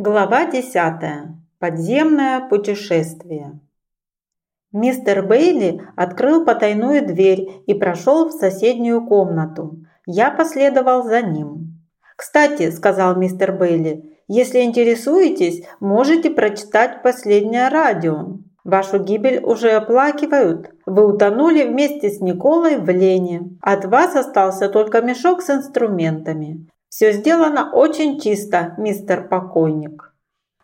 Глава 10. Подземное путешествие. Мистер Бейли открыл потайную дверь и прошел в соседнюю комнату. Я последовал за ним. «Кстати», – сказал мистер Бейли, – «если интересуетесь, можете прочитать последнее радио. Вашу гибель уже оплакивают. Вы утонули вместе с Николой в Лене. От вас остался только мешок с инструментами. Все сделано очень чисто, мистер покойник.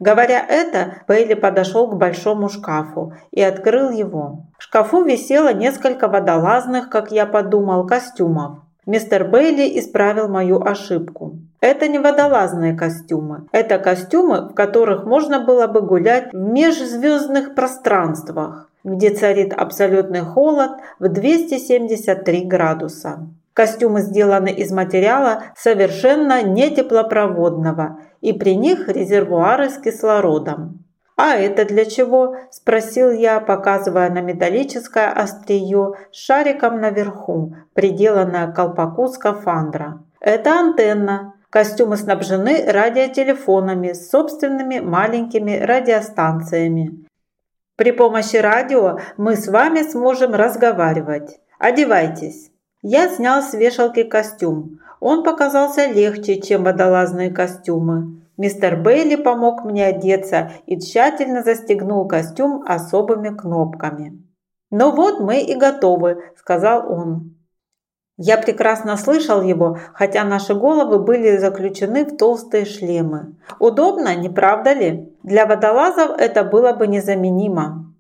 Говоря это, Бейли подошел к большому шкафу и открыл его. В шкафу висело несколько водолазных, как я подумал, костюмов. Мистер Бейли исправил мою ошибку. Это не водолазные костюмы. Это костюмы, в которых можно было бы гулять в межзвездных пространствах, где царит абсолютный холод в 273 градуса. Костюмы сделаны из материала совершенно нетеплопроводного, и при них резервуары с кислородом. «А это для чего?» – спросил я, показывая на металлическое острие шариком наверху, приделанное к колпаку скафандра. «Это антенна. Костюмы снабжены радиотелефонами с собственными маленькими радиостанциями. При помощи радио мы с вами сможем разговаривать. Одевайтесь». Я снял с вешалки костюм. Он показался легче, чем водолазные костюмы. Мистер Бейли помог мне одеться и тщательно застегнул костюм особыми кнопками. «Ну вот мы и готовы», – сказал он. Я прекрасно слышал его, хотя наши головы были заключены в толстые шлемы. Удобно, не правда ли? Для водолазов это было бы незаменимо.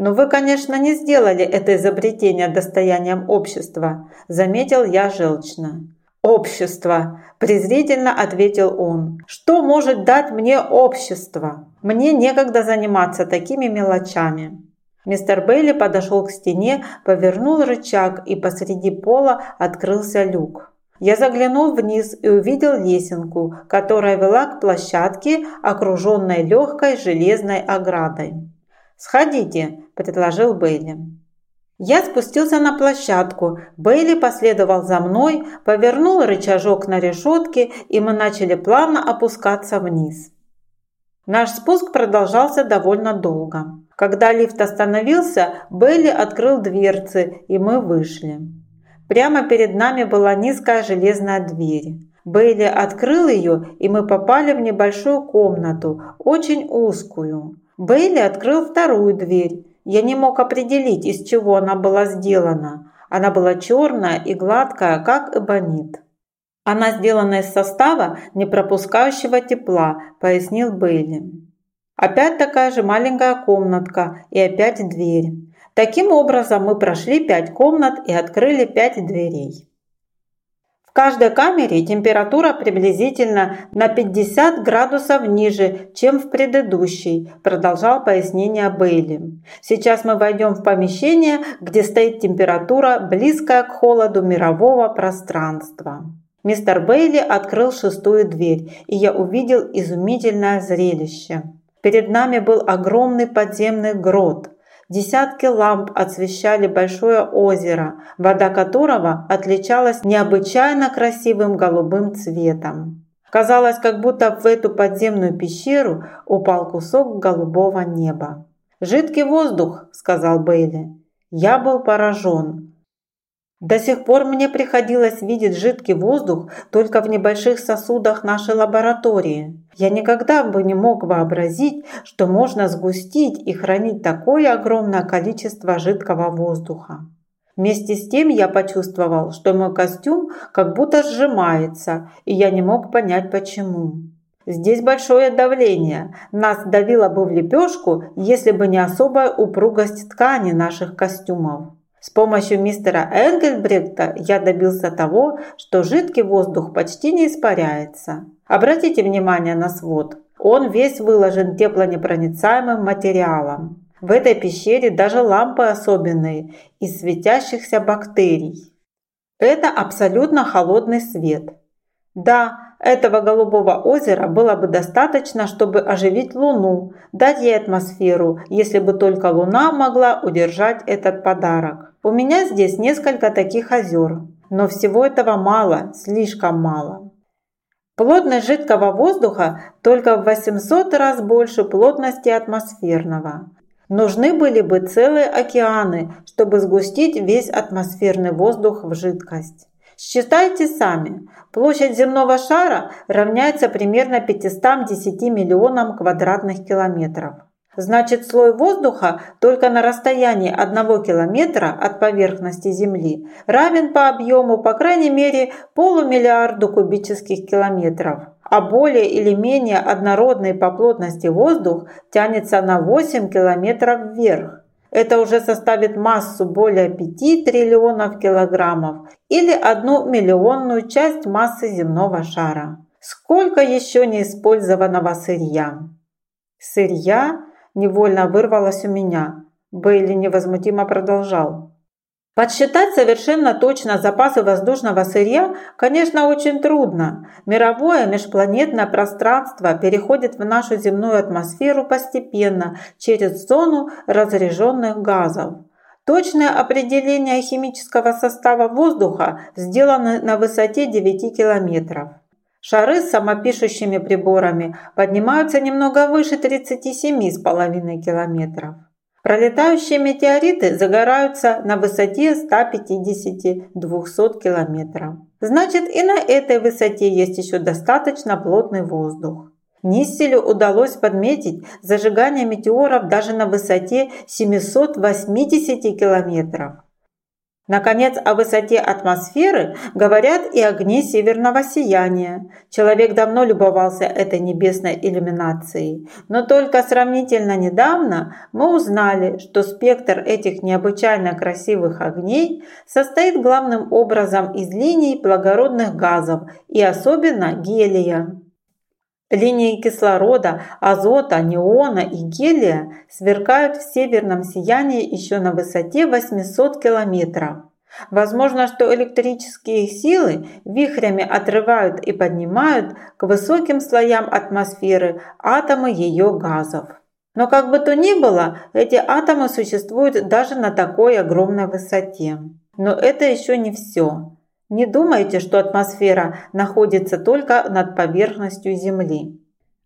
«Но вы, конечно, не сделали это изобретение достоянием общества», – заметил я желчно. «Общество!» – презрительно ответил он. «Что может дать мне общество? Мне некогда заниматься такими мелочами». Мистер Бейли подошел к стене, повернул рычаг, и посреди пола открылся люк. Я заглянул вниз и увидел лесенку, которая вела к площадке, окруженной легкой железной оградой. «Сходите», – предложил Бейли. Я спустился на площадку, Бейли последовал за мной, повернул рычажок на решетке, и мы начали плавно опускаться вниз. Наш спуск продолжался довольно долго. Когда лифт остановился, Бейли открыл дверцы, и мы вышли. Прямо перед нами была низкая железная дверь. Бейли открыл ее, и мы попали в небольшую комнату, очень узкую. Бейли открыл вторую дверь. Я не мог определить, из чего она была сделана. Она была черная и гладкая, как эбонит. Она сделана из состава, не пропускающего тепла, пояснил Бейли. Опять такая же маленькая комнатка и опять дверь. Таким образом мы прошли пять комнат и открыли пять дверей каждой камере температура приблизительно на 50 градусов ниже, чем в предыдущей, продолжал пояснение Бейли. Сейчас мы войдем в помещение, где стоит температура, близкая к холоду мирового пространства. Мистер Бейли открыл шестую дверь, и я увидел изумительное зрелище. Перед нами был огромный подземный грот – Десятки ламп освещали большое озеро, вода которого отличалась необычайно красивым голубым цветом. Казалось, как будто в эту подземную пещеру упал кусок голубого неба. «Жидкий воздух», – сказал Бейли. Я был поражен. До сих пор мне приходилось видеть жидкий воздух только в небольших сосудах нашей лаборатории. Я никогда бы не мог вообразить, что можно сгустить и хранить такое огромное количество жидкого воздуха. Вместе с тем я почувствовал, что мой костюм как будто сжимается, и я не мог понять почему. Здесь большое давление. Нас давило бы в лепешку, если бы не особая упругость ткани наших костюмов. С помощью мистера Энгельбректа я добился того, что жидкий воздух почти не испаряется. Обратите внимание на свод. Он весь выложен теплонепроницаемым материалом. В этой пещере даже лампы особенные, из светящихся бактерий. Это абсолютно холодный свет. Да, этого голубого озера было бы достаточно, чтобы оживить Луну, дать ей атмосферу, если бы только Луна могла удержать этот подарок. У меня здесь несколько таких озер, но всего этого мало, слишком мало. Плотность жидкого воздуха только в 800 раз больше плотности атмосферного. Нужны были бы целые океаны, чтобы сгустить весь атмосферный воздух в жидкость. Считайте сами. Площадь земного шара равняется примерно 510 миллионам квадратных километров. Значит, слой воздуха только на расстоянии 1 километра от поверхности Земли равен по объему по крайней мере полумиллиарду кубических километров, а более или менее однородный по плотности воздух тянется на 8 километров вверх. Это уже составит массу более 5 триллионов килограммов или одну миллионную часть массы земного шара. Сколько еще неиспользованного сырья? Сырья невольно вырвалось у меня. Бейли невозмутимо продолжал. Подсчитать совершенно точно запасы воздушного сырья, конечно, очень трудно. Мировое межпланетное пространство переходит в нашу земную атмосферу постепенно через зону разряженных газов. Точное определение химического состава воздуха сделано на высоте 9 километров. Шары с самопишущими приборами поднимаются немного выше 37,5 километров. Пролетающие метеориты загораются на высоте 150-200 километров. Значит, и на этой высоте есть еще достаточно плотный воздух. Нисселю удалось подметить зажигание метеоров даже на высоте 780 километров. Наконец, о высоте атмосферы говорят и огни северного сияния. Человек давно любовался этой небесной иллюминацией, но только сравнительно недавно мы узнали, что спектр этих необычайно красивых огней состоит главным образом из линий благородных газов и особенно гелия. Линии кислорода, азота, неона и гелия сверкают в северном сиянии еще на высоте 800 километров. Возможно, что электрические силы вихрями отрывают и поднимают к высоким слоям атмосферы атомы ее газов. Но как бы то ни было, эти атомы существуют даже на такой огромной высоте. Но это еще не все. Не думайте, что атмосфера находится только над поверхностью Земли.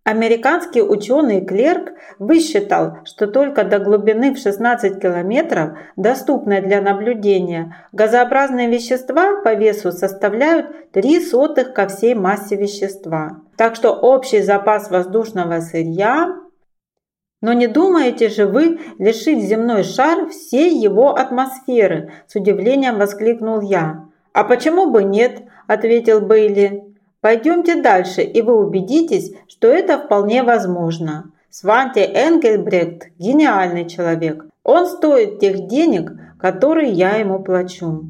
Американский ученый Клерк высчитал, что только до глубины в 16 километров, доступной для наблюдения, газообразные вещества по весу составляют 3 сотых ко всей массе вещества. Так что общий запас воздушного сырья но не думаете же вы лишить земной шар всей его атмосферы? С удивлением воскликнул я. «А почему бы нет?» – ответил Бейли. «Пойдемте дальше, и вы убедитесь, что это вполне возможно. Сванте Энгельбрект – гениальный человек. Он стоит тех денег, которые я ему плачу».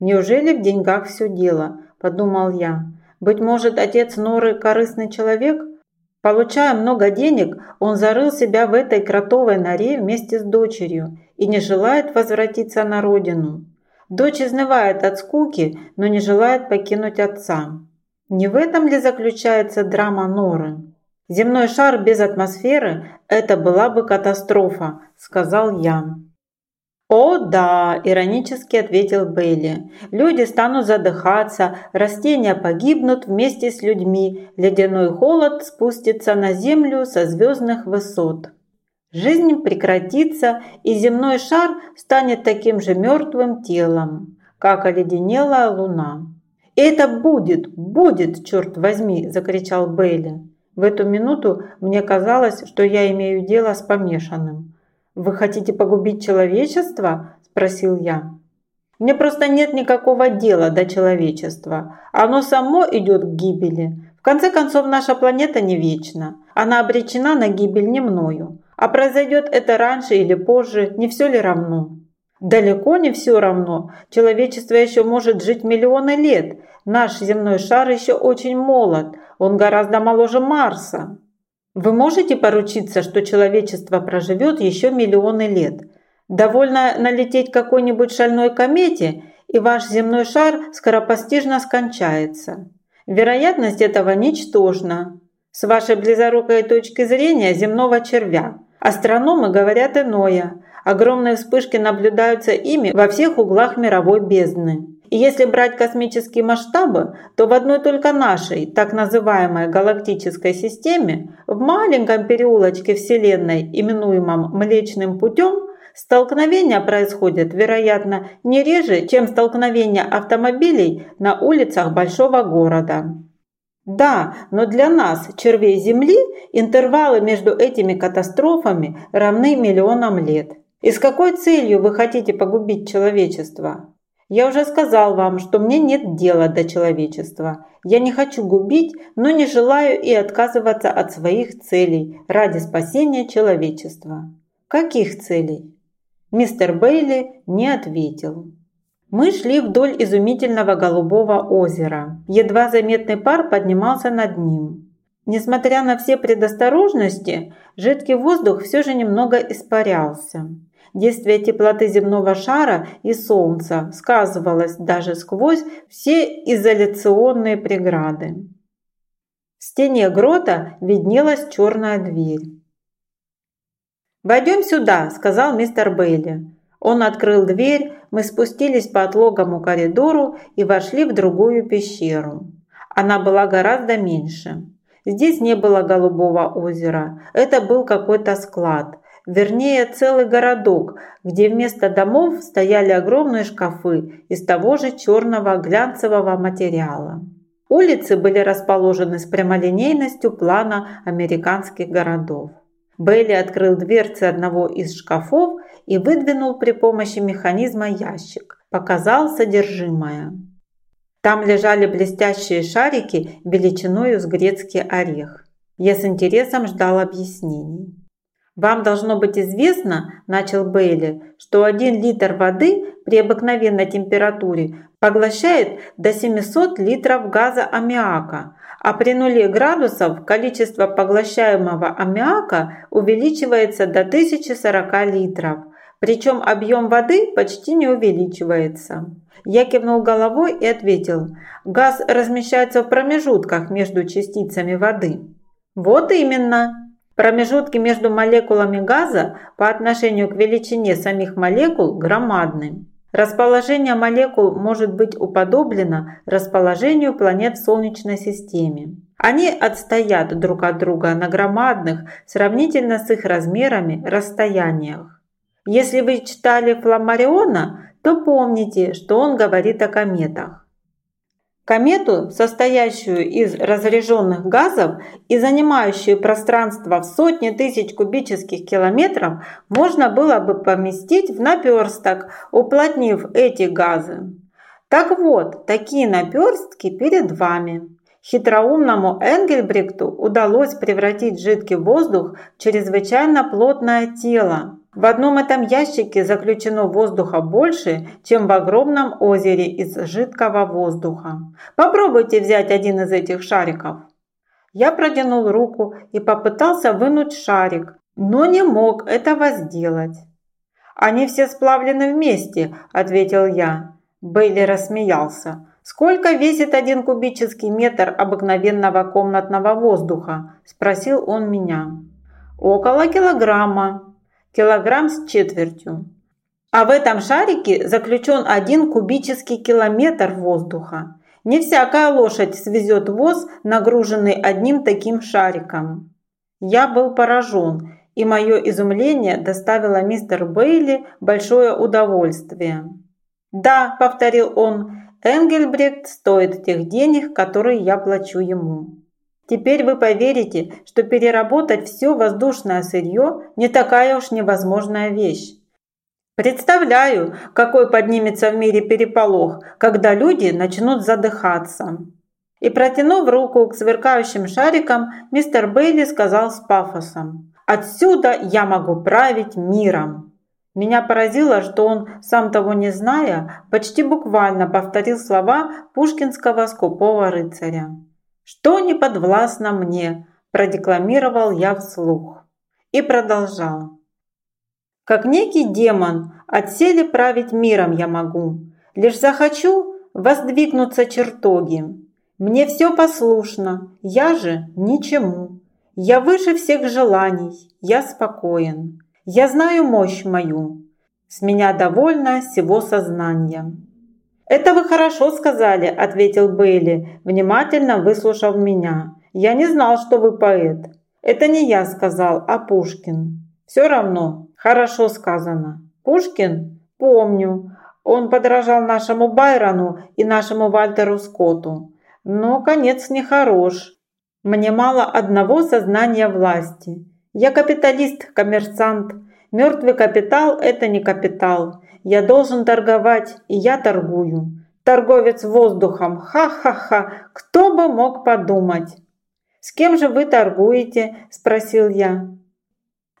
«Неужели в деньгах все дело?» – подумал я. «Быть может, отец Норы – корыстный человек?» Получая много денег, он зарыл себя в этой кротовой норе вместе с дочерью и не желает возвратиться на родину. Дочь изнывает от скуки, но не желает покинуть отца. Не в этом ли заключается драма Норы? Земной шар без атмосферы – это была бы катастрофа, сказал я. «О, да!» – иронически ответил Бейли. «Люди станут задыхаться, растения погибнут вместе с людьми, ледяной холод спустится на землю со звездных высот». Жизнь прекратится, и земной шар станет таким же мертвым телом, как оледенелая луна. «Это будет, будет, черт возьми!» – закричал Бейли. В эту минуту мне казалось, что я имею дело с помешанным. «Вы хотите погубить человечество?» – спросил я. «Мне просто нет никакого дела до человечества. Оно само идет к гибели. В конце концов, наша планета не вечна. Она обречена на гибель не мною. А произойдет это раньше или позже, не все ли равно? Далеко не все равно. Человечество еще может жить миллионы лет. Наш земной шар еще очень молод. Он гораздо моложе Марса. Вы можете поручиться, что человечество проживет еще миллионы лет? Довольно налететь какой-нибудь шальной комете, и ваш земной шар скоропостижно скончается. Вероятность этого ничтожна. С вашей близорукой точки зрения земного червя – Астрономы говорят иное. Огромные вспышки наблюдаются ими во всех углах мировой бездны. И если брать космические масштабы, то в одной только нашей, так называемой галактической системе, в маленьком переулочке Вселенной, именуемом Млечным путем, столкновения происходят, вероятно, не реже, чем столкновения автомобилей на улицах большого города. Да, но для нас, червей Земли, интервалы между этими катастрофами равны миллионам лет. И с какой целью вы хотите погубить человечество? Я уже сказал вам, что мне нет дела до человечества. Я не хочу губить, но не желаю и отказываться от своих целей ради спасения человечества. Каких целей? Мистер Бейли не ответил. Мы шли вдоль изумительного голубого озера. Едва заметный пар поднимался над ним. Несмотря на все предосторожности, жидкий воздух все же немного испарялся. Действие теплоты земного шара и Солнца сказывалось даже сквозь все изоляционные преграды. В стене грота виднелась черная дверь. «Войдем сюда», – сказал мистер Бейли. Он открыл дверь, мы спустились по отлогому коридору и вошли в другую пещеру. Она была гораздо меньше. Здесь не было голубого озера, это был какой-то склад, вернее целый городок, где вместо домов стояли огромные шкафы из того же черного глянцевого материала. Улицы были расположены с прямолинейностью плана американских городов. Бейли открыл дверцы одного из шкафов и выдвинул при помощи механизма ящик. Показал содержимое. Там лежали блестящие шарики величиной с грецкий орех. Я с интересом ждал объяснений. «Вам должно быть известно, – начал Бейли, – что один литр воды при обыкновенной температуре поглощает до 700 литров газа аммиака, а при нуле градусов количество поглощаемого аммиака увеличивается до 1040 литров, причем объем воды почти не увеличивается. Я кивнул головой и ответил, газ размещается в промежутках между частицами воды. Вот именно. Промежутки между молекулами газа по отношению к величине самих молекул громадны. Расположение молекул может быть уподоблено расположению планет в Солнечной системе. Они отстоят друг от друга на громадных, сравнительно с их размерами, расстояниях. Если вы читали Фламариона, то помните, что он говорит о кометах. Комету, состоящую из разряженных газов и занимающую пространство в сотни тысяч кубических километров, можно было бы поместить в наперсток, уплотнив эти газы. Так вот, такие наперстки перед вами. Хитроумному Энгельбректу удалось превратить жидкий воздух в чрезвычайно плотное тело, в одном этом ящике заключено воздуха больше, чем в огромном озере из жидкого воздуха. Попробуйте взять один из этих шариков. Я протянул руку и попытался вынуть шарик, но не мог этого сделать. «Они все сплавлены вместе», – ответил я. Бейли рассмеялся. «Сколько весит один кубический метр обыкновенного комнатного воздуха?» – спросил он меня. «Около килограмма», килограмм с четвертью. А в этом шарике заключен один кубический километр воздуха. Не всякая лошадь свезет воз, нагруженный одним таким шариком. Я был поражен, и мое изумление доставило мистер Бейли большое удовольствие. «Да», – повторил он, – «Энгельбрект стоит тех денег, которые я плачу ему». Теперь вы поверите, что переработать все воздушное сырье не такая уж невозможная вещь. Представляю, какой поднимется в мире переполох, когда люди начнут задыхаться. И протянув руку к сверкающим шарикам, мистер Бейли сказал с пафосом. «Отсюда я могу править миром». Меня поразило, что он, сам того не зная, почти буквально повторил слова пушкинского скупого рыцаря. «Что не подвластно мне», – продекламировал я вслух. И продолжал. «Как некий демон, отсели править миром я могу. Лишь захочу, воздвигнуться чертоги. Мне все послушно, я же ничему. Я выше всех желаний, я спокоен. Я знаю мощь мою, с меня довольно всего сознания». «Это вы хорошо сказали», – ответил Бейли, внимательно выслушав меня. «Я не знал, что вы поэт». «Это не я сказал, а Пушкин». «Все равно, хорошо сказано». «Пушкин? Помню. Он подражал нашему Байрону и нашему Вальтеру Скотту. Но конец нехорош. Мне мало одного сознания власти. Я капиталист, коммерсант. Мертвый капитал – это не капитал. Я должен торговать, и я торгую. Торговец воздухом. Ха-ха-ха. Кто бы мог подумать? «С кем же вы торгуете?» – спросил я.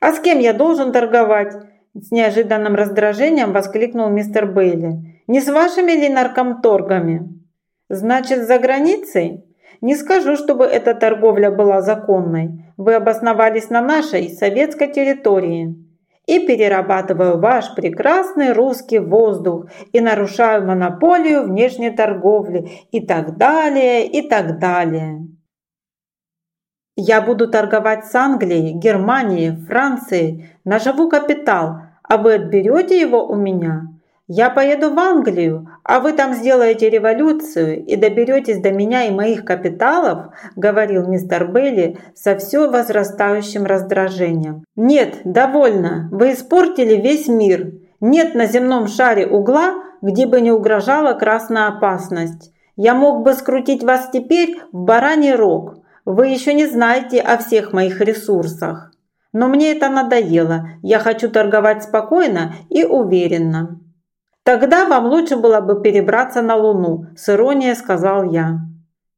«А с кем я должен торговать?» С неожиданным раздражением воскликнул мистер Бейли. «Не с вашими ли наркомторгами?» «Значит, за границей?» «Не скажу, чтобы эта торговля была законной. Вы обосновались на нашей советской территории. И перерабатываю ваш прекрасный русский воздух и нарушаю монополию внешней торговли и так далее, и так далее». Я буду торговать с Англией, Германией, Францией, наживу капитал, а вы отберете его у меня? Я поеду в Англию, а вы там сделаете революцию и доберетесь до меня и моих капиталов, говорил мистер Бейли со все возрастающим раздражением. Нет, довольно, вы испортили весь мир. Нет на земном шаре угла, где бы не угрожала красная опасность. Я мог бы скрутить вас теперь в бараний рог. Вы еще не знаете о всех моих ресурсах. Но мне это надоело. Я хочу торговать спокойно и уверенно. Тогда вам лучше было бы перебраться на Луну, с иронией сказал я.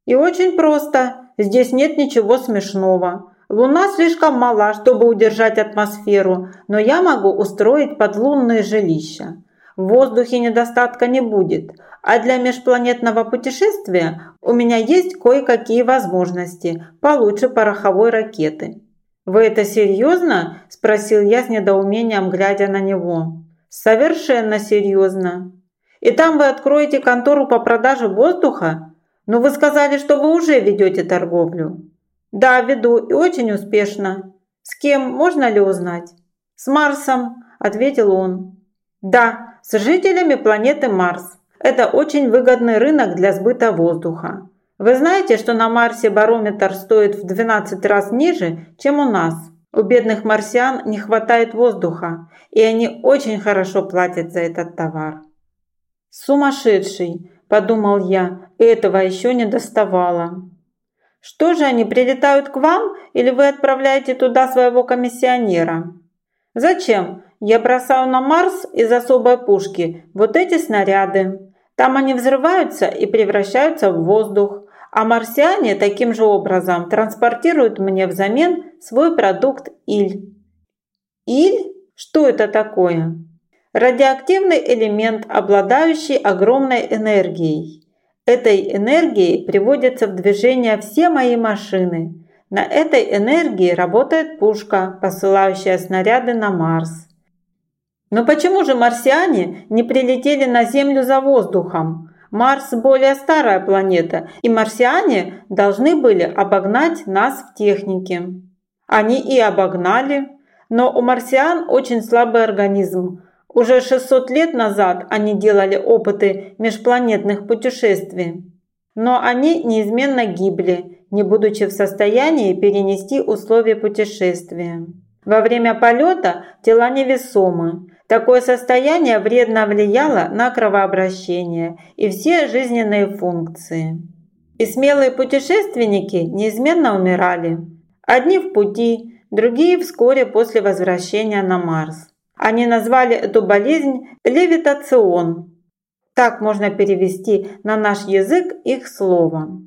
И очень просто. Здесь нет ничего смешного. Луна слишком мала, чтобы удержать атмосферу, но я могу устроить подлунные жилища. В воздухе недостатка не будет, а для межпланетного путешествия у меня есть кое-какие возможности получше пороховой ракеты. «Вы это серьезно?» – спросил я с недоумением, глядя на него. «Совершенно серьезно. И там вы откроете контору по продаже воздуха? Но вы сказали, что вы уже ведете торговлю». «Да, веду и очень успешно. С кем, можно ли узнать?» «С Марсом», – ответил он. «Да, с жителями планеты Марс. Это очень выгодный рынок для сбыта воздуха. Вы знаете, что на Марсе барометр стоит в 12 раз ниже, чем у нас? У бедных марсиан не хватает воздуха, и они очень хорошо платят за этот товар. «Сумасшедший!» – подумал я, – этого еще не доставало. «Что же они, прилетают к вам, или вы отправляете туда своего комиссионера?» «Зачем? Я бросаю на Марс из особой пушки вот эти снаряды. Там они взрываются и превращаются в воздух, а марсиане таким же образом транспортируют мне взамен свой продукт Иль. Иль? Что это такое? Радиоактивный элемент, обладающий огромной энергией. Этой энергией приводятся в движение все мои машины. На этой энергии работает пушка, посылающая снаряды на Марс. Но почему же марсиане не прилетели на Землю за воздухом? Марс более старая планета, и марсиане должны были обогнать нас в технике. Они и обогнали, но у марсиан очень слабый организм. Уже 600 лет назад они делали опыты межпланетных путешествий. Но они неизменно гибли, не будучи в состоянии перенести условия путешествия. Во время полета тела невесомы, Такое состояние вредно влияло на кровообращение и все жизненные функции. И смелые путешественники неизменно умирали. Одни в пути, другие вскоре после возвращения на Марс. Они назвали эту болезнь левитацион. Так можно перевести на наш язык их слово.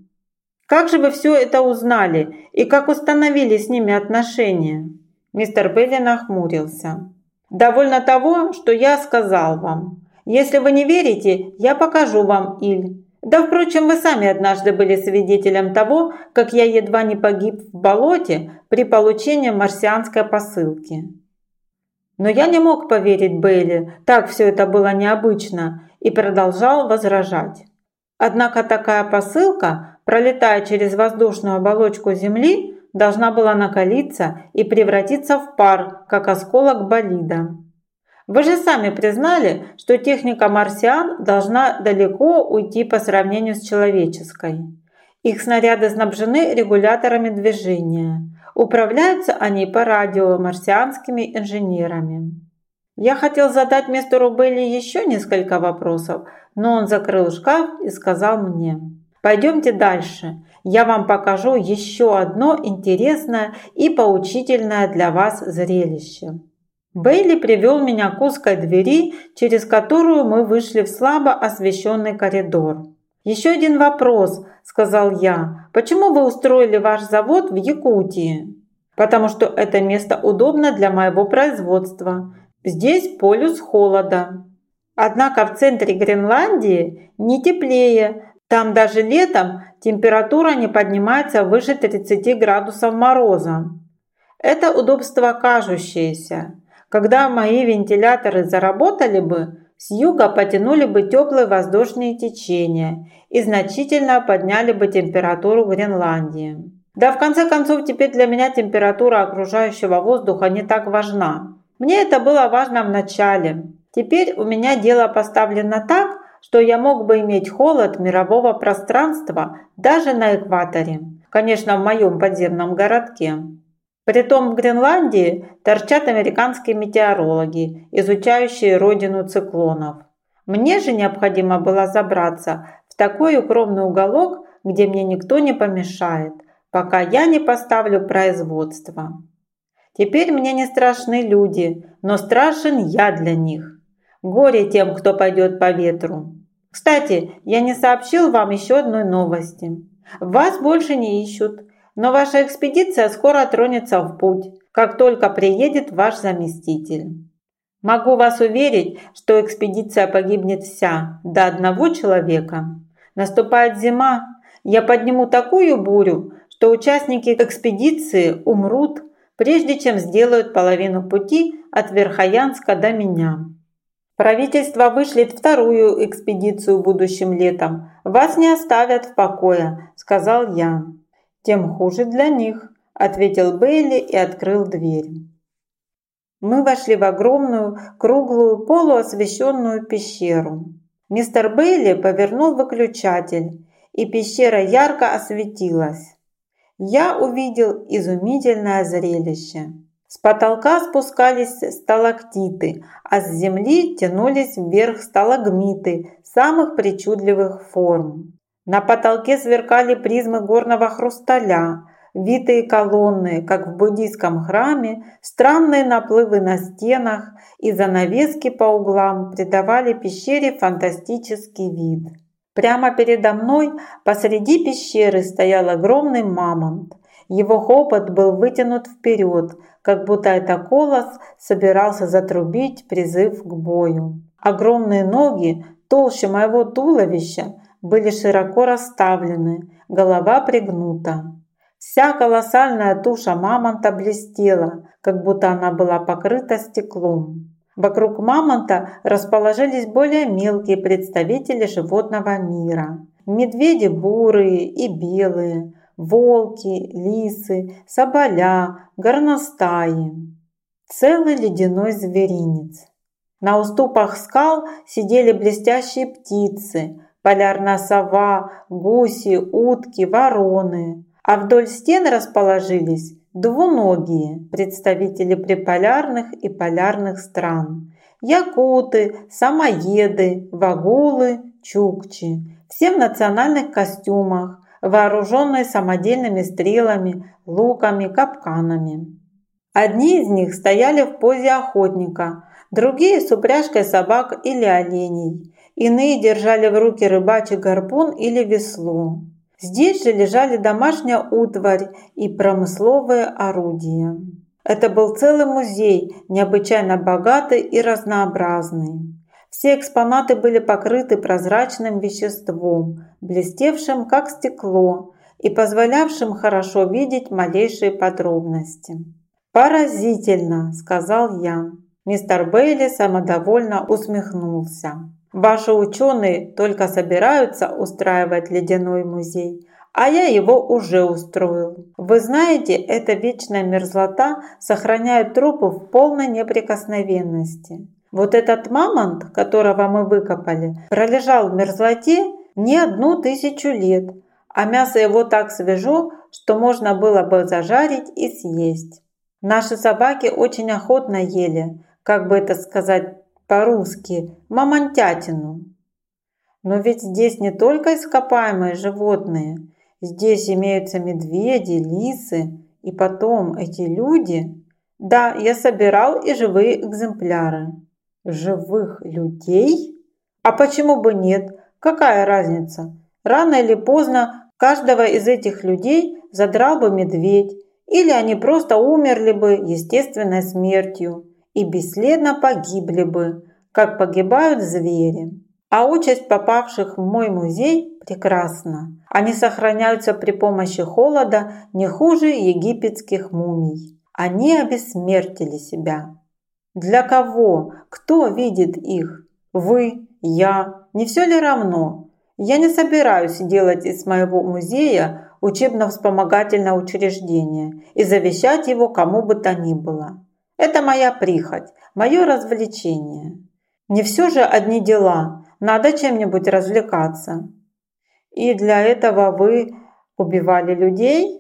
Как же вы все это узнали и как установили с ними отношения? Мистер Белли нахмурился. Довольно того, что я сказал вам. Если вы не верите, я покажу вам Иль. Да, впрочем, вы сами однажды были свидетелем того, как я едва не погиб в болоте при получении марсианской посылки. Но я не мог поверить Бейли, так все это было необычно, и продолжал возражать. Однако такая посылка, пролетая через воздушную оболочку Земли, должна была накалиться и превратиться в пар, как осколок болида. Вы же сами признали, что техника марсиан должна далеко уйти по сравнению с человеческой. Их снаряды снабжены регуляторами движения. Управляются они по радио марсианскими инженерами. Я хотел задать мистеру Белли еще несколько вопросов, но он закрыл шкаф и сказал мне, «Пойдемте дальше. Я вам покажу еще одно интересное и поучительное для вас зрелище». Бейли привел меня к узкой двери, через которую мы вышли в слабо освещенный коридор. «Еще один вопрос», – сказал я. «Почему вы устроили ваш завод в Якутии?» «Потому что это место удобно для моего производства. Здесь полюс холода. Однако в центре Гренландии не теплее. Там даже летом температура не поднимается выше 30 градусов мороза. Это удобство кажущееся. Когда мои вентиляторы заработали бы, с юга потянули бы теплые воздушные течения и значительно подняли бы температуру Гренландии. Да в конце концов теперь для меня температура окружающего воздуха не так важна. Мне это было важно в начале. Теперь у меня дело поставлено так, что я мог бы иметь холод мирового пространства даже на экваторе. Конечно, в моем подземном городке. Притом в Гренландии торчат американские метеорологи, изучающие родину циклонов. Мне же необходимо было забраться в такой укромный уголок, где мне никто не помешает, пока я не поставлю производство. Теперь мне не страшны люди, но страшен я для них. Горе тем, кто пойдет по ветру. Кстати, я не сообщил вам еще одной новости. Вас больше не ищут, но ваша экспедиция скоро тронется в путь, как только приедет ваш заместитель. Могу вас уверить, что экспедиция погибнет вся, до одного человека. Наступает зима, я подниму такую бурю, что участники экспедиции умрут, прежде чем сделают половину пути от Верхоянска до меня. Правительство вышлет вторую экспедицию будущим летом. Вас не оставят в покое, сказал я. «Тем хуже для них», – ответил Бейли и открыл дверь. Мы вошли в огромную, круглую, полуосвещенную пещеру. Мистер Бейли повернул выключатель, и пещера ярко осветилась. Я увидел изумительное зрелище. С потолка спускались сталактиты, а с земли тянулись вверх сталагмиты самых причудливых форм. На потолке сверкали призмы горного хрусталя, витые колонны, как в буддийском храме, странные наплывы на стенах и занавески по углам придавали пещере фантастический вид. Прямо передо мной посреди пещеры стоял огромный мамонт. Его хобот был вытянут вперед, как будто это колос собирался затрубить призыв к бою. Огромные ноги, толще моего туловища, были широко расставлены, голова пригнута. Вся колоссальная туша мамонта блестела, как будто она была покрыта стеклом. Вокруг мамонта расположились более мелкие представители животного мира. Медведи бурые и белые, волки, лисы, соболя, горностаи. Целый ледяной зверинец. На уступах скал сидели блестящие птицы, полярная сова, гуси, утки, вороны. А вдоль стен расположились двуногие представители приполярных и полярных стран. Якуты, самоеды, вагулы, чукчи. Все в национальных костюмах, вооруженные самодельными стрелами, луками, капканами. Одни из них стояли в позе охотника, другие с упряжкой собак или оленей. Иные держали в руки рыбачий гарпун или весло. Здесь же лежали домашняя утварь и промысловые орудия. Это был целый музей, необычайно богатый и разнообразный. Все экспонаты были покрыты прозрачным веществом, блестевшим как стекло и позволявшим хорошо видеть малейшие подробности. «Поразительно!» – сказал я. Мистер Бейли самодовольно усмехнулся. Ваши ученые только собираются устраивать ледяной музей, а я его уже устроил. Вы знаете, эта вечная мерзлота сохраняет трупы в полной неприкосновенности. Вот этот мамонт, которого мы выкопали, пролежал в мерзлоте не одну тысячу лет, а мясо его так свежо, что можно было бы зажарить и съесть. Наши собаки очень охотно ели, как бы это сказать по-русски, мамонтятину. Но ведь здесь не только ископаемые животные. Здесь имеются медведи, лисы. И потом эти люди... Да, я собирал и живые экземпляры. Живых людей? А почему бы нет? Какая разница? Рано или поздно каждого из этих людей задрал бы медведь. Или они просто умерли бы естественной смертью и бесследно погибли бы, как погибают звери. А участь попавших в мой музей прекрасна. Они сохраняются при помощи холода не хуже египетских мумий. Они обессмертили себя. Для кого? Кто видит их? Вы? Я? Не все ли равно? Я не собираюсь делать из моего музея учебно-вспомогательное учреждение и завещать его кому бы то ни было. Это моя прихоть, мое развлечение. Не все же одни дела – надо чем-нибудь развлекаться. И для этого вы убивали людей?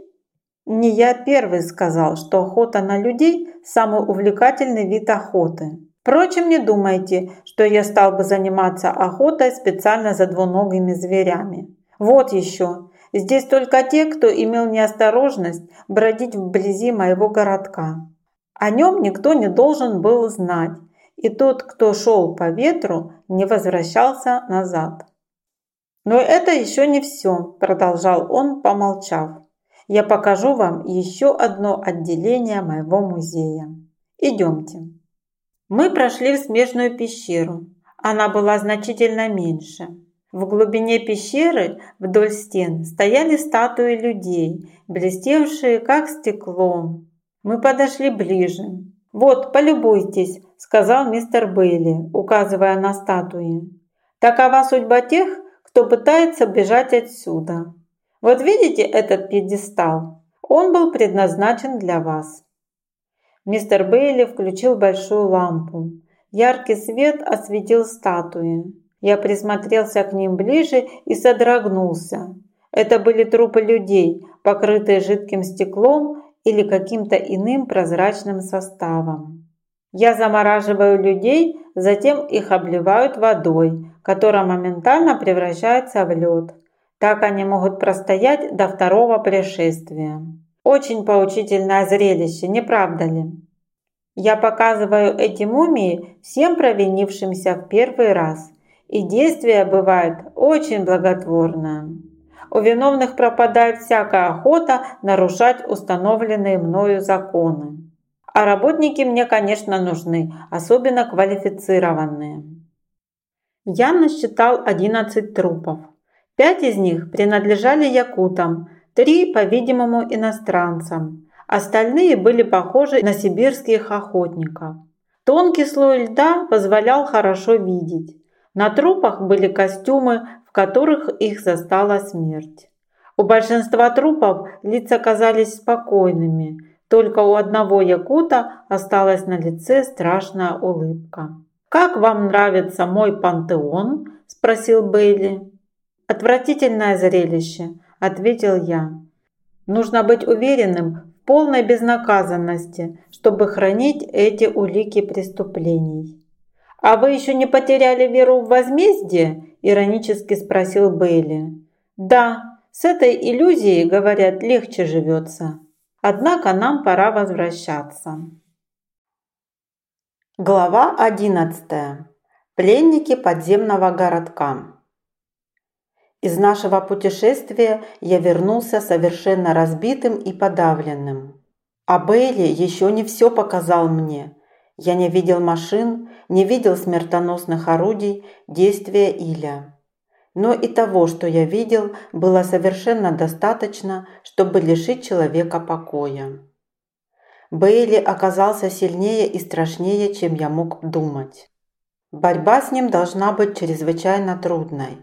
Не я первый сказал, что охота на людей – самый увлекательный вид охоты. Впрочем, не думайте, что я стал бы заниматься охотой специально за двуногими зверями. Вот еще. Здесь только те, кто имел неосторожность бродить вблизи моего городка. О нем никто не должен был знать, и тот, кто шел по ветру, не возвращался назад. «Но это еще не все», – продолжал он, помолчав. «Я покажу вам еще одно отделение моего музея. Идемте». Мы прошли в смежную пещеру. Она была значительно меньше. В глубине пещеры вдоль стен стояли статуи людей, блестевшие как стекло. Мы подошли ближе. «Вот, полюбуйтесь», – сказал мистер Бейли, указывая на статуи. «Такова судьба тех, кто пытается бежать отсюда. Вот видите этот пьедестал? Он был предназначен для вас». Мистер Бейли включил большую лампу. Яркий свет осветил статуи. Я присмотрелся к ним ближе и содрогнулся. Это были трупы людей, покрытые жидким стеклом или каким-то иным прозрачным составом. Я замораживаю людей, затем их обливают водой, которая моментально превращается в лед. Так они могут простоять до второго пришествия. Очень поучительное зрелище, не правда ли? Я показываю эти мумии всем провинившимся в первый раз, и действие бывает очень благотворное. У виновных пропадает всякая охота нарушать установленные мною законы. А работники мне, конечно, нужны, особенно квалифицированные. Я насчитал 11 трупов. Пять из них принадлежали якутам, три, по-видимому, иностранцам. Остальные были похожи на сибирских охотников. Тонкий слой льда позволял хорошо видеть. На трупах были костюмы которых их застала смерть. У большинства трупов лица казались спокойными, только у одного якута осталась на лице страшная улыбка. «Как вам нравится мой пантеон?» – спросил Бейли. «Отвратительное зрелище», – ответил я. «Нужно быть уверенным в полной безнаказанности, чтобы хранить эти улики преступлений». «А вы еще не потеряли веру в возмездие?» – иронически спросил Бейли. «Да, с этой иллюзией, говорят, легче живется. Однако нам пора возвращаться». Глава 11. Пленники подземного городка. Из нашего путешествия я вернулся совершенно разбитым и подавленным. А Бейли еще не все показал мне – я не видел машин, не видел смертоносных орудий, действия Иля. Но и того, что я видел, было совершенно достаточно, чтобы лишить человека покоя. Бейли оказался сильнее и страшнее, чем я мог думать. Борьба с ним должна быть чрезвычайно трудной,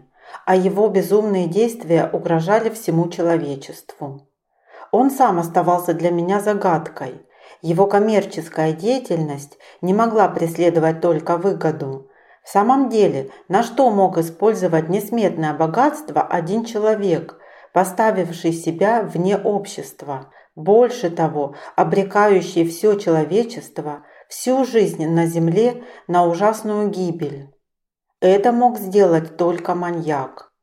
а его безумные действия угрожали всему человечеству. Он сам оставался для меня загадкой – Его коммерческая деятельность не могла преследовать только выгоду. В самом деле, на что мог использовать несметное богатство один человек, поставивший себя вне общества, больше того, обрекающий все человечество, всю жизнь на земле на ужасную гибель? Это мог сделать только маньяк.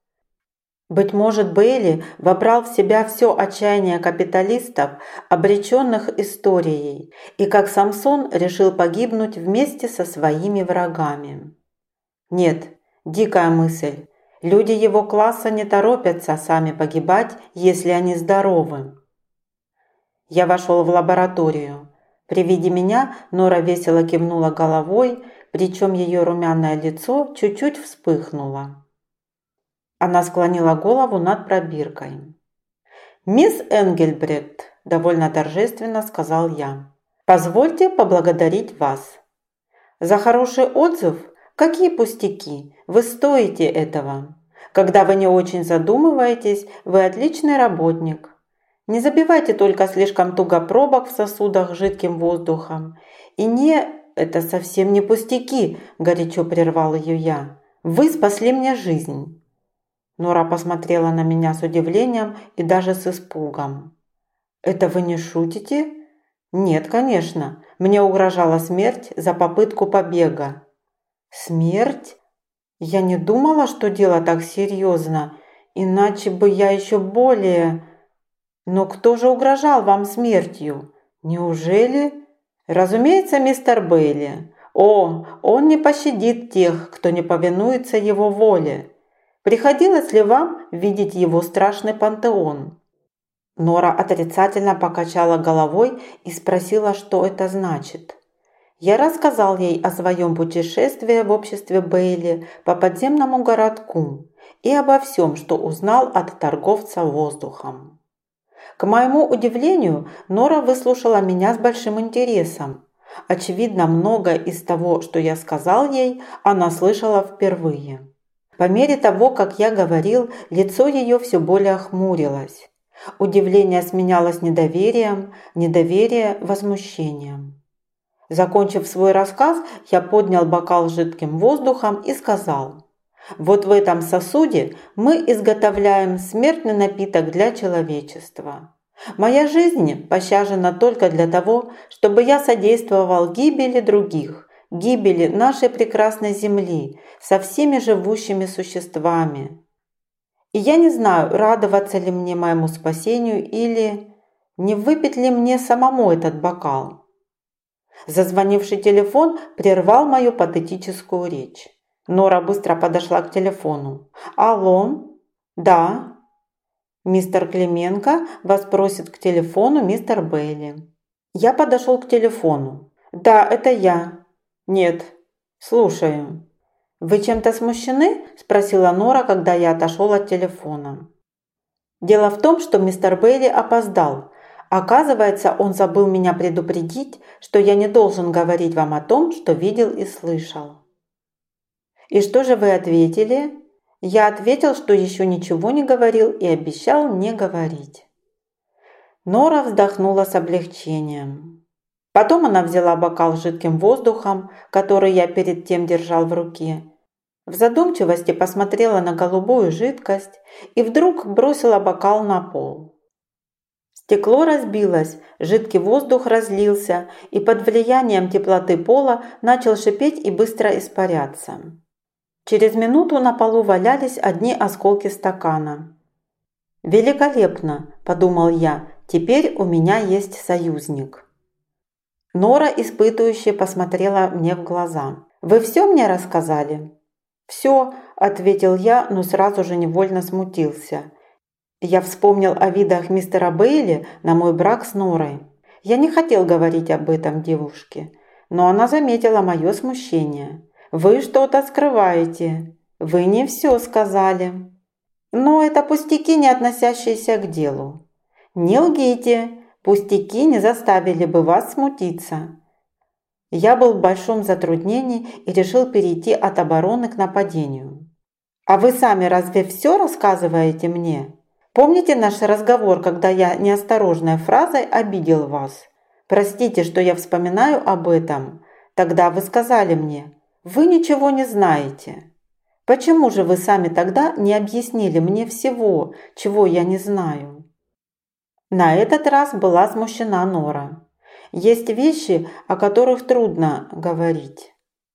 Быть может, Бейли вобрал в себя все отчаяние капиталистов, обреченных историей, и как Самсон решил погибнуть вместе со своими врагами. Нет, дикая мысль. Люди его класса не торопятся сами погибать, если они здоровы. Я вошел в лабораторию. При виде меня Нора весело кивнула головой, причем ее румяное лицо чуть-чуть вспыхнуло. Она склонила голову над пробиркой. «Мисс Энгельбрект», – довольно торжественно сказал я, – «позвольте поблагодарить вас. За хороший отзыв? Какие пустяки? Вы стоите этого. Когда вы не очень задумываетесь, вы отличный работник. Не забивайте только слишком туго пробок в сосудах жидким воздухом. И не... Это совсем не пустяки, горячо прервал ее я. Вы спасли мне жизнь. Нора посмотрела на меня с удивлением и даже с испугом. «Это вы не шутите?» «Нет, конечно. Мне угрожала смерть за попытку побега». «Смерть? Я не думала, что дело так серьезно, иначе бы я еще более...» «Но кто же угрожал вам смертью? Неужели?» «Разумеется, мистер Бейли. О, он не пощадит тех, кто не повинуется его воле. Приходилось ли вам видеть его страшный пантеон?» Нора отрицательно покачала головой и спросила, что это значит. Я рассказал ей о своем путешествии в обществе Бейли по подземному городку и обо всем, что узнал от торговца воздухом. К моему удивлению, Нора выслушала меня с большим интересом. Очевидно, многое из того, что я сказал ей, она слышала впервые. По мере того, как я говорил, лицо ее все более хмурилось. Удивление сменялось недоверием, недоверие – возмущением. Закончив свой рассказ, я поднял бокал с жидким воздухом и сказал, «Вот в этом сосуде мы изготовляем смертный напиток для человечества. Моя жизнь пощажена только для того, чтобы я содействовал гибели других, гибели нашей прекрасной Земли со всеми живущими существами. И я не знаю, радоваться ли мне моему спасению или не выпить ли мне самому этот бокал. Зазвонивший телефон прервал мою патетическую речь. Нора быстро подошла к телефону. «Алло? Да?» Мистер Клименко вас просит к телефону мистер Бейли. Я подошел к телефону. «Да, это я. «Нет, слушаю». «Вы чем-то смущены?» – спросила Нора, когда я отошел от телефона. «Дело в том, что мистер Бейли опоздал. Оказывается, он забыл меня предупредить, что я не должен говорить вам о том, что видел и слышал». «И что же вы ответили?» Я ответил, что еще ничего не говорил и обещал не говорить. Нора вздохнула с облегчением. Потом она взяла бокал с жидким воздухом, который я перед тем держал в руке. В задумчивости посмотрела на голубую жидкость и вдруг бросила бокал на пол. Стекло разбилось, жидкий воздух разлился и под влиянием теплоты пола начал шипеть и быстро испаряться. Через минуту на полу валялись одни осколки стакана. «Великолепно!» – подумал я. «Теперь у меня есть союзник». Нора испытывающе посмотрела мне в глаза. «Вы все мне рассказали?» «Все», – ответил я, но сразу же невольно смутился. Я вспомнил о видах мистера Бейли на мой брак с Норой. Я не хотел говорить об этом девушке, но она заметила мое смущение. «Вы что-то скрываете. Вы не все сказали». «Но это пустяки, не относящиеся к делу». «Не лгите. Пустяки не заставили бы вас смутиться. Я был в большом затруднении и решил перейти от обороны к нападению. А вы сами разве все рассказываете мне? Помните наш разговор, когда я неосторожной фразой обидел вас? Простите, что я вспоминаю об этом. Тогда вы сказали мне, вы ничего не знаете. Почему же вы сами тогда не объяснили мне всего, чего я не знаю? На этот раз была смущена Нора. Есть вещи, о которых трудно говорить.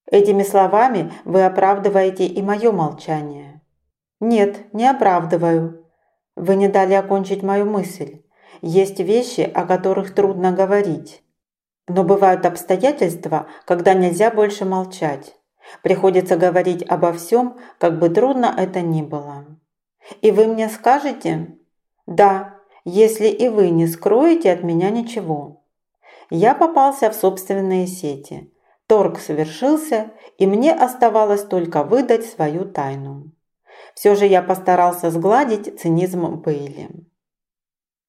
Этими словами вы оправдываете и мое молчание. Нет, не оправдываю. Вы не дали окончить мою мысль. Есть вещи, о которых трудно говорить. Но бывают обстоятельства, когда нельзя больше молчать. Приходится говорить обо всем, как бы трудно это ни было. И вы мне скажете? Да, если и вы не скроете от меня ничего. Я попался в собственные сети. Торг совершился, и мне оставалось только выдать свою тайну. Все же я постарался сгладить цинизм Бейли.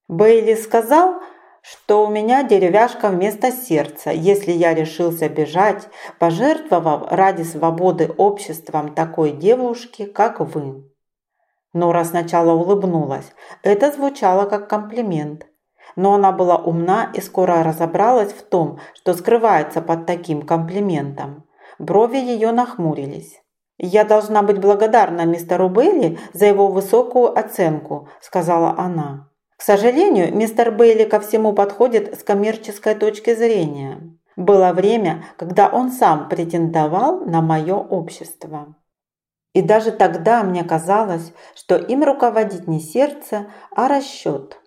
Бейли сказал, что у меня деревяшка вместо сердца, если я решился бежать, пожертвовав ради свободы обществом такой девушки, как вы. Нора сначала улыбнулась. Это звучало как комплимент. Но она была умна и скоро разобралась в том, что скрывается под таким комплиментом. Брови ее нахмурились. «Я должна быть благодарна мистеру Бейли за его высокую оценку», – сказала она. К сожалению, мистер Бейли ко всему подходит с коммерческой точки зрения. Было время, когда он сам претендовал на мое общество. И даже тогда мне казалось, что им руководит не сердце, а расчет.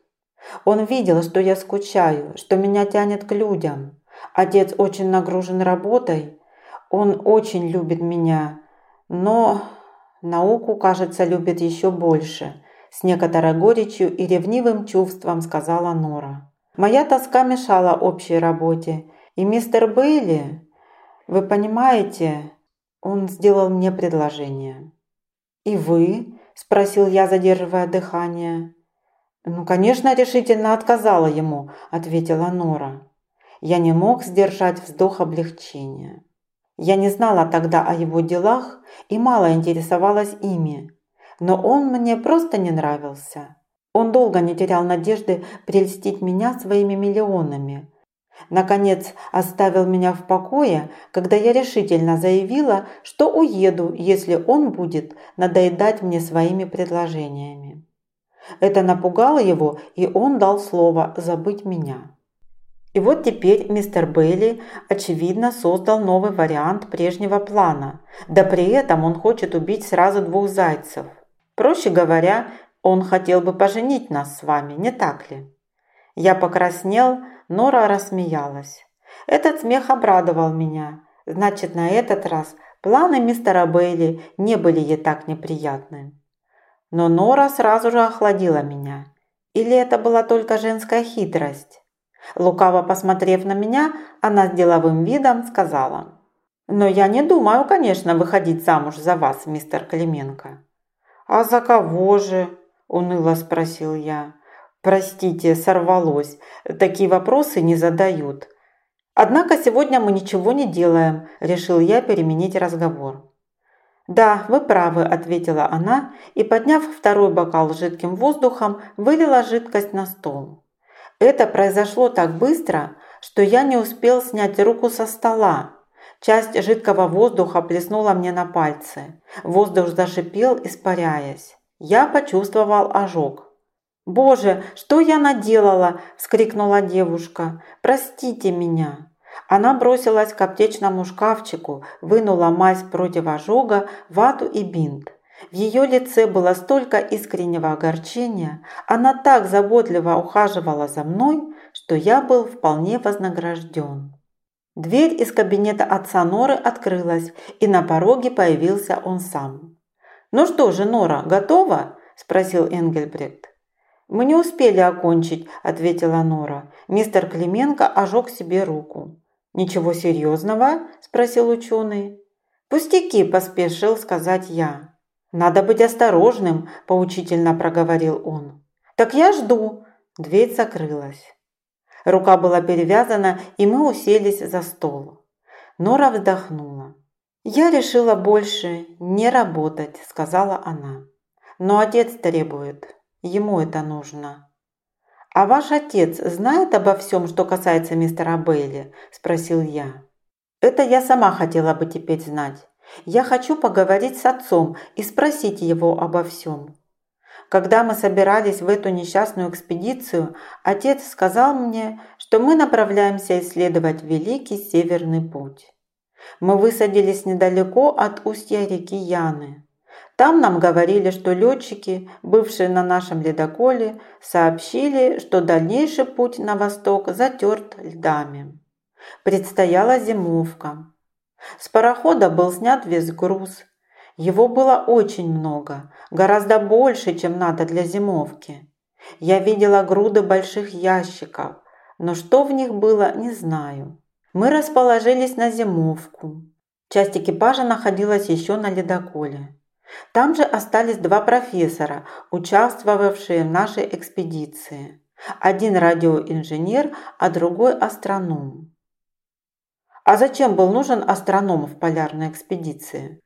Он видел, что я скучаю, что меня тянет к людям. Отец очень нагружен работой, он очень любит меня, но науку, кажется, любит еще больше – с некоторой горечью и ревнивым чувством сказала Нора. Моя тоска мешала общей работе, и мистер Бейли, вы понимаете, он сделал мне предложение. «И вы?» – спросил я, задерживая дыхание. «Ну, конечно, решительно отказала ему», – ответила Нора. Я не мог сдержать вздох облегчения. Я не знала тогда о его делах и мало интересовалась ими но он мне просто не нравился. Он долго не терял надежды прельстить меня своими миллионами. Наконец оставил меня в покое, когда я решительно заявила, что уеду, если он будет надоедать мне своими предложениями. Это напугало его, и он дал слово забыть меня. И вот теперь мистер Бейли, очевидно, создал новый вариант прежнего плана, да при этом он хочет убить сразу двух зайцев – Проще говоря, он хотел бы поженить нас с вами, не так ли? Я покраснел, Нора рассмеялась. Этот смех обрадовал меня. Значит, на этот раз планы мистера Бейли не были ей так неприятны. Но Нора сразу же охладила меня. Или это была только женская хитрость? Лукаво посмотрев на меня, она с деловым видом сказала. «Но я не думаю, конечно, выходить замуж за вас, мистер Клименко». «А за кого же?» – уныло спросил я. «Простите, сорвалось. Такие вопросы не задают». «Однако сегодня мы ничего не делаем», – решил я переменить разговор. «Да, вы правы», – ответила она и, подняв второй бокал жидким воздухом, вылила жидкость на стол. Это произошло так быстро, что я не успел снять руку со стола, Часть жидкого воздуха плеснула мне на пальцы. Воздух зашипел, испаряясь. Я почувствовал ожог. «Боже, что я наделала?» – вскрикнула девушка. «Простите меня!» Она бросилась к аптечному шкафчику, вынула мазь против ожога, вату и бинт. В ее лице было столько искреннего огорчения, она так заботливо ухаживала за мной, что я был вполне вознагражден. Дверь из кабинета отца Норы открылась, и на пороге появился он сам. «Ну что же, Нора, готова?» – спросил Энгельбрект. «Мы не успели окончить», – ответила Нора. Мистер Клименко ожег себе руку. «Ничего серьезного?» – спросил ученый. «Пустяки», – поспешил сказать я. «Надо быть осторожным», – поучительно проговорил он. «Так я жду». Дверь закрылась. Рука была перевязана, и мы уселись за стол. Нора вздохнула. «Я решила больше не работать», – сказала она. «Но отец требует. Ему это нужно». «А ваш отец знает обо всем, что касается мистера Бейли?» – спросил я. «Это я сама хотела бы теперь знать. Я хочу поговорить с отцом и спросить его обо всем». Когда мы собирались в эту несчастную экспедицию, отец сказал мне, что мы направляемся исследовать Великий Северный путь. Мы высадились недалеко от устья реки Яны. Там нам говорили, что летчики, бывшие на нашем ледоколе, сообщили, что дальнейший путь на восток затерт льдами. Предстояла зимовка. С парохода был снят весь груз. Его было очень много, гораздо больше, чем надо для зимовки. Я видела груды больших ящиков, но что в них было, не знаю. Мы расположились на зимовку. Часть экипажа находилась еще на ледоколе. Там же остались два профессора, участвовавшие в нашей экспедиции. Один радиоинженер, а другой астроном. А зачем был нужен астроном в полярной экспедиции?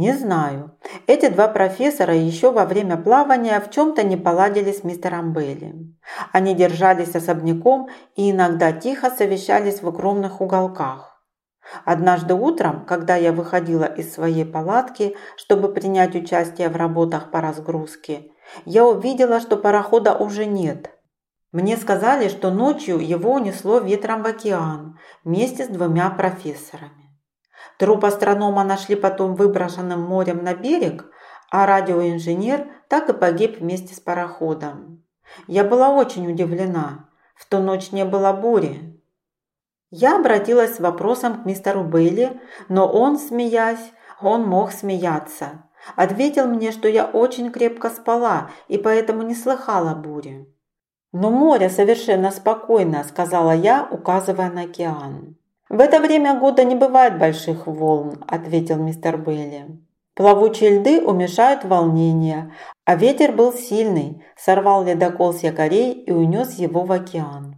Не знаю. Эти два профессора еще во время плавания в чем-то не поладили с мистером Белли. Они держались особняком и иногда тихо совещались в огромных уголках. Однажды утром, когда я выходила из своей палатки, чтобы принять участие в работах по разгрузке, я увидела, что парохода уже нет. Мне сказали, что ночью его унесло ветром в океан вместе с двумя профессорами. Труп астронома нашли потом выброшенным морем на берег, а радиоинженер так и погиб вместе с пароходом. Я была очень удивлена. В ту ночь не было бури, я обратилась с вопросом к мистеру Бейли, но он, смеясь, он мог смеяться. Ответил мне, что я очень крепко спала и поэтому не слыхала бури. «Но море совершенно спокойно», – сказала я, указывая на океан. «В это время года не бывает больших волн», – ответил мистер Бейли. Плавучие льды умешают волнение, а ветер был сильный, сорвал ледокол с якорей и унес его в океан.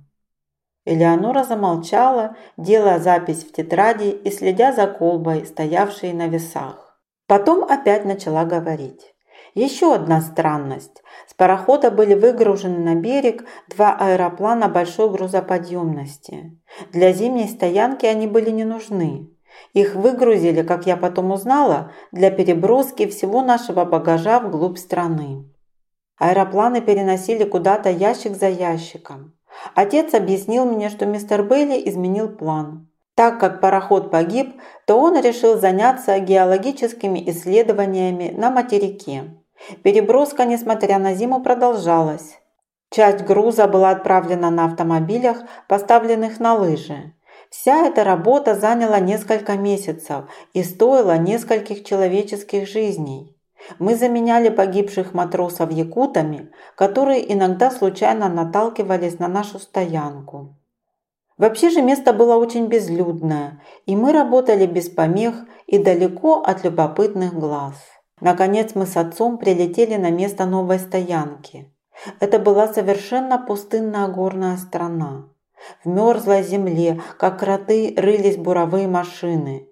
Элеонора замолчала, делая запись в тетради и следя за колбой, стоявшей на весах. Потом опять начала говорить. Еще одна странность. С парохода были выгружены на берег два аэроплана большой грузоподъемности. Для зимней стоянки они были не нужны. Их выгрузили, как я потом узнала, для переброски всего нашего багажа вглубь страны. Аэропланы переносили куда-то ящик за ящиком. Отец объяснил мне, что мистер Бейли изменил план. Так как пароход погиб, то он решил заняться геологическими исследованиями на материке. Переброска, несмотря на зиму, продолжалась. Часть груза была отправлена на автомобилях, поставленных на лыжи. Вся эта работа заняла несколько месяцев и стоила нескольких человеческих жизней. Мы заменяли погибших матросов якутами, которые иногда случайно наталкивались на нашу стоянку. Вообще же место было очень безлюдное, и мы работали без помех и далеко от любопытных глаз. Наконец мы с отцом прилетели на место новой стоянки. Это была совершенно пустынная горная страна. В мерзлой земле, как кроты, рылись буровые машины.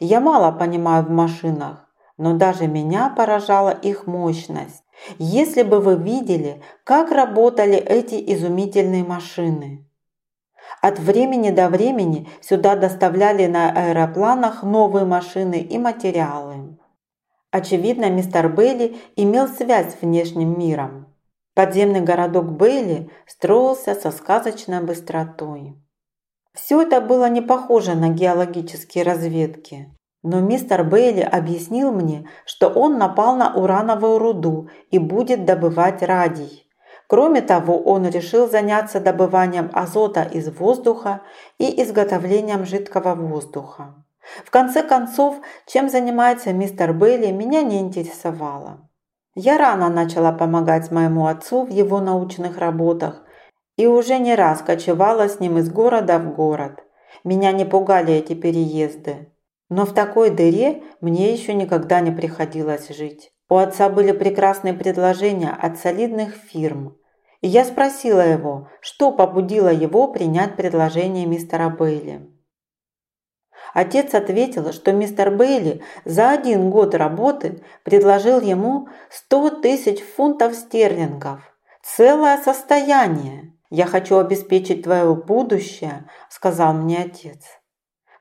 Я мало понимаю в машинах, но даже меня поражала их мощность. Если бы вы видели, как работали эти изумительные машины. От времени до времени сюда доставляли на аэропланах новые машины и материалы. Очевидно, мистер Бейли имел связь с внешним миром. Подземный городок Бейли строился со сказочной быстротой. Все это было не похоже на геологические разведки. Но мистер Бейли объяснил мне, что он напал на урановую руду и будет добывать радий. Кроме того, он решил заняться добыванием азота из воздуха и изготовлением жидкого воздуха. В конце концов, чем занимается мистер Бейли, меня не интересовало. Я рано начала помогать моему отцу в его научных работах и уже не раз кочевала с ним из города в город. Меня не пугали эти переезды. Но в такой дыре мне еще никогда не приходилось жить. У отца были прекрасные предложения от солидных фирм. И я спросила его, что побудило его принять предложение мистера Бейли. Отец ответил, что мистер Бейли за один год работы предложил ему 100 тысяч фунтов стерлингов. Целое состояние. «Я хочу обеспечить твое будущее», – сказал мне отец.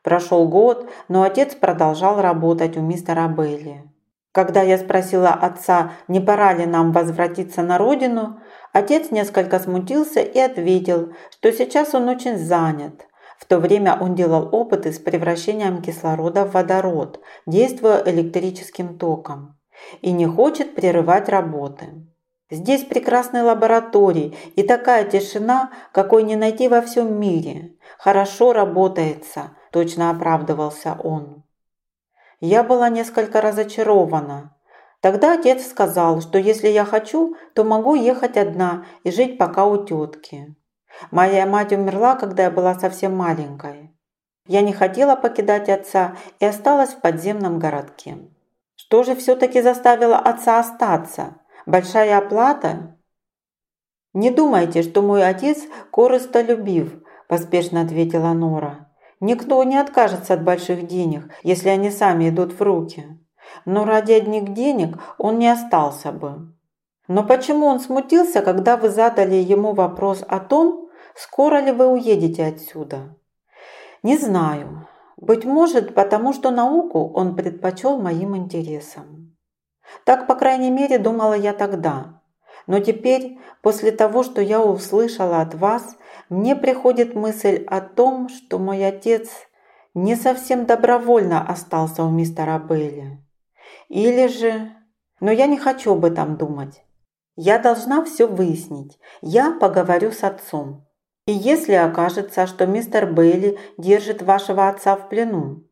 Прошел год, но отец продолжал работать у мистера Бейли. Когда я спросила отца, не пора ли нам возвратиться на родину, отец несколько смутился и ответил, что сейчас он очень занят. В то время он делал опыты с превращением кислорода в водород, действуя электрическим током, и не хочет прерывать работы. Здесь прекрасные лаборатории и такая тишина, какой не найти во всем мире. Хорошо работается, точно оправдывался он. Я была несколько разочарована. Тогда отец сказал, что если я хочу, то могу ехать одна и жить пока у тетки. Моя мать умерла, когда я была совсем маленькой. Я не хотела покидать отца и осталась в подземном городке. Что же все-таки заставило отца остаться? Большая оплата? Не думайте, что мой отец корыстолюбив, поспешно ответила Нора. Никто не откажется от больших денег, если они сами идут в руки. Но ради одних денег он не остался бы. Но почему он смутился, когда вы задали ему вопрос о том, скоро ли вы уедете отсюда? Не знаю. Быть может, потому что науку он предпочел моим интересам. Так, по крайней мере, думала я тогда. Но теперь, после того, что я услышала от вас, мне приходит мысль о том, что мой отец не совсем добровольно остался у мистера Бейли. Или же... Но я не хочу об этом думать. Я должна все выяснить. Я поговорю с отцом. И если окажется, что мистер Бейли держит вашего отца в плену.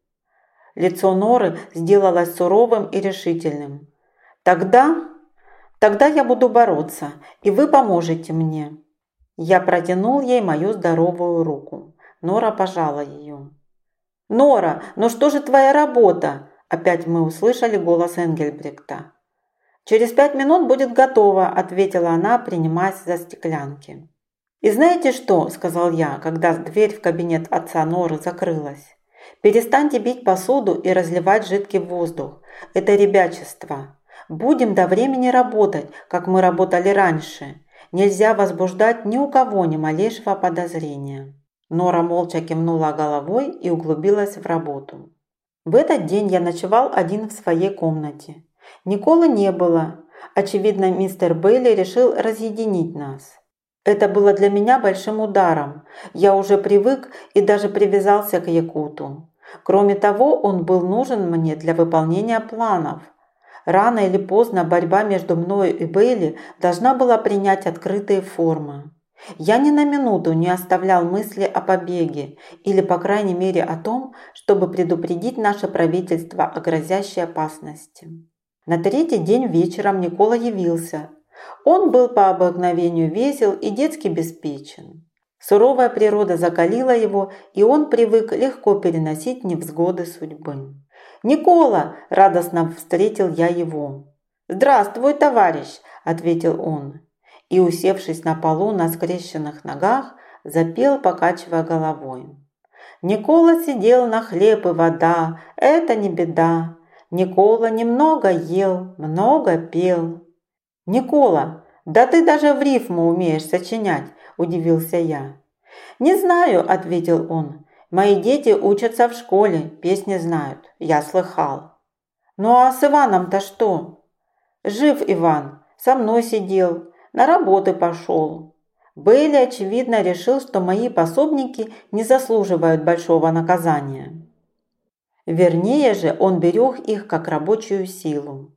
Лицо Норы сделалось суровым и решительным. Тогда... Тогда я буду бороться, и вы поможете мне. Я протянул ей мою здоровую руку. Нора пожала ее. «Нора, ну что же твоя работа?» Опять мы услышали голос Энгельбректа. «Через пять минут будет готово», – ответила она, принимаясь за стеклянки. «И знаете что?» – сказал я, когда дверь в кабинет отца Норы закрылась. «Перестаньте бить посуду и разливать жидкий воздух. Это ребячество. Будем до времени работать, как мы работали раньше. Нельзя возбуждать ни у кого ни малейшего подозрения». Нора молча кивнула головой и углубилась в работу. В этот день я ночевал один в своей комнате. Николы не было. Очевидно, мистер Бейли решил разъединить нас. Это было для меня большим ударом. Я уже привык и даже привязался к Якуту. Кроме того, он был нужен мне для выполнения планов – Рано или поздно борьба между мной и Бейли должна была принять открытые формы. Я ни на минуту не оставлял мысли о побеге или, по крайней мере, о том, чтобы предупредить наше правительство о грозящей опасности. На третий день вечером Никола явился. Он был по обыкновению весел и детски беспечен. Суровая природа закалила его, и он привык легко переносить невзгоды судьбы. «Никола!» – радостно встретил я его. «Здравствуй, товарищ!» – ответил он. И, усевшись на полу на скрещенных ногах, запел, покачивая головой. Никола сидел на хлеб и вода, это не беда. Никола немного ел, много пел. «Никола, да ты даже в рифму умеешь сочинять!» – удивился я. «Не знаю», – ответил он. Мои дети учатся в школе, песни знают, я слыхал. Ну а с Иваном-то что? Жив Иван, со мной сидел, на работы пошел. Бейли, очевидно, решил, что мои пособники не заслуживают большого наказания. Вернее же, он берег их как рабочую силу.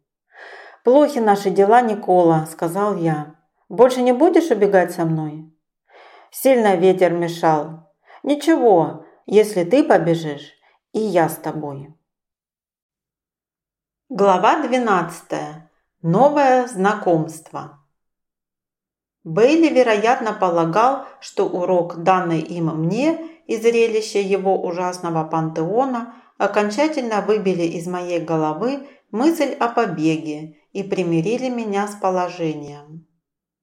«Плохи наши дела, Никола», – сказал я. «Больше не будешь убегать со мной?» Сильно ветер мешал. «Ничего, если ты побежишь, и я с тобой. Глава 12. Новое знакомство. Бейли, вероятно, полагал, что урок, данный им мне, и зрелище его ужасного пантеона окончательно выбили из моей головы мысль о побеге и примирили меня с положением.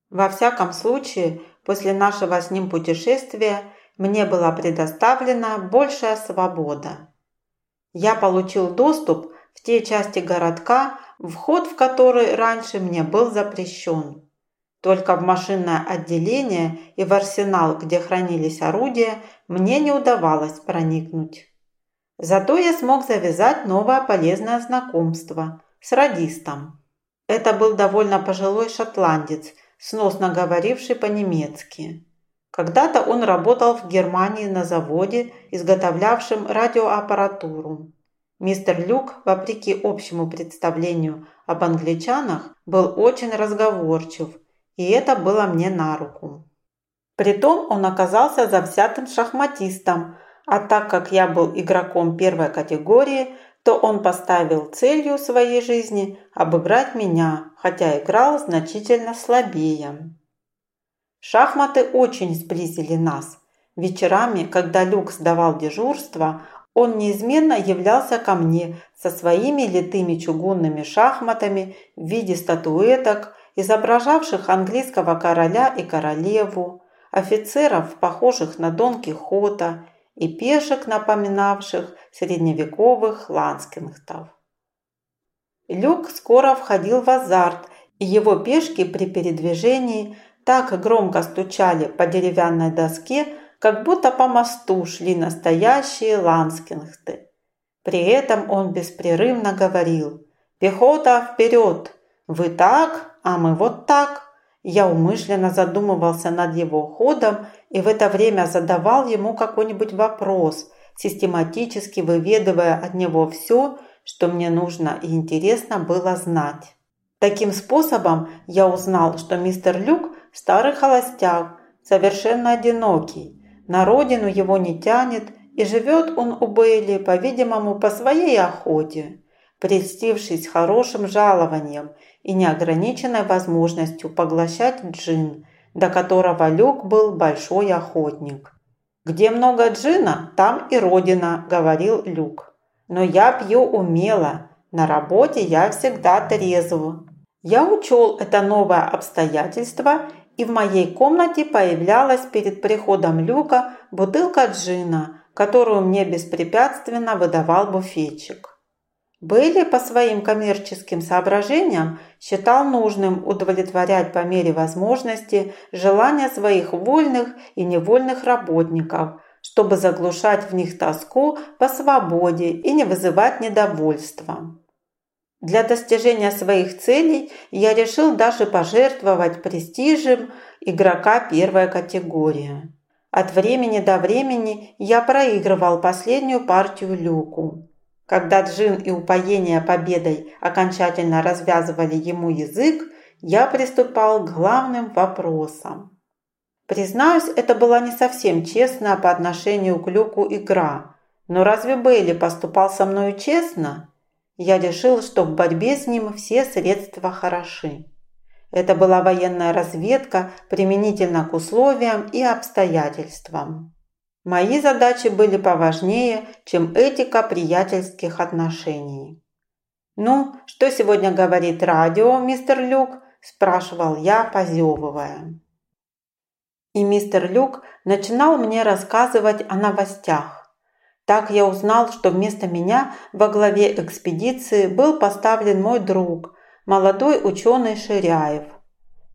Во всяком случае, после нашего с ним путешествия мне была предоставлена большая свобода. Я получил доступ в те части городка, вход в который раньше мне был запрещен. Только в машинное отделение и в арсенал, где хранились орудия, мне не удавалось проникнуть. Зато я смог завязать новое полезное знакомство с радистом. Это был довольно пожилой шотландец, сносно говоривший по-немецки. Когда-то он работал в Германии на заводе, изготовлявшем радиоаппаратуру. Мистер Люк, вопреки общему представлению об англичанах, был очень разговорчив, и это было мне на руку. Притом он оказался завзятым шахматистом, а так как я был игроком первой категории, то он поставил целью своей жизни обыграть меня, хотя играл значительно слабее. Шахматы очень сблизили нас. Вечерами, когда Люк сдавал дежурство, он неизменно являлся ко мне со своими литыми чугунными шахматами в виде статуэток, изображавших английского короля и королеву, офицеров, похожих на Дон Кихота, и пешек, напоминавших средневековых ланскингтов. Люк скоро входил в азарт, и его пешки при передвижении так громко стучали по деревянной доске, как будто по мосту шли настоящие ланскингты. При этом он беспрерывно говорил «Пехота вперед! Вы так, а мы вот так!» Я умышленно задумывался над его ходом и в это время задавал ему какой-нибудь вопрос, систематически выведывая от него все, что мне нужно и интересно было знать. Таким способом я узнал, что мистер Люк – старый холостяк, совершенно одинокий, на родину его не тянет, и живет он у Бейли, по-видимому, по своей охоте, прельстившись хорошим жалованием и неограниченной возможностью поглощать джин, до которого Люк был большой охотник. «Где много джина, там и родина», – говорил Люк. «Но я пью умело, на работе я всегда трезв». Я учел это новое обстоятельство и в моей комнате появлялась перед приходом Люка бутылка джина, которую мне беспрепятственно выдавал буфетчик. Бейли по своим коммерческим соображениям считал нужным удовлетворять по мере возможности желания своих вольных и невольных работников, чтобы заглушать в них тоску по свободе и не вызывать недовольства. Для достижения своих целей я решил даже пожертвовать престижем игрока первой категории. От времени до времени я проигрывал последнюю партию Люку. Когда джин и упоение победой окончательно развязывали ему язык, я приступал к главным вопросам. Признаюсь, это была не совсем честная по отношению к Люку игра. Но разве Бейли поступал со мною честно? Я решил, что в борьбе с ним все средства хороши. Это была военная разведка применительно к условиям и обстоятельствам. Мои задачи были поважнее, чем этика приятельских отношений. «Ну, что сегодня говорит радио, мистер Люк?» – спрашивал я, позевывая. И мистер Люк начинал мне рассказывать о новостях. Так я узнал, что вместо меня во главе экспедиции был поставлен мой друг, молодой ученый Ширяев.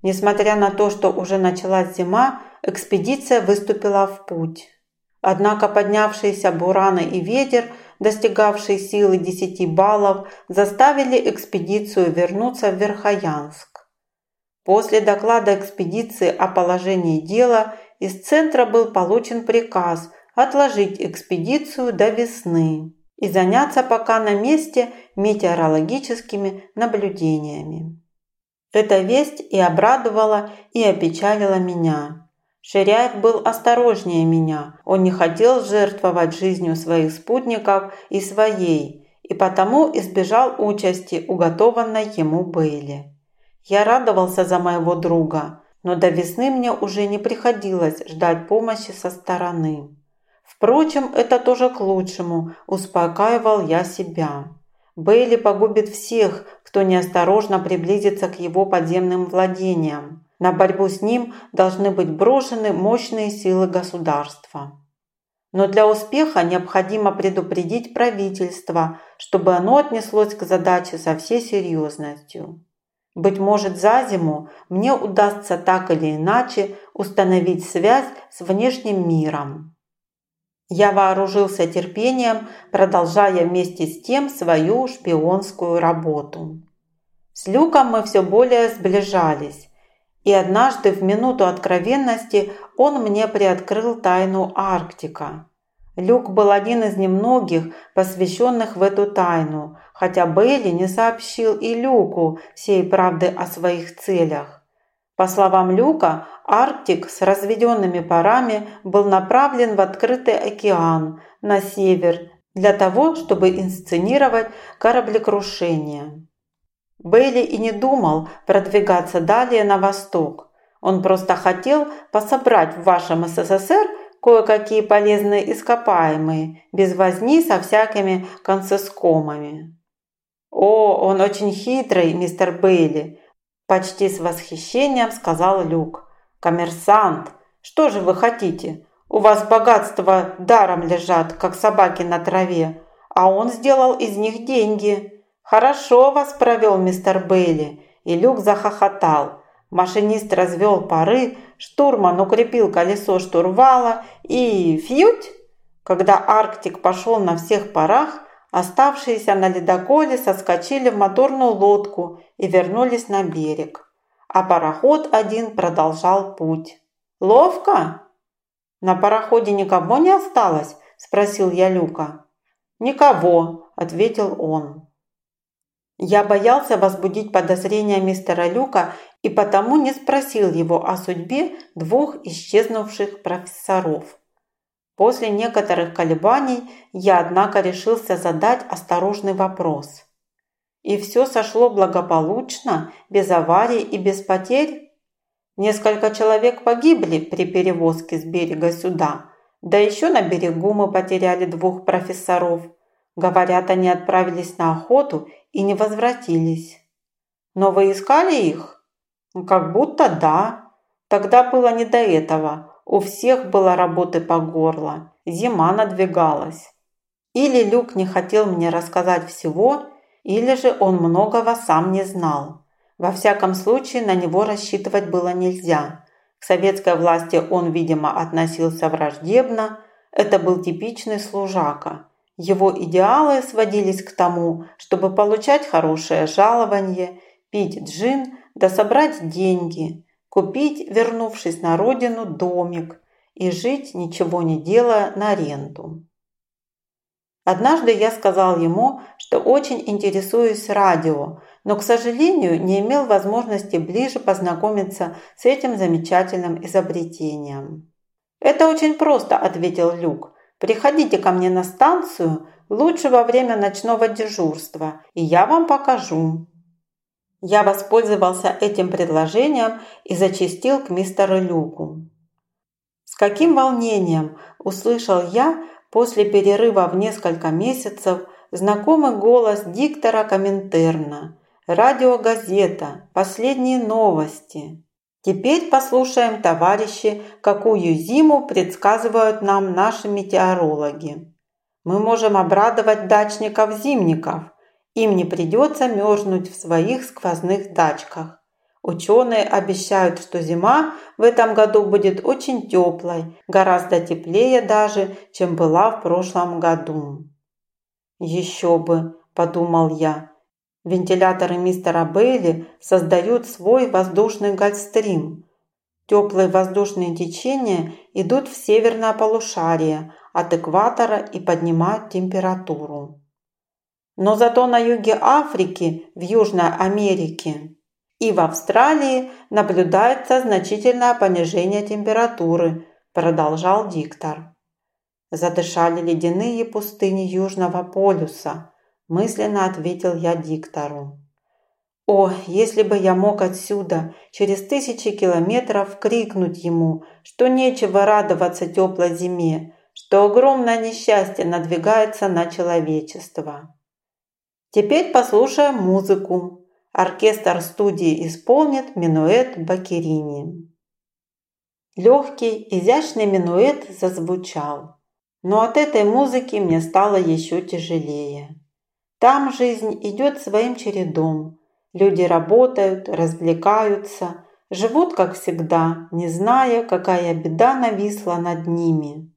Несмотря на то, что уже началась зима, экспедиция выступила в путь. Однако поднявшиеся бураны и ветер, достигавшие силы 10 баллов, заставили экспедицию вернуться в Верхоянск. После доклада экспедиции о положении дела из центра был получен приказ – отложить экспедицию до весны и заняться пока на месте метеорологическими наблюдениями. Эта весть и обрадовала, и опечалила меня. Ширяев был осторожнее меня, он не хотел жертвовать жизнью своих спутников и своей, и потому избежал участи, уготованной ему Бейли. Я радовался за моего друга, но до весны мне уже не приходилось ждать помощи со стороны. Впрочем, это тоже к лучшему, успокаивал я себя. Бейли погубит всех, кто неосторожно приблизится к его подземным владениям. На борьбу с ним должны быть брошены мощные силы государства. Но для успеха необходимо предупредить правительство, чтобы оно отнеслось к задаче со всей серьезностью. Быть может, за зиму мне удастся так или иначе установить связь с внешним миром. Я вооружился терпением, продолжая вместе с тем свою шпионскую работу. С Люком мы все более сближались, и однажды в минуту откровенности он мне приоткрыл тайну Арктика. Люк был один из немногих, посвященных в эту тайну, хотя Бейли не сообщил и Люку всей правды о своих целях. По словам Люка, Арктик с разведенными парами был направлен в открытый океан на север для того, чтобы инсценировать кораблекрушение. Бейли и не думал продвигаться далее на восток. Он просто хотел пособрать в вашем СССР кое-какие полезные ископаемые, без возни со всякими концескомами. «О, он очень хитрый, мистер Бейли!» Почти с восхищением сказал Люк. «Коммерсант! Что же вы хотите? У вас богатства даром лежат, как собаки на траве, а он сделал из них деньги. Хорошо вас провел мистер Бейли!» И Люк захохотал. Машинист развел пары, штурман укрепил колесо штурвала и фьють! Когда Арктик пошел на всех парах, оставшиеся на ледоколе соскочили в моторную лодку и вернулись на берег. А пароход один продолжал путь. «Ловко?» «На пароходе никого не осталось?» – спросил я Люка. «Никого», – ответил он. Я боялся возбудить подозрения мистера Люка и потому не спросил его о судьбе двух исчезнувших профессоров. После некоторых колебаний я, однако, решился задать осторожный вопрос. И все сошло благополучно, без аварий и без потерь? Несколько человек погибли при перевозке с берега сюда, да еще на берегу мы потеряли двух профессоров. Говорят, они отправились на охоту и не возвратились. Но вы искали их? Как будто да. Тогда было не до этого. У всех было работы по горло. Зима надвигалась. Или Люк не хотел мне рассказать всего, или же он многого сам не знал. Во всяком случае, на него рассчитывать было нельзя. К советской власти он, видимо, относился враждебно. Это был типичный служака – его идеалы сводились к тому, чтобы получать хорошее жалование, пить джин да собрать деньги, купить, вернувшись на родину, домик и жить, ничего не делая, на аренду. Однажды я сказал ему, что очень интересуюсь радио, но, к сожалению, не имел возможности ближе познакомиться с этим замечательным изобретением. «Это очень просто», – ответил Люк. Приходите ко мне на станцию лучше во время ночного дежурства, и я вам покажу». Я воспользовался этим предложением и зачастил к мистеру Люку. С каким волнением услышал я после перерыва в несколько месяцев знакомый голос диктора Коминтерна, радиогазета, последние новости. Теперь послушаем, товарищи, какую зиму предсказывают нам наши метеорологи. Мы можем обрадовать дачников-зимников. Им не придется мерзнуть в своих сквозных дачках. Ученые обещают, что зима в этом году будет очень теплой, гораздо теплее даже, чем была в прошлом году. «Еще бы», – подумал я, Вентиляторы мистера Бейли создают свой воздушный гольфстрим. Теплые воздушные течения идут в северное полушарие от экватора и поднимают температуру. Но зато на юге Африки, в Южной Америке и в Австралии наблюдается значительное понижение температуры, продолжал диктор. Задышали ледяные пустыни Южного полюса – мысленно ответил я диктору. О, если бы я мог отсюда, через тысячи километров, крикнуть ему, что нечего радоваться теплой зиме, что огромное несчастье надвигается на человечество. Теперь послушаем музыку. Оркестр студии исполнит минуэт Бакерини. Легкий, изящный минуэт зазвучал, но от этой музыки мне стало еще тяжелее. Там жизнь идет своим чередом. Люди работают, развлекаются, живут как всегда, не зная, какая беда нависла над ними.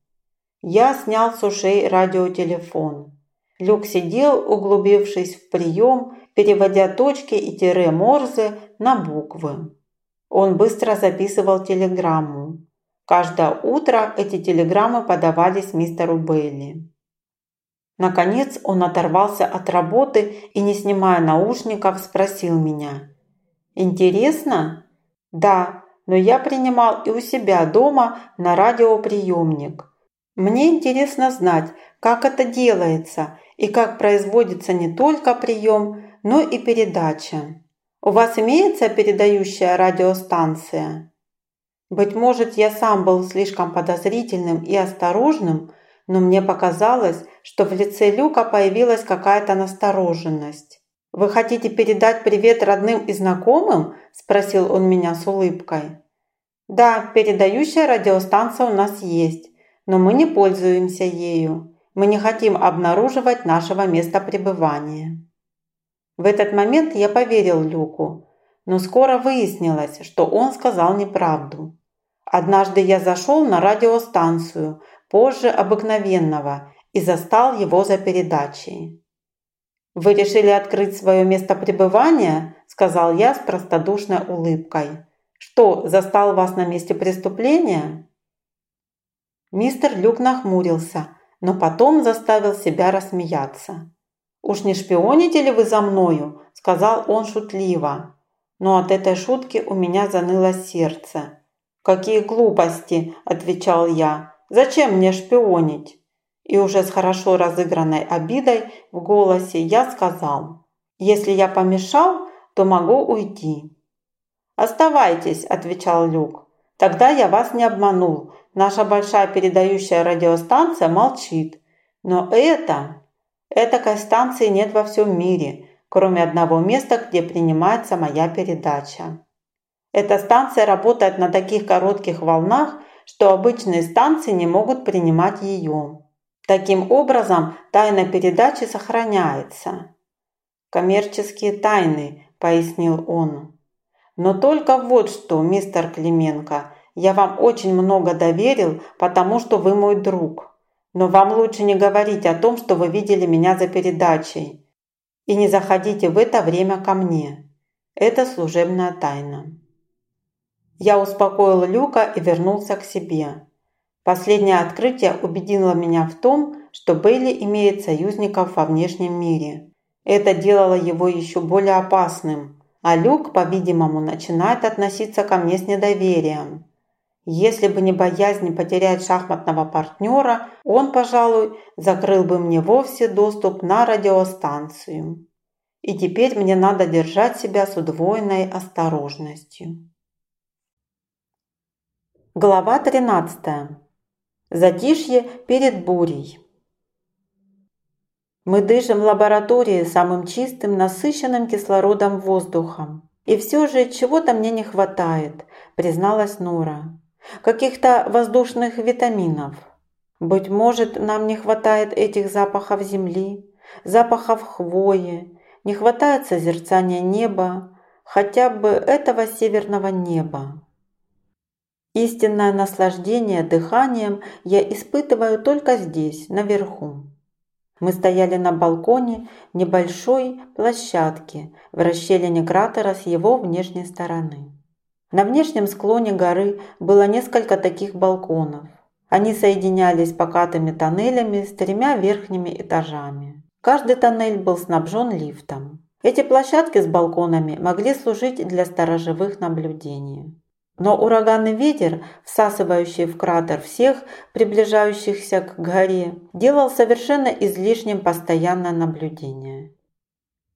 Я снял с ушей радиотелефон. Люк сидел, углубившись в прием, переводя точки и тире Морзе на буквы. Он быстро записывал телеграмму. Каждое утро эти телеграммы подавались мистеру Бейли. Наконец он оторвался от работы и, не снимая наушников, спросил меня. «Интересно?» «Да, но я принимал и у себя дома на радиоприемник. Мне интересно знать, как это делается и как производится не только прием, но и передача. У вас имеется передающая радиостанция?» Быть может, я сам был слишком подозрительным и осторожным, но мне показалось, что в лице Люка появилась какая-то настороженность. «Вы хотите передать привет родным и знакомым?» – спросил он меня с улыбкой. «Да, передающая радиостанция у нас есть, но мы не пользуемся ею. Мы не хотим обнаруживать нашего места пребывания». В этот момент я поверил Люку, но скоро выяснилось, что он сказал неправду. Однажды я зашел на радиостанцию позже обыкновенного и застал его за передачей. «Вы решили открыть свое место пребывания?» – сказал я с простодушной улыбкой. «Что, застал вас на месте преступления?» Мистер Люк нахмурился, но потом заставил себя рассмеяться. «Уж не шпионите ли вы за мною?» – сказал он шутливо. Но от этой шутки у меня заныло сердце. «Какие глупости!» – отвечал я. «Зачем мне шпионить?» И уже с хорошо разыгранной обидой в голосе я сказал. «Если я помешал, то могу уйти». «Оставайтесь», – отвечал Люк. «Тогда я вас не обманул. Наша большая передающая радиостанция молчит. Но это...» Этакой станции нет во всем мире, кроме одного места, где принимается моя передача. Эта станция работает на таких коротких волнах, что обычные станции не могут принимать ее. Таким образом, тайна передачи сохраняется. «Коммерческие тайны», – пояснил он. «Но только вот что, мистер Клименко, я вам очень много доверил, потому что вы мой друг. Но вам лучше не говорить о том, что вы видели меня за передачей. И не заходите в это время ко мне. Это служебная тайна. Я успокоил Люка и вернулся к себе. Последнее открытие убедило меня в том, что Бейли имеет союзников во внешнем мире. Это делало его еще более опасным, а Люк, по-видимому, начинает относиться ко мне с недоверием. Если бы не боязнь потерять шахматного партнера, он, пожалуй, закрыл бы мне вовсе доступ на радиостанцию. И теперь мне надо держать себя с удвоенной осторожностью. Глава 13. Затишье перед бурей. Мы дышим в лаборатории самым чистым, насыщенным кислородом воздухом. И все же чего-то мне не хватает, призналась Нора каких-то воздушных витаминов. Быть может, нам не хватает этих запахов земли, запахов хвои, не хватает созерцания неба, хотя бы этого северного неба. Истинное наслаждение дыханием я испытываю только здесь, наверху. Мы стояли на балконе небольшой площадки в расщелине кратера с его внешней стороны. На внешнем склоне горы было несколько таких балконов. Они соединялись покатыми тоннелями с тремя верхними этажами. Каждый тоннель был снабжен лифтом. Эти площадки с балконами могли служить для сторожевых наблюдений. Но ураганный ветер, всасывающий в кратер всех приближающихся к горе, делал совершенно излишним постоянное наблюдение.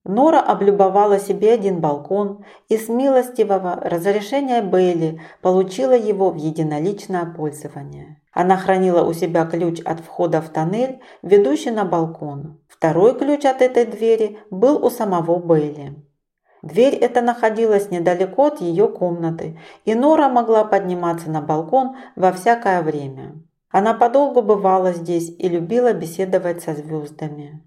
Нора облюбовала себе один балкон и с милостивого разрешения Бейли получила его в единоличное пользование. Она хранила у себя ключ от входа в тоннель, ведущий на балкон. Второй ключ от этой двери был у самого Бейли. Дверь эта находилась недалеко от ее комнаты, и Нора могла подниматься на балкон во всякое время. Она подолгу бывала здесь и любила беседовать со звездами.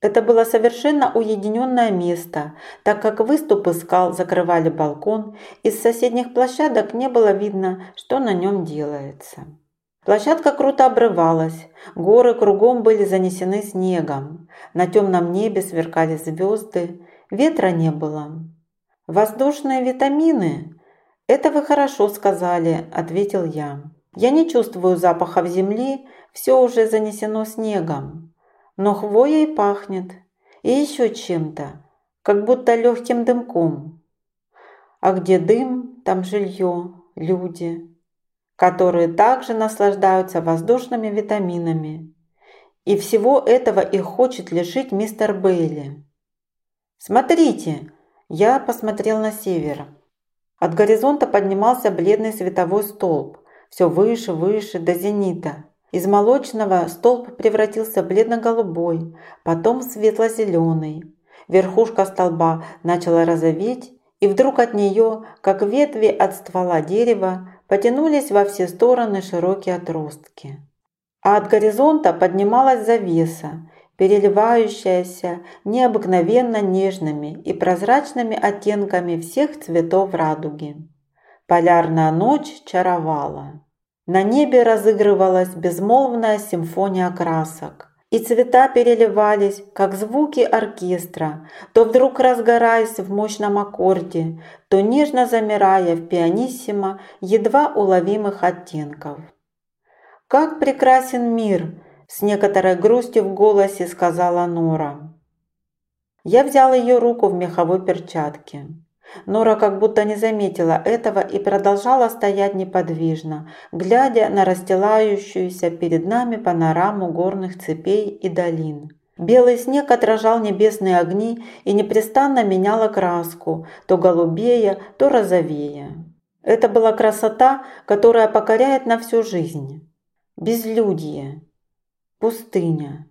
Это было совершенно уединенное место, так как выступы скал закрывали балкон, из соседних площадок не было видно, что на нем делается. Площадка круто обрывалась, горы кругом были занесены снегом, на темном небе сверкали звезды, ветра не было. «Воздушные витамины?» «Это вы хорошо сказали», – ответил я. «Я не чувствую запахов земли, все уже занесено снегом. Но хвоей пахнет. И еще чем-то, как будто легким дымком. А где дым, там жилье, люди, которые также наслаждаются воздушными витаминами. И всего этого их хочет лишить мистер Бейли. «Смотрите!» Я посмотрел на север. От горизонта поднимался бледный световой столб, все выше, выше, до зенита. Из молочного столб превратился в бледно-голубой, потом светло-зеленый. Верхушка столба начала розоветь, и вдруг от нее, как ветви от ствола дерева, потянулись во все стороны широкие отростки. А от горизонта поднималась завеса, переливающаяся необыкновенно нежными и прозрачными оттенками всех цветов радуги. Полярная ночь чаровала. На небе разыгрывалась безмолвная симфония красок, и цвета переливались, как звуки оркестра, то вдруг разгораясь в мощном аккорде, то нежно замирая в пианиссимо едва уловимых оттенков. «Как прекрасен мир!» – с некоторой грустью в голосе сказала Нора. Я взял ее руку в меховой перчатке. Нора как будто не заметила этого и продолжала стоять неподвижно, глядя на расстилающуюся перед нами панораму горных цепей и долин. Белый снег отражал небесные огни и непрестанно менял окраску, то голубее, то розовее. Это была красота, которая покоряет на всю жизнь. Безлюдье. Пустыня.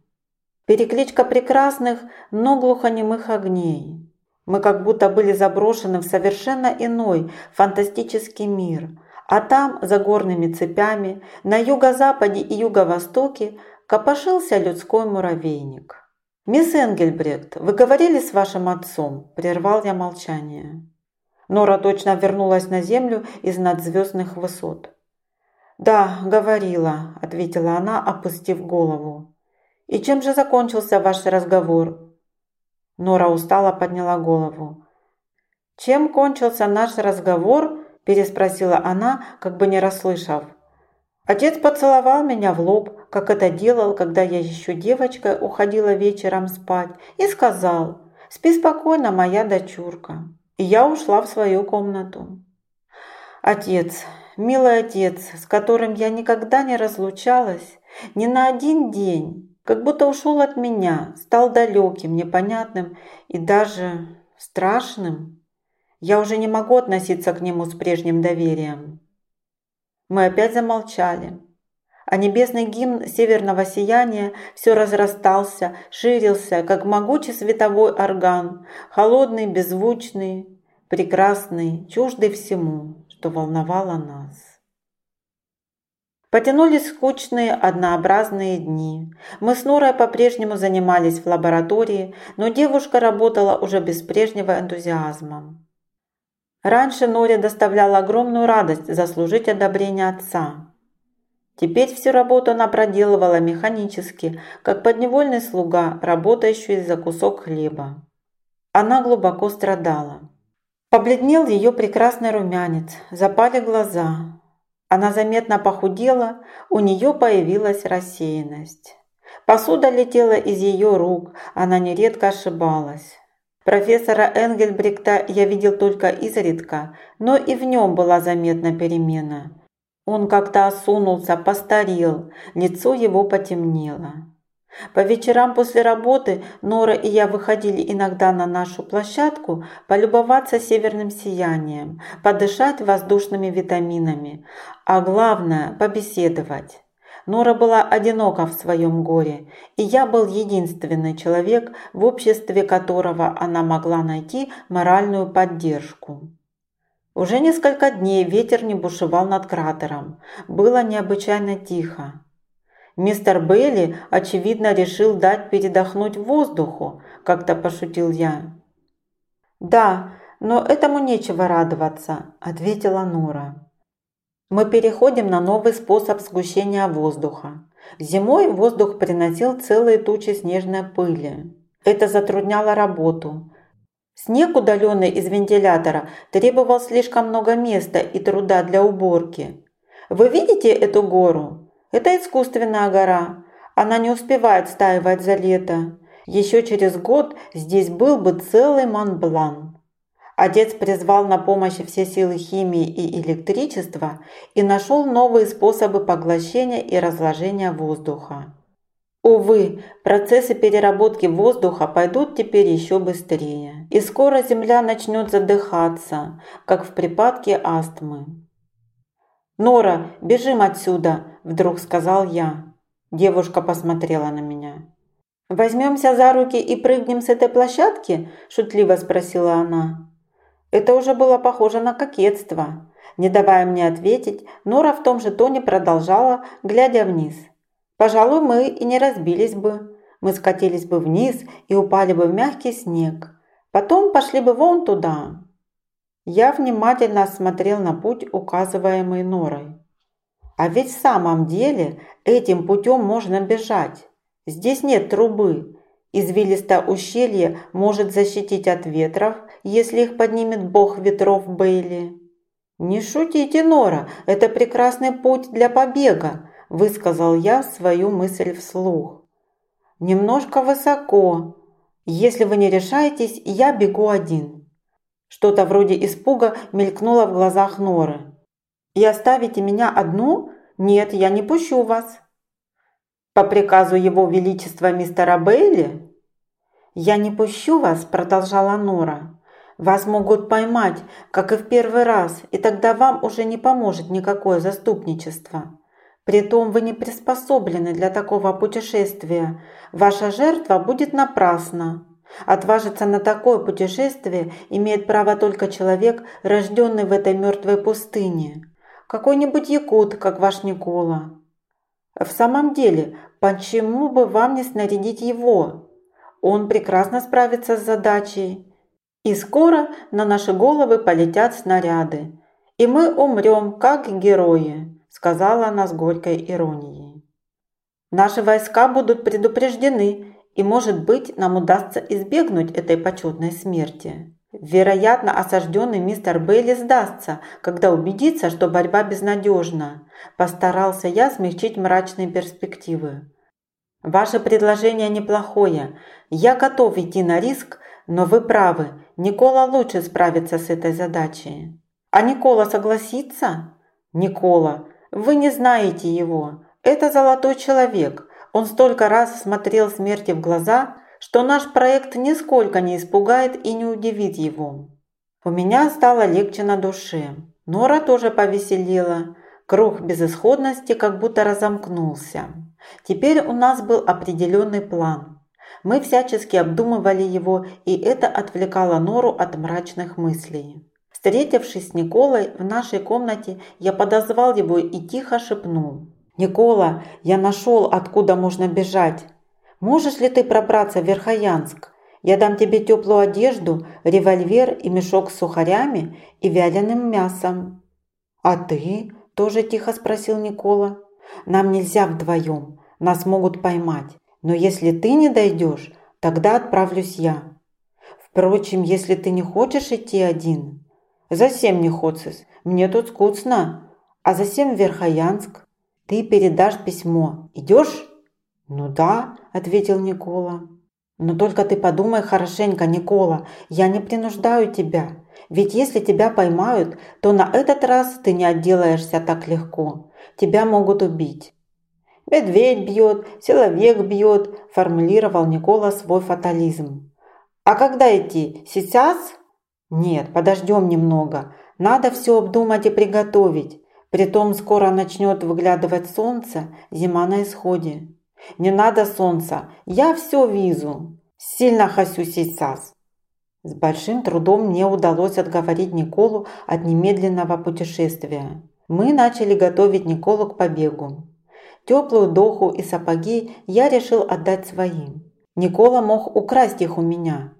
Перекличка прекрасных, но глухонемых огней. Мы как будто были заброшены в совершенно иной, фантастический мир. А там, за горными цепями, на юго-западе и юго-востоке, копошился людской муравейник. «Мисс Энгельбрект, вы говорили с вашим отцом?» – прервал я молчание. Нора точно вернулась на землю из надзвездных высот. «Да, говорила», – ответила она, опустив голову. «И чем же закончился ваш разговор?» Нора устало подняла голову. «Чем кончился наш разговор?» – переспросила она, как бы не расслышав. Отец поцеловал меня в лоб, как это делал, когда я еще девочкой уходила вечером спать, и сказал «Спи спокойно, моя дочурка». И я ушла в свою комнату. Отец, милый отец, с которым я никогда не разлучалась, ни на один день, как будто ушел от меня, стал далеким, непонятным и даже страшным. Я уже не могу относиться к нему с прежним доверием. Мы опять замолчали. А небесный гимн северного сияния все разрастался, ширился, как могучий световой орган, холодный, беззвучный, прекрасный, чуждый всему, что волновало нас. Потянулись скучные, однообразные дни. Мы с Норой по-прежнему занимались в лаборатории, но девушка работала уже без прежнего энтузиазма. Раньше Норе доставляла огромную радость заслужить одобрение отца. Теперь всю работу она проделывала механически, как подневольный слуга, работающий за кусок хлеба. Она глубоко страдала. Побледнел ее прекрасный румянец, запали глаза. Она заметно похудела, у нее появилась рассеянность. Посуда летела из ее рук, она нередко ошибалась. Профессора Энгельбрикта я видел только изредка, но и в нем была заметна перемена. Он как-то осунулся, постарел, лицо его потемнело. По вечерам после работы Нора и я выходили иногда на нашу площадку полюбоваться северным сиянием, подышать воздушными витаминами, а главное – побеседовать. Нора была одинока в своем горе, и я был единственный человек, в обществе которого она могла найти моральную поддержку. Уже несколько дней ветер не бушевал над кратером, было необычайно тихо. Мистер Бейли, очевидно, решил дать передохнуть воздуху, как-то пошутил я. Да, но этому нечего радоваться, ответила Нора. Мы переходим на новый способ сгущения воздуха. Зимой воздух приносил целые тучи снежной пыли. Это затрудняло работу. Снег, удаленный из вентилятора, требовал слишком много места и труда для уборки. Вы видите эту гору? Это искусственная гора. Она не успевает стаивать за лето. Еще через год здесь был бы целый Монблан. Отец призвал на помощь все силы химии и электричества и нашел новые способы поглощения и разложения воздуха. Увы, процессы переработки воздуха пойдут теперь еще быстрее, и скоро Земля начнет задыхаться, как в припадке астмы. «Нора, бежим отсюда!» – вдруг сказал я. Девушка посмотрела на меня. «Возьмемся за руки и прыгнем с этой площадки?» – шутливо спросила она. Это уже было похоже на кокетство. Не давая мне ответить, Нора в том же тоне продолжала, глядя вниз. «Пожалуй, мы и не разбились бы. Мы скатились бы вниз и упали бы в мягкий снег. Потом пошли бы вон туда». Я внимательно осмотрел на путь, указываемый Норой. А ведь в самом деле этим путем можно бежать. Здесь нет трубы. Извилистое ущелье может защитить от ветров, если их поднимет бог ветров Бейли. «Не шутите, Нора, это прекрасный путь для побега», – высказал я свою мысль вслух. «Немножко высоко. Если вы не решаетесь, я бегу один». Что-то вроде испуга мелькнуло в глазах Норы. «И оставите меня одну? Нет, я не пущу вас». «По приказу его величества мистера Бейли?» «Я не пущу вас», – продолжала Нора. Вас могут поймать, как и в первый раз, и тогда вам уже не поможет никакое заступничество. Притом вы не приспособлены для такого путешествия. Ваша жертва будет напрасна. Отважиться на такое путешествие имеет право только человек, рожденный в этой мертвой пустыне. Какой-нибудь якут, как ваш Никола. В самом деле, почему бы вам не снарядить его? Он прекрасно справится с задачей. И скоро на наши головы полетят снаряды, и мы умрем, как герои», – сказала она с горькой иронией. «Наши войска будут предупреждены, и, может быть, нам удастся избегнуть этой почетной смерти. Вероятно, осажденный мистер Бейли сдастся, когда убедится, что борьба безнадежна. Постарался я смягчить мрачные перспективы. Ваше предложение неплохое. Я готов идти на риск, но вы правы, Никола лучше справится с этой задачей. А Никола согласится? Никола, вы не знаете его. Это золотой человек. Он столько раз смотрел смерти в глаза, что наш проект нисколько не испугает и не удивит его. У меня стало легче на душе. Нора тоже повеселела. Круг безысходности как будто разомкнулся. Теперь у нас был определенный план. Мы всячески обдумывали его, и это отвлекало Нору от мрачных мыслей. Встретившись с Николой в нашей комнате, я подозвал его и тихо шепнул. «Никола, я нашел, откуда можно бежать. Можешь ли ты пробраться в Верхоянск? Я дам тебе теплую одежду, револьвер и мешок с сухарями и вяленым мясом». «А ты?» – тоже тихо спросил Никола. «Нам нельзя вдвоем, нас могут поймать. Но если ты не дойдешь, тогда отправлюсь я. Впрочем, если ты не хочешь идти один, засем не хочешь, мне тут скучно, а засем в Верхоянск. Ты передашь письмо. Идешь? Ну да, ответил Никола. Но только ты подумай хорошенько, Никола, я не принуждаю тебя. Ведь если тебя поймают, то на этот раз ты не отделаешься так легко. Тебя могут убить. «Медведь бьет, человек бьет», – формулировал Никола свой фатализм. «А когда идти? Сейчас?» «Нет, подождем немного. Надо все обдумать и приготовить. Притом скоро начнет выглядывать солнце, зима на исходе. Не надо солнца, я все вижу. Сильно хочу сейчас». С большим трудом мне удалось отговорить Николу от немедленного путешествия. Мы начали готовить Николу к побегу. Теплую доху и сапоги я решил отдать своим. Никола мог украсть их у меня.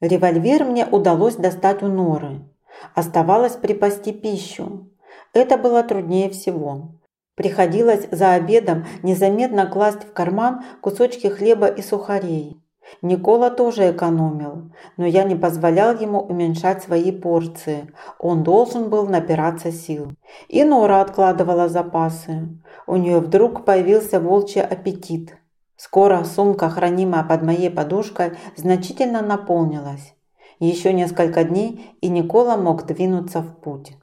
Револьвер мне удалось достать у Норы. Оставалось припасти пищу. Это было труднее всего. Приходилось за обедом незаметно класть в карман кусочки хлеба и сухарей. Никола тоже экономил, но я не позволял ему уменьшать свои порции. Он должен был набираться сил. И Нора откладывала запасы. У нее вдруг появился волчий аппетит. Скоро сумка, хранимая под моей подушкой, значительно наполнилась. Еще несколько дней, и Никола мог двинуться в путь.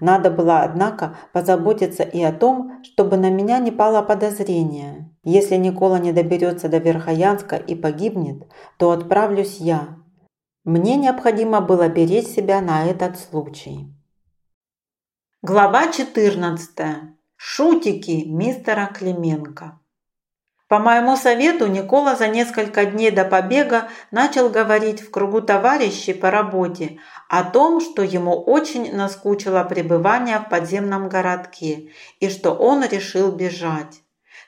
Надо было, однако, позаботиться и о том, чтобы на меня не пало подозрение. Если Никола не доберется до Верхоянска и погибнет, то отправлюсь я. Мне необходимо было беречь себя на этот случай. Глава 14. Шутики мистера Клименко. По моему совету Никола за несколько дней до побега начал говорить в кругу товарищей по работе о том, что ему очень наскучило пребывание в подземном городке и что он решил бежать.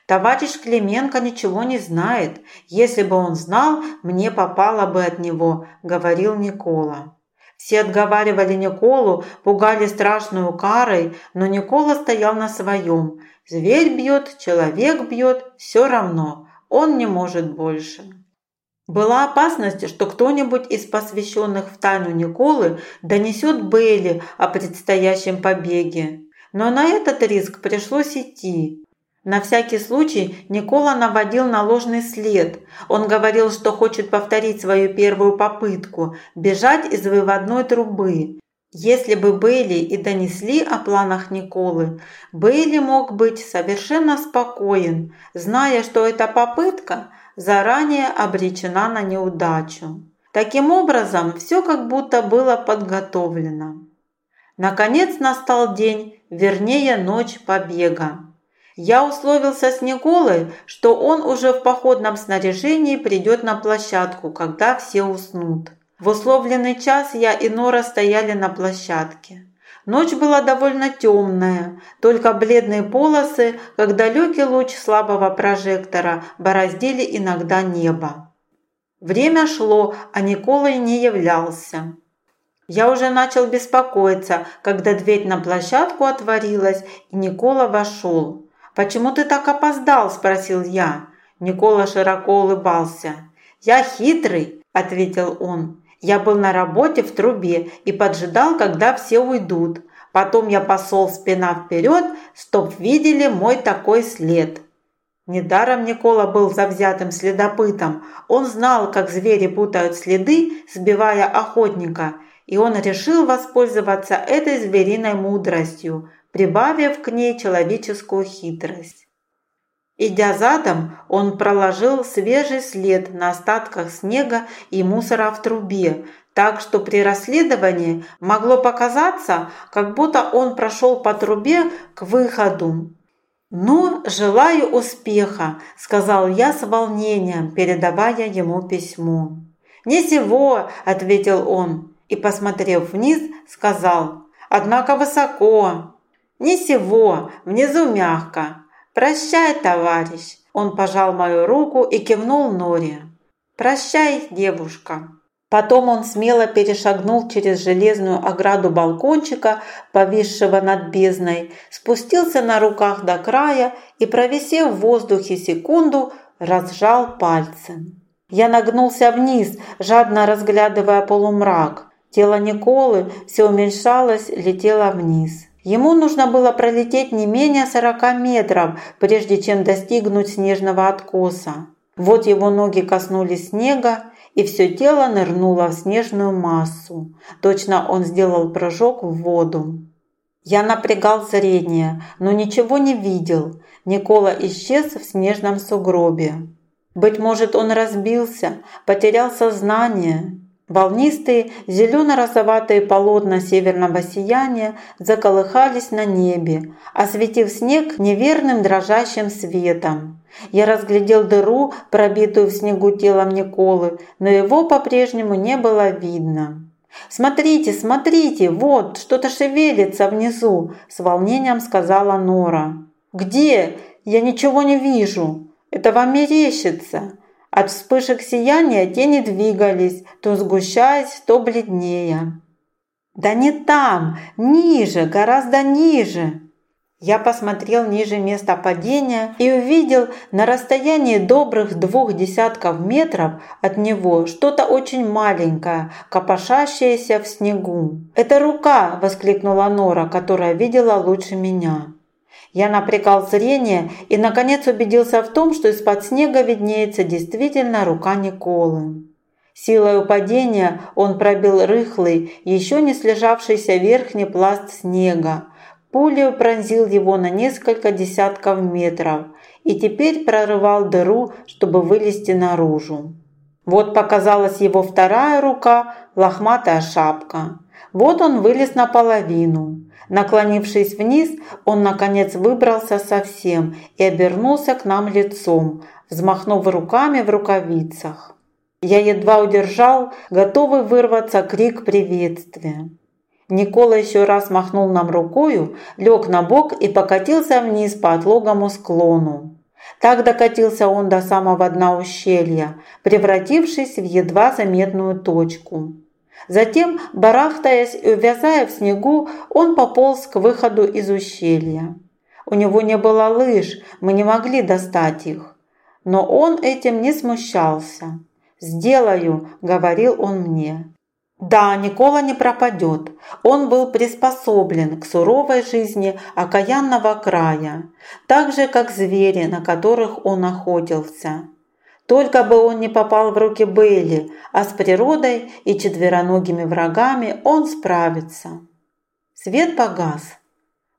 Товарищ Клименко ничего не знает. Если бы он знал, мне попало бы от него, говорил Никола. Все отговаривали Николу, пугали страшную карой, но Никола стоял на своем – Зверь бьет, человек бьет, все равно, он не может больше. Была опасность, что кто-нибудь из посвященных в тайну Николы донесет Бейли о предстоящем побеге. Но на этот риск пришлось идти. На всякий случай Никола наводил на ложный след. Он говорил, что хочет повторить свою первую попытку – бежать из выводной трубы. Если бы Бейли и донесли о планах Николы, Бейли мог быть совершенно спокоен, зная, что эта попытка заранее обречена на неудачу. Таким образом, все как будто было подготовлено. Наконец настал день, вернее ночь побега. Я условился с Николой, что он уже в походном снаряжении придет на площадку, когда все уснут. В условленный час я и Нора стояли на площадке. Ночь была довольно темная, только бледные полосы, как далекий луч слабого прожектора, бороздили иногда небо. Время шло, а Николай не являлся. Я уже начал беспокоиться, когда дверь на площадку отворилась, и Никола вошел. «Почему ты так опоздал?» – спросил я. Никола широко улыбался. «Я хитрый», – ответил он. Я был на работе в трубе и поджидал, когда все уйдут. Потом я посол спина вперед, чтоб видели мой такой след. Недаром Никола был завзятым следопытом. Он знал, как звери путают следы, сбивая охотника, и он решил воспользоваться этой звериной мудростью, прибавив к ней человеческую хитрость. Идя задом, он проложил свежий след на остатках снега и мусора в трубе, так что при расследовании могло показаться, как будто он прошел по трубе к выходу. «Ну, желаю успеха», – сказал я с волнением, передавая ему письмо. «Не сего», – ответил он и, посмотрев вниз, сказал, «Однако высоко». «Не сего, внизу мягко». «Прощай, товарищ!» Он пожал мою руку и кивнул Норе. «Прощай, девушка!» Потом он смело перешагнул через железную ограду балкончика, повисшего над бездной, спустился на руках до края и, провисев в воздухе секунду, разжал пальцы. Я нагнулся вниз, жадно разглядывая полумрак. Тело Николы все уменьшалось, летело вниз. Ему нужно было пролететь не менее 40 метров, прежде чем достигнуть снежного откоса. Вот его ноги коснулись снега, и все тело нырнуло в снежную массу. Точно он сделал прыжок в воду. Я напрягал зрение, но ничего не видел. Никола исчез в снежном сугробе. Быть может, он разбился, потерял сознание. Волнистые зелено-розоватые полотна северного сияния заколыхались на небе, осветив снег неверным дрожащим светом. Я разглядел дыру, пробитую в снегу телом Николы, но его по-прежнему не было видно. «Смотрите, смотрите, вот, что-то шевелится внизу», – с волнением сказала Нора. «Где?» Я ничего не вижу. Это вам мерещится. От вспышек сияния тени двигались, то сгущаясь, то бледнее. «Да не там! Ниже! Гораздо ниже!» Я посмотрел ниже места падения и увидел на расстоянии добрых двух десятков метров от него что-то очень маленькое, копошащееся в снегу. «Это рука!» – воскликнула Нора, которая видела лучше меня. Я напрягал зрение и, наконец, убедился в том, что из-под снега виднеется действительно рука Николы. Силой падения он пробил рыхлый, еще не слежавшийся верхний пласт снега. Пулей пронзил его на несколько десятков метров и теперь прорывал дыру, чтобы вылезти наружу. Вот показалась его вторая рука, лохматая шапка. Вот он вылез наполовину. Наклонившись вниз, он наконец выбрался совсем и обернулся к нам лицом, взмахнув руками в рукавицах. Я едва удержал, готовый вырваться крик приветствия. Никола еще раз махнул нам рукою, лег на бок и покатился вниз по отлогому склону. Так докатился он до самого дна ущелья, превратившись в едва заметную точку. Затем, барахтаясь и увязая в снегу, он пополз к выходу из ущелья. У него не было лыж, мы не могли достать их. Но он этим не смущался. «Сделаю», – говорил он мне. Да, Никола не пропадет. Он был приспособлен к суровой жизни окаянного края, так же, как звери, на которых он охотился. Только бы он не попал в руки Бейли, а с природой и четвероногими врагами он справится. Свет погас.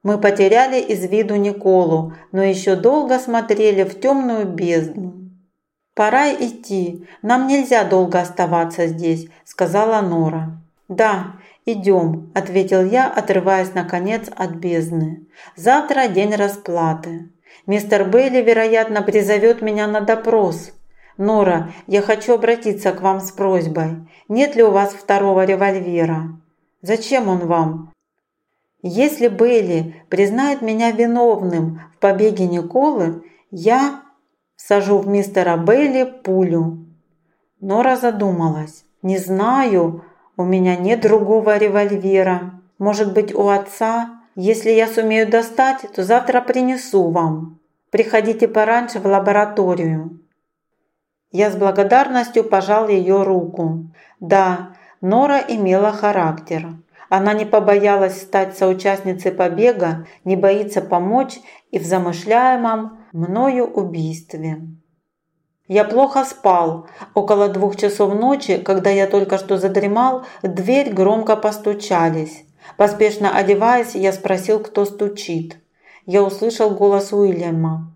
Мы потеряли из виду Николу, но еще долго смотрели в темную бездну. «Пора идти. Нам нельзя долго оставаться здесь», – сказала Нора. «Да, идем», – ответил я, отрываясь наконец от бездны. «Завтра день расплаты. Мистер Бейли, вероятно, призовет меня на допрос». «Нора, я хочу обратиться к вам с просьбой. Нет ли у вас второго револьвера?» «Зачем он вам?» «Если Бейли признает меня виновным в побеге Николы, я сажу в мистера Бейли пулю». Нора задумалась. «Не знаю, у меня нет другого револьвера. Может быть, у отца? Если я сумею достать, то завтра принесу вам. Приходите пораньше в лабораторию». Я с благодарностью пожал ее руку. Да, Нора имела характер. Она не побоялась стать соучастницей побега, не боится помочь и в замышляемом мною убийстве. Я плохо спал. Около двух часов ночи, когда я только что задремал, в дверь громко постучались. Поспешно одеваясь, я спросил, кто стучит. Я услышал голос Уильяма.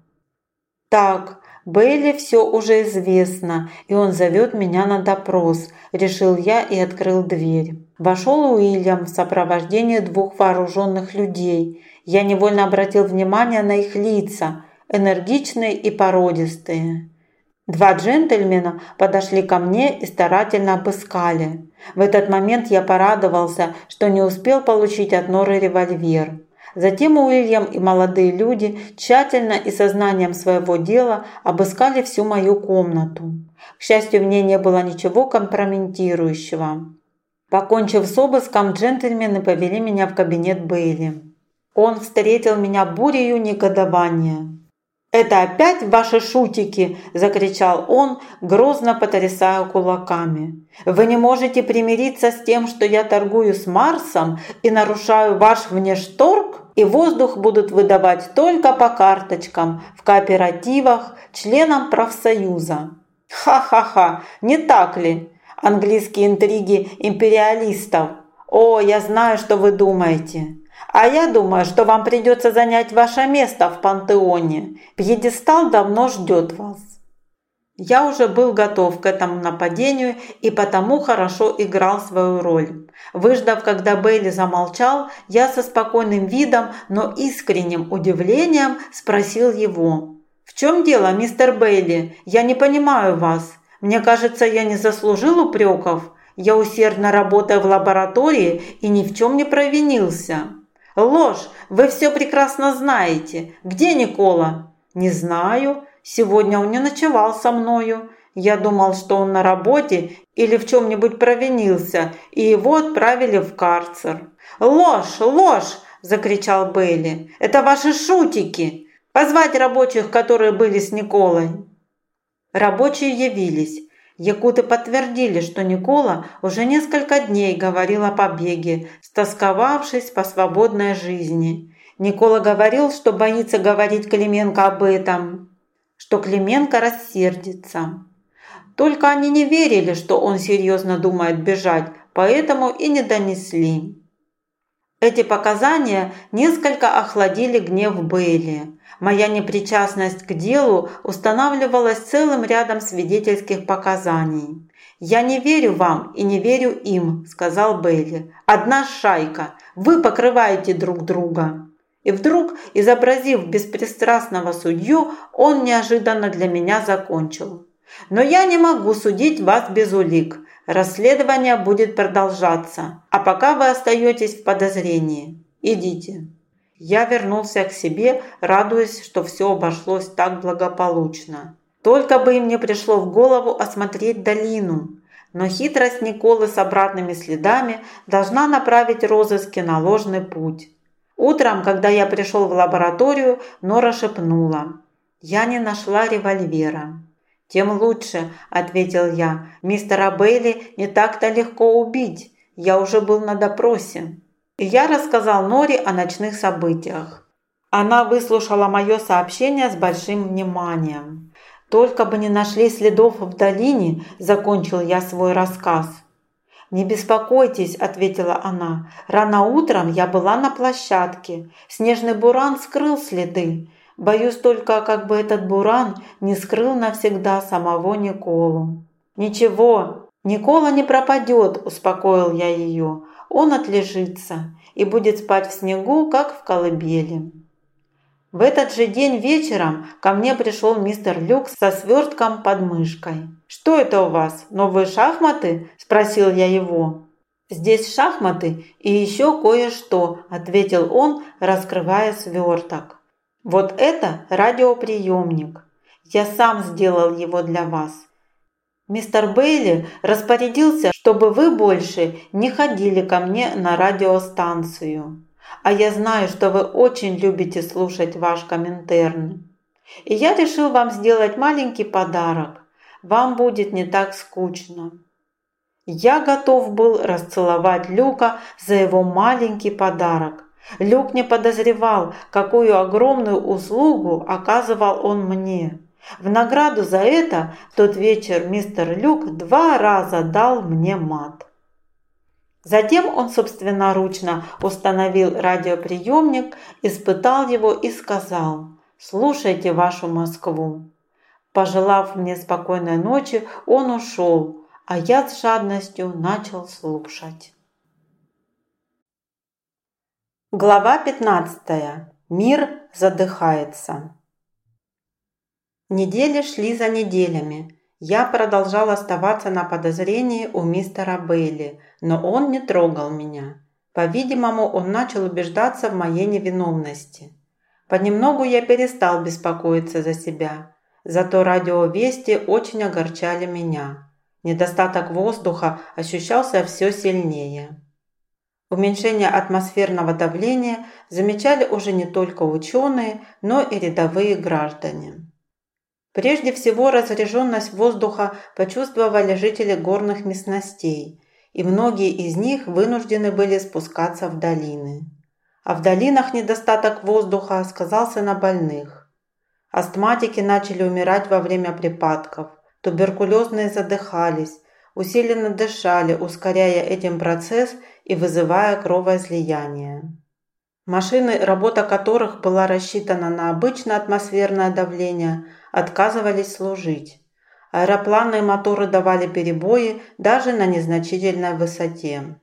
«Так, Бейли все уже известно, и он зовет меня на допрос», – решил я и открыл дверь. Вошел Уильям в сопровождении двух вооруженных людей. Я невольно обратил внимание на их лица, энергичные и породистые. Два джентльмена подошли ко мне и старательно обыскали. В этот момент я порадовался, что не успел получить от Норы револьвер. Затем Уильям и молодые люди тщательно и сознанием своего дела обыскали всю мою комнату. К счастью, в ней не было ничего компрометирующего. Покончив с обыском, джентльмены повели меня в кабинет Бейли. Он встретил меня бурею негодования. «Это опять ваши шутики!» – закричал он, грозно потрясая кулаками. «Вы не можете примириться с тем, что я торгую с Марсом и нарушаю ваш внешторг, и воздух будут выдавать только по карточкам, в кооперативах, членам профсоюза». «Ха-ха-ха! Не так ли? Английские интриги империалистов. О, я знаю, что вы думаете!» А я думаю, что вам придется занять ваше место в пантеоне. Пьедестал давно ждет вас. Я уже был готов к этому нападению и потому хорошо играл свою роль. Выждав, когда Бейли замолчал, я со спокойным видом, но искренним удивлением спросил его. «В чем дело, мистер Бейли? Я не понимаю вас. Мне кажется, я не заслужил упреков. Я усердно работаю в лаборатории и ни в чем не провинился». «Ложь! Вы все прекрасно знаете. Где Никола?» «Не знаю. Сегодня он не ночевал со мною. Я думал, что он на работе или в чем-нибудь провинился, и его отправили в карцер». «Ложь! Ложь!» – закричал Бейли. «Это ваши шутики! Позвать рабочих, которые были с Николой!» Рабочие явились. Якуты подтвердили, что Никола уже несколько дней говорил о побеге, стосковавшись по свободной жизни. Никола говорил, что боится говорить Клименко об этом, что Клименко рассердится. Только они не верили, что он серьезно думает бежать, поэтому и не донесли. Эти показания несколько охладили гнев Бейли. Моя непричастность к делу устанавливалась целым рядом свидетельских показаний. «Я не верю вам и не верю им», – сказал Бейли. «Одна шайка. Вы покрываете друг друга». И вдруг, изобразив беспристрастного судью, он неожиданно для меня закончил. «Но я не могу судить вас без улик. Расследование будет продолжаться, а пока вы остаетесь в подозрении. Идите». Я вернулся к себе, радуясь, что все обошлось так благополучно. Только бы им не пришло в голову осмотреть долину. Но хитрость Николы с обратными следами должна направить розыски на ложный путь. Утром, когда я пришел в лабораторию, Нора шепнула. «Я не нашла револьвера». «Тем лучше», – ответил я. «Мистера Бейли не так-то легко убить. Я уже был на допросе». И я рассказал Норе о ночных событиях. Она выслушала мое сообщение с большим вниманием. «Только бы не нашли следов в долине», – закончил я свой рассказ. «Не беспокойтесь», – ответила она. «Рано утром я была на площадке. Снежный буран скрыл следы. Боюсь только, как бы этот буран не скрыл навсегда самого Николу». «Ничего, Никола не пропадет», – успокоил я ее он отлежится и будет спать в снегу, как в колыбели. В этот же день вечером ко мне пришел мистер Люк со свертком под мышкой. «Что это у вас, новые шахматы?» – спросил я его. «Здесь шахматы и еще кое-что», – ответил он, раскрывая сверток. «Вот это радиоприемник. Я сам сделал его для вас. Мистер Бейли распорядился, чтобы вы больше не ходили ко мне на радиостанцию. А я знаю, что вы очень любите слушать ваш Коминтерн. И я решил вам сделать маленький подарок. Вам будет не так скучно. Я готов был расцеловать Люка за его маленький подарок. Люк не подозревал, какую огромную услугу оказывал он мне. В награду за это тот вечер мистер Люк два раза дал мне мат. Затем он собственноручно установил радиоприемник, испытал его и сказал «Слушайте вашу Москву». Пожелав мне спокойной ночи, он ушел, а я с жадностью начал слушать. Глава 15. Мир задыхается. Недели шли за неделями. Я продолжал оставаться на подозрении у мистера Бейли, но он не трогал меня. По-видимому, он начал убеждаться в моей невиновности. Понемногу я перестал беспокоиться за себя. Зато радиовести очень огорчали меня. Недостаток воздуха ощущался все сильнее. Уменьшение атмосферного давления замечали уже не только ученые, но и рядовые граждане. Прежде всего разряженность воздуха почувствовали жители горных местностей, и многие из них вынуждены были спускаться в долины. А в долинах недостаток воздуха сказался на больных. Астматики начали умирать во время припадков, туберкулезные задыхались, усиленно дышали, ускоряя этим процесс и вызывая кровоизлияние. Машины, работа которых была рассчитана на обычное атмосферное давление – отказывались служить. Аэропланные моторы давали перебои даже на незначительной высоте.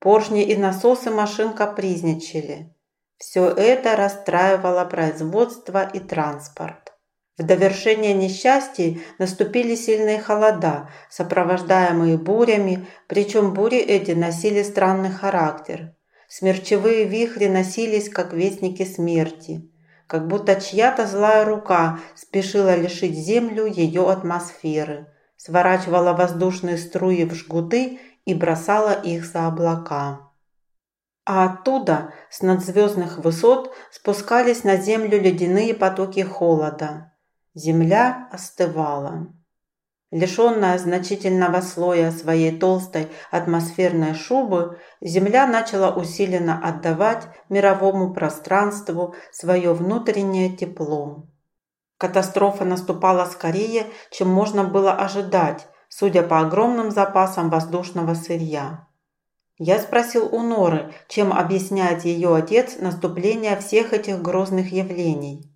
Поршни и насосы машин капризничали. Все это расстраивало производство и транспорт. В довершение несчастий наступили сильные холода, сопровождаемые бурями, причем бури эти носили странный характер. Смерчевые вихри носились, как вестники смерти. Как будто чья-то злая рука спешила лишить Землю ее атмосферы, сворачивала воздушные струи в жгуты и бросала их за облака. А оттуда, с надзвездных высот, спускались на Землю ледяные потоки холода. Земля остывала. Лишенная значительного слоя своей толстой атмосферной шубы, Земля начала усиленно отдавать мировому пространству свое внутреннее тепло. Катастрофа наступала скорее, чем можно было ожидать, судя по огромным запасам воздушного сырья. Я спросил у Норы, чем объясняет ее отец наступление всех этих грозных явлений.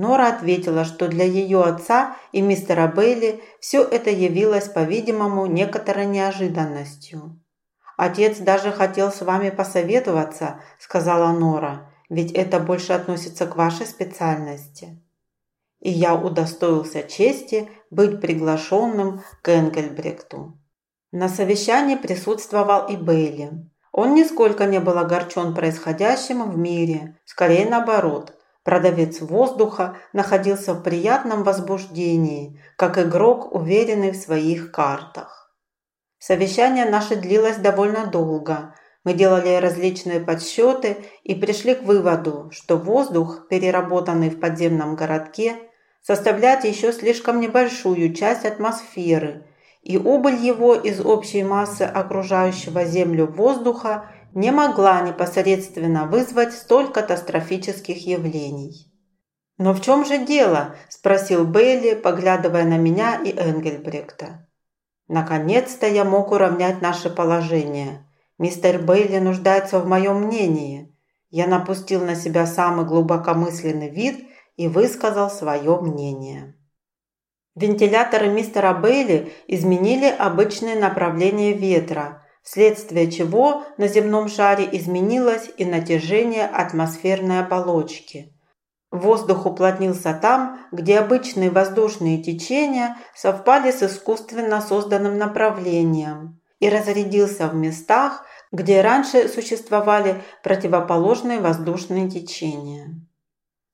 Нора ответила, что для ее отца и мистера Бейли все это явилось, по-видимому, некоторой неожиданностью. «Отец даже хотел с вами посоветоваться», – сказала Нора, – «ведь это больше относится к вашей специальности». И я удостоился чести быть приглашенным к Энгельбректу. На совещании присутствовал и Бейли. Он нисколько не был огорчен происходящим в мире, скорее наоборот – Продавец воздуха находился в приятном возбуждении, как игрок, уверенный в своих картах. Совещание наше длилось довольно долго. Мы делали различные подсчеты и пришли к выводу, что воздух, переработанный в подземном городке, составляет еще слишком небольшую часть атмосферы, и убыль его из общей массы окружающего Землю воздуха – не могла непосредственно вызвать столь катастрофических явлений. «Но в чем же дело?» – спросил Бейли, поглядывая на меня и Энгельбректа. «Наконец-то я мог уравнять наше положение. Мистер Бейли нуждается в моем мнении. Я напустил на себя самый глубокомысленный вид и высказал свое мнение». Вентиляторы мистера Бейли изменили обычное направление ветра – вследствие чего на земном шаре изменилось и натяжение атмосферной оболочки. Воздух уплотнился там, где обычные воздушные течения совпали с искусственно созданным направлением и разрядился в местах, где раньше существовали противоположные воздушные течения.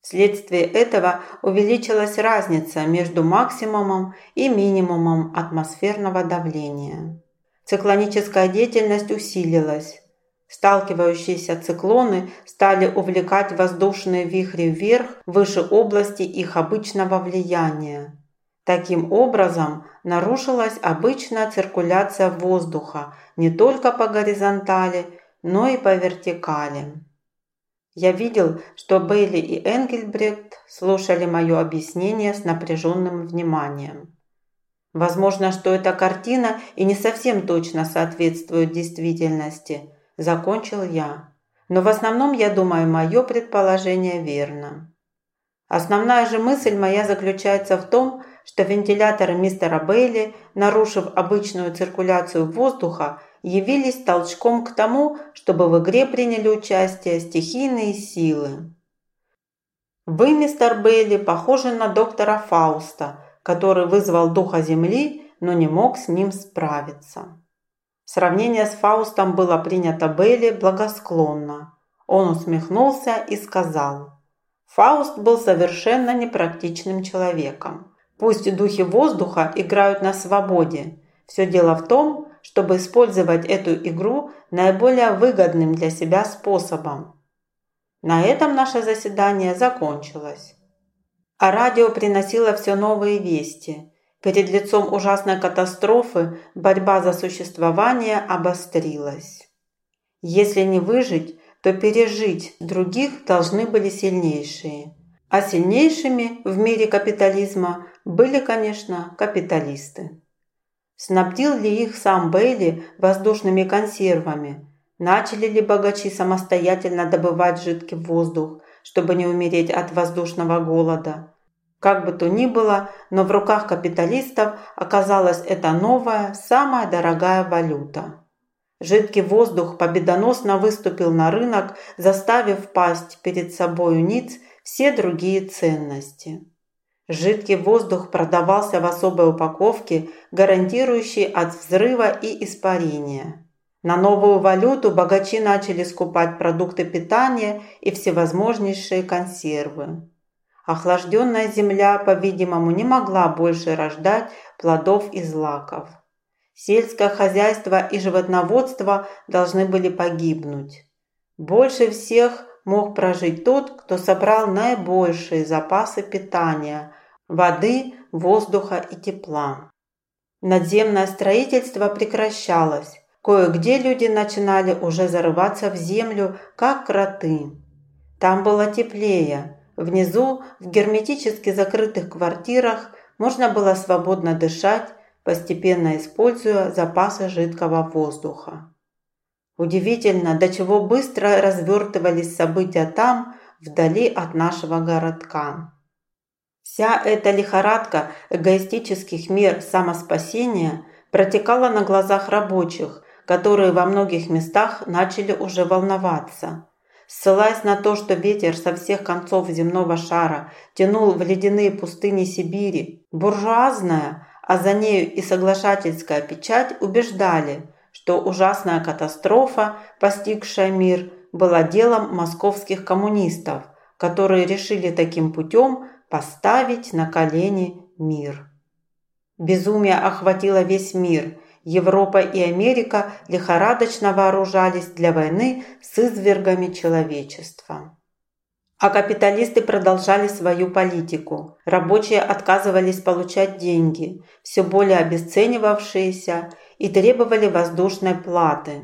Вследствие этого увеличилась разница между максимумом и минимумом атмосферного давления. Циклоническая деятельность усилилась. Сталкивающиеся циклоны стали увлекать воздушные вихри вверх, выше области их обычного влияния. Таким образом, нарушилась обычная циркуляция воздуха не только по горизонтали, но и по вертикали. Я видел, что Бейли и Энгельбрехт слушали мое объяснение с напряженным вниманием. Возможно, что эта картина и не совсем точно соответствует действительности, закончил я. Но в основном, я думаю, мое предположение верно. Основная же мысль моя заключается в том, что вентиляторы мистера Бейли, нарушив обычную циркуляцию воздуха, явились толчком к тому, чтобы в игре приняли участие стихийные силы. Вы, мистер Бейли, похожи на доктора Фауста – который вызвал духа земли, но не мог с ним справиться. Сравнение с Фаустом было принято Бейли благосклонно. Он усмехнулся и сказал, «Фауст был совершенно непрактичным человеком. Пусть духи воздуха играют на свободе. Все дело в том, чтобы использовать эту игру наиболее выгодным для себя способом. На этом наше заседание закончилось. А радио приносило все новые вести. Перед лицом ужасной катастрофы борьба за существование обострилась. Если не выжить, то пережить других должны были сильнейшие. А сильнейшими в мире капитализма были, конечно, капиталисты. Снабдил ли их сам Бейли воздушными консервами? Начали ли богачи самостоятельно добывать жидкий воздух, чтобы не умереть от воздушного голода. Как бы то ни было, но в руках капиталистов оказалась эта новая, самая дорогая валюта. Жидкий воздух победоносно выступил на рынок, заставив пасть перед собою ниц все другие ценности. Жидкий воздух продавался в особой упаковке, гарантирующей от взрыва и испарения. На новую валюту богачи начали скупать продукты питания и всевозможнейшие консервы. Охлажденная земля, по-видимому, не могла больше рождать плодов и злаков. Сельское хозяйство и животноводство должны были погибнуть. Больше всех мог прожить тот, кто собрал наибольшие запасы питания, воды, воздуха и тепла. Надземное строительство прекращалось. Кое-где люди начинали уже зарываться в землю, как кроты. Там было теплее. Внизу, в герметически закрытых квартирах, можно было свободно дышать, постепенно используя запасы жидкого воздуха. Удивительно, до чего быстро развертывались события там, вдали от нашего городка. Вся эта лихорадка эгоистических мер самоспасения протекала на глазах рабочих, которые во многих местах начали уже волноваться. Ссылаясь на то, что ветер со всех концов земного шара тянул в ледяные пустыни Сибири, буржуазная, а за нею и соглашательская печать убеждали, что ужасная катастрофа, постигшая мир, была делом московских коммунистов, которые решили таким путем поставить на колени мир. Безумие охватило весь мир – Европа и Америка лихорадочно вооружались для войны с извергами человечества. А капиталисты продолжали свою политику. Рабочие отказывались получать деньги, все более обесценивавшиеся, и требовали воздушной платы.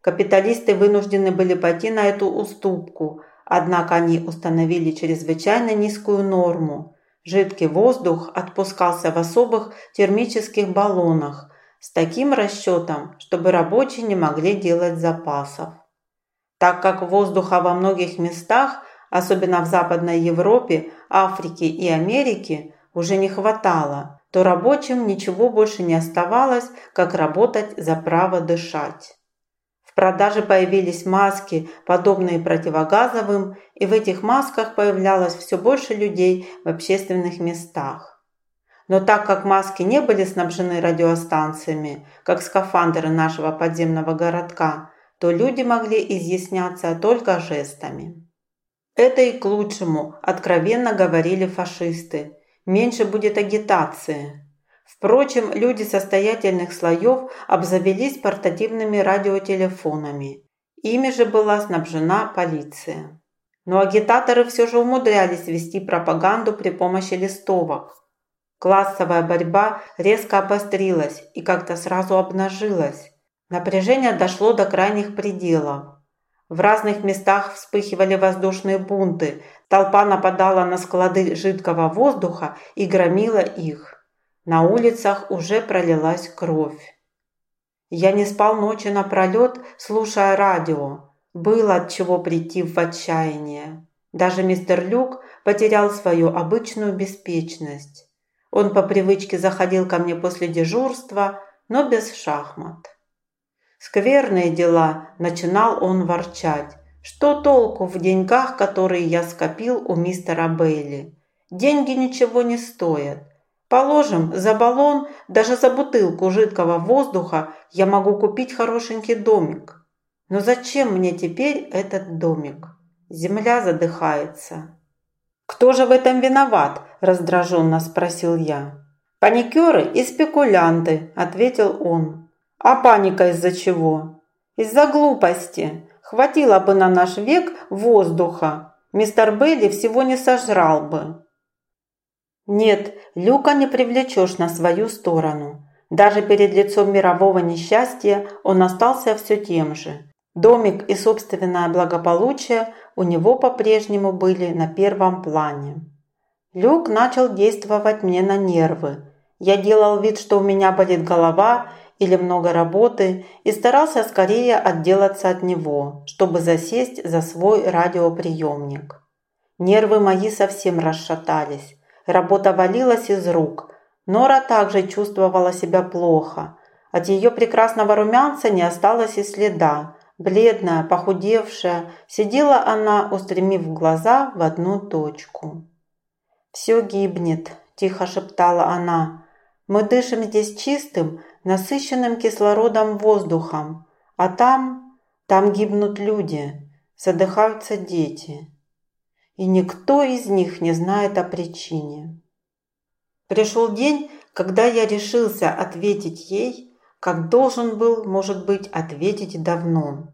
Капиталисты вынуждены были пойти на эту уступку, однако они установили чрезвычайно низкую норму. Жидкий воздух отпускался в особых термических баллонах, с таким расчетом, чтобы рабочие не могли делать запасов. Так как воздуха во многих местах, особенно в Западной Европе, Африке и Америке, уже не хватало, то рабочим ничего больше не оставалось, как работать за право дышать. В продаже появились маски, подобные противогазовым, и в этих масках появлялось все больше людей в общественных местах. Но так как маски не были снабжены радиостанциями, как скафандры нашего подземного городка, то люди могли изъясняться только жестами. Это и к лучшему, откровенно говорили фашисты. Меньше будет агитации. Впрочем, люди состоятельных слоев обзавелись портативными радиотелефонами. Ими же была снабжена полиция. Но агитаторы все же умудрялись вести пропаганду при помощи листовок. Классовая борьба резко обострилась и как-то сразу обнажилась. Напряжение дошло до крайних пределов. В разных местах вспыхивали воздушные бунты, толпа нападала на склады жидкого воздуха и громила их. На улицах уже пролилась кровь. Я не спал ночи напролет, слушая радио. Было от чего прийти в отчаяние. Даже мистер Люк потерял свою обычную беспечность. Он по привычке заходил ко мне после дежурства, но без шахмат. «Скверные дела», – начинал он ворчать. «Что толку в деньгах, которые я скопил у мистера Бейли? Деньги ничего не стоят. Положим, за баллон, даже за бутылку жидкого воздуха я могу купить хорошенький домик. Но зачем мне теперь этот домик? Земля задыхается. «Кто же в этом виноват?» – раздраженно спросил я. «Паникеры и спекулянты», – ответил он. «А паника из-за чего?» «Из-за глупости. Хватило бы на наш век воздуха. Мистер Бейли всего не сожрал бы». Нет, Люка не привлечешь на свою сторону. Даже перед лицом мирового несчастья он остался все тем же. Домик и собственное благополучие у него по-прежнему были на первом плане. Люк начал действовать мне на нервы. Я делал вид, что у меня болит голова или много работы и старался скорее отделаться от него, чтобы засесть за свой радиоприемник. Нервы мои совсем расшатались. Работа валилась из рук. Нора также чувствовала себя плохо. От ее прекрасного румянца не осталось и следа, Бледная, похудевшая, сидела она, устремив глаза в одну точку. «Все гибнет», – тихо шептала она. «Мы дышим здесь чистым, насыщенным кислородом воздухом, А там, там гибнут люди, задыхаются дети. И никто из них не знает о причине. Пришел день, когда я решился ответить ей, как должен был, может быть, ответить давно.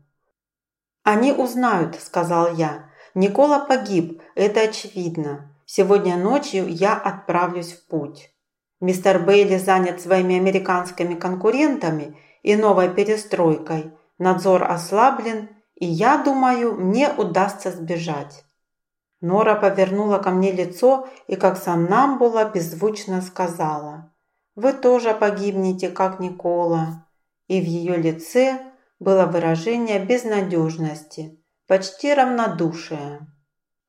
«Они узнают», – сказал я. «Никола погиб, это очевидно. Сегодня ночью я отправлюсь в путь». Мистер Бейли занят своими американскими конкурентами и новой перестройкой. Надзор ослаблен, и я думаю, мне удастся сбежать. Нора повернула ко мне лицо и, как сам нам было, беззвучно сказала «Вы тоже погибнете, как Никола». И в ее лице было выражение безнадежности, почти равнодушия.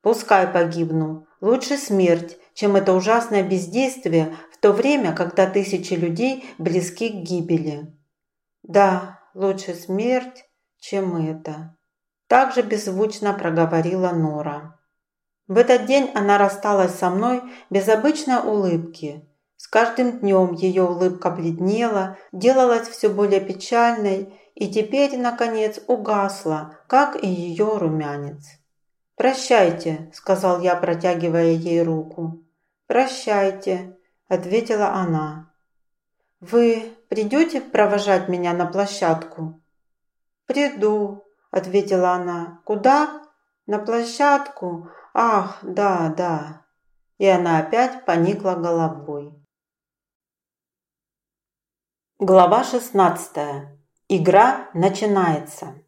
«Пускай погибну. Лучше смерть, чем это ужасное бездействие в то время, когда тысячи людей близки к гибели. Да, лучше смерть, чем это. Также беззвучно проговорила Нора. В этот день она рассталась со мной без обычной улыбки. С каждым днем ее улыбка бледнела, делалась все более печальной и теперь, наконец, угасла, как и ее румянец. «Прощайте», – сказал я, протягивая ей руку. «Прощайте», – ответила она. «Вы придете провожать меня на площадку?» «Приду», – ответила она. «Куда?» «На площадку? Ах, да, да». И она опять поникла головой. Глава шестнадцатая. Игра начинается.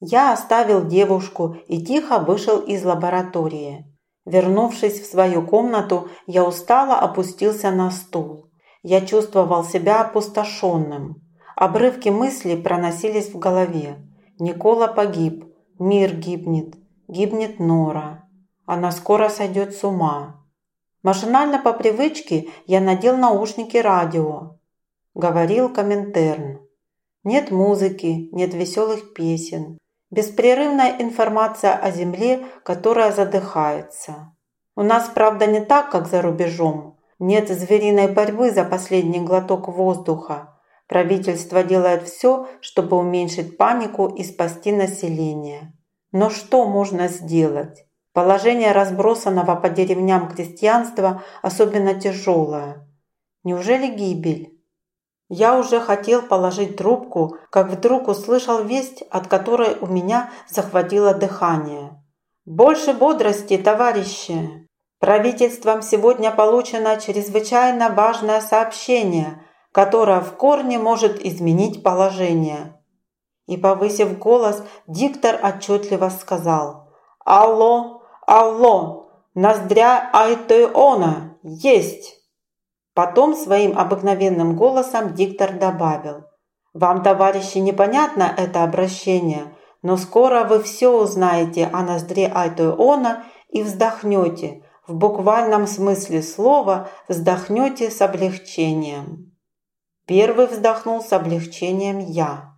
Я оставил девушку и тихо вышел из лаборатории. Вернувшись в свою комнату, я устало опустился на стул. Я чувствовал себя опустошенным. Обрывки мыслей проносились в голове. Никола погиб, мир гибнет, гибнет Нора. Она скоро сойдет с ума. Машинально по привычке я надел наушники радио. Говорил Коминтерн. Нет музыки, нет веселых песен. Беспрерывная информация о Земле, которая задыхается. У нас, правда, не так, как за рубежом. Нет звериной борьбы за последний глоток воздуха. Правительство делает все, чтобы уменьшить панику и спасти население. Но что можно сделать? Положение разбросанного по деревням крестьянства особенно тяжелое. Неужели гибель? Я уже хотел положить трубку, как вдруг услышал весть, от которой у меня захватило дыхание. «Больше бодрости, товарищи! Правительством сегодня получено чрезвычайно важное сообщение, которое в корне может изменить положение». И, повысив голос, диктор отчетливо сказал «Алло, алло, ноздря Айтеона, есть!» Потом своим обыкновенным голосом диктор добавил. «Вам, товарищи, непонятно это обращение, но скоро вы все узнаете о ноздре Айтоиона и вздохнете, в буквальном смысле слова вздохнете с облегчением». Первый вздохнул с облегчением я.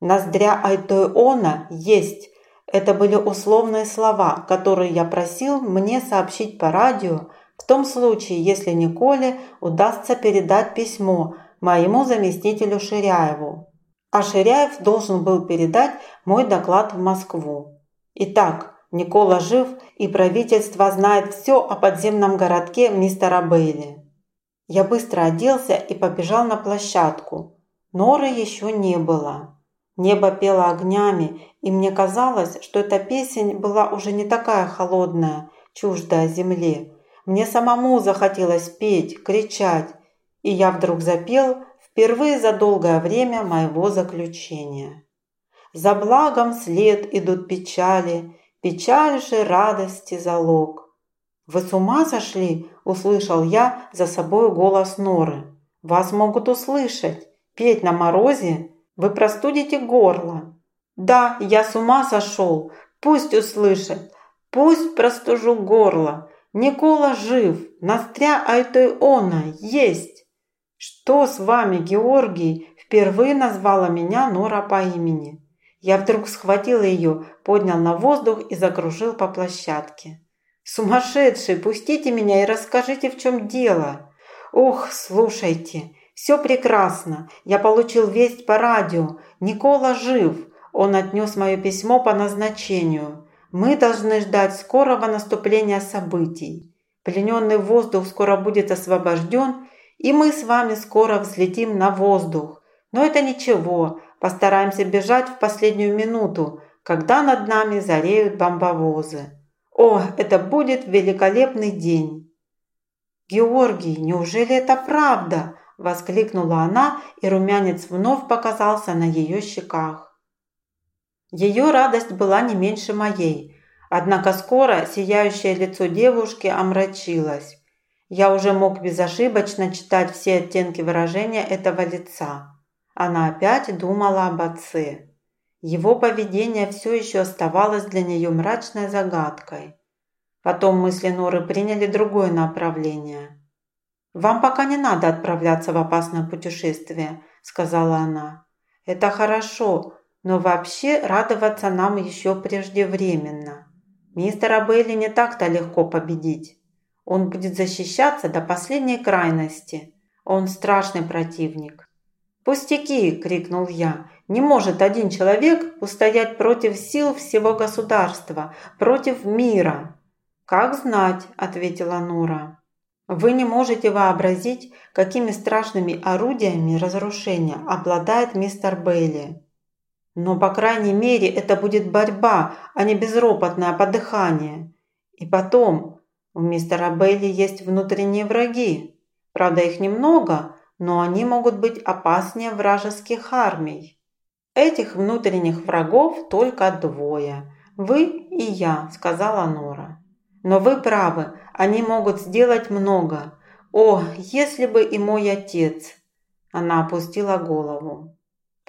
«Ноздря Айтоиона есть». Это были условные слова, которые я просил мне сообщить по радио, в том случае, если Николе удастся передать письмо моему заместителю Ширяеву. А Ширяев должен был передать мой доклад в Москву. Итак, Никола жив, и правительство знает все о подземном городке мистера Бейли. Я быстро оделся и побежал на площадку. Норы еще не было. Небо пело огнями, и мне казалось, что эта песень была уже не такая холодная, чуждая земле, мне самому захотелось петь, кричать, и я вдруг запел впервые за долгое время моего заключения. За благом след идут печали, печаль же радости залог. «Вы с ума сошли?» – услышал я за собой голос Норы. «Вас могут услышать. Петь на морозе? Вы простудите горло». «Да, я с ума сошел. Пусть услышат. Пусть простужу горло. Никола жив, Настря Айтойона есть. Что с вами, Георгий? Впервые назвала меня Нора по имени. Я вдруг схватил ее, поднял на воздух и закружил по площадке. «Сумасшедший, пустите меня и расскажите, в чем дело!» «Ух, слушайте, Все прекрасно. Я получил весть по радио. Никола жив. Он отнес мое письмо по назначению. Мы должны ждать скорого наступления событий. Плененный воздух скоро будет освобожден, и мы с вами скоро взлетим на воздух. Но это ничего, постараемся бежать в последнюю минуту, когда над нами зареют бомбовозы. О, это будет великолепный день! «Георгий, неужели это правда?» – воскликнула она, и румянец вновь показался на ее щеках. Ее радость была не меньше моей, однако скоро сияющее лицо девушки омрачилось. Я уже мог безошибочно читать все оттенки выражения этого лица. Она опять думала об отце. Его поведение все еще оставалось для нее мрачной загадкой. Потом мысли Норы приняли другое направление. «Вам пока не надо отправляться в опасное путешествие», – сказала она. «Это хорошо, но вообще радоваться нам еще преждевременно. Мистера Бейли не так-то легко победить. Он будет защищаться до последней крайности. Он страшный противник. «Пустяки!» – крикнул я. «Не может один человек устоять против сил всего государства, против мира!» «Как знать!» – ответила Нура. «Вы не можете вообразить, какими страшными орудиями разрушения обладает мистер Бейли. Но, по крайней мере, это будет борьба, а не безропотное подыхание. И потом, у мистера Бейли есть внутренние враги. Правда, их немного – но они могут быть опаснее вражеских армий. Этих внутренних врагов только двое. Вы и я, сказала Нора. Но вы правы, они могут сделать много. О, если бы и мой отец. Она опустила голову.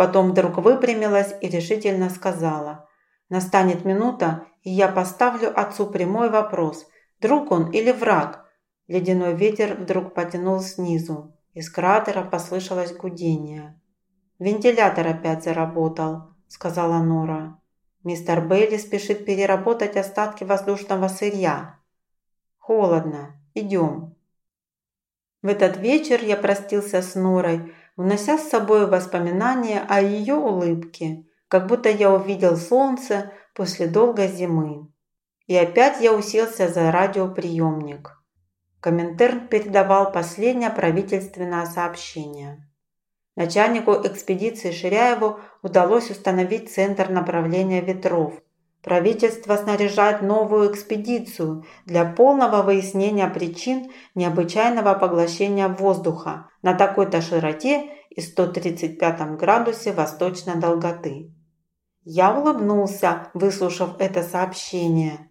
Потом вдруг выпрямилась и решительно сказала. Настанет минута, и я поставлю отцу прямой вопрос. Друг он или враг? Ледяной ветер вдруг потянул снизу. Из кратера послышалось гудение. «Вентилятор опять заработал», – сказала Нора. «Мистер Бейли спешит переработать остатки воздушного сырья». «Холодно. Идем». В этот вечер я простился с Норой, унося с собой воспоминания о ее улыбке, как будто я увидел солнце после долгой зимы. И опять я уселся за радиоприемник. Коминтерн передавал последнее правительственное сообщение. Начальнику экспедиции Ширяеву удалось установить центр направления ветров. Правительство снаряжает новую экспедицию для полного выяснения причин необычайного поглощения воздуха на такой-то широте и 135 градусе восточной долготы. Я улыбнулся, выслушав это сообщение.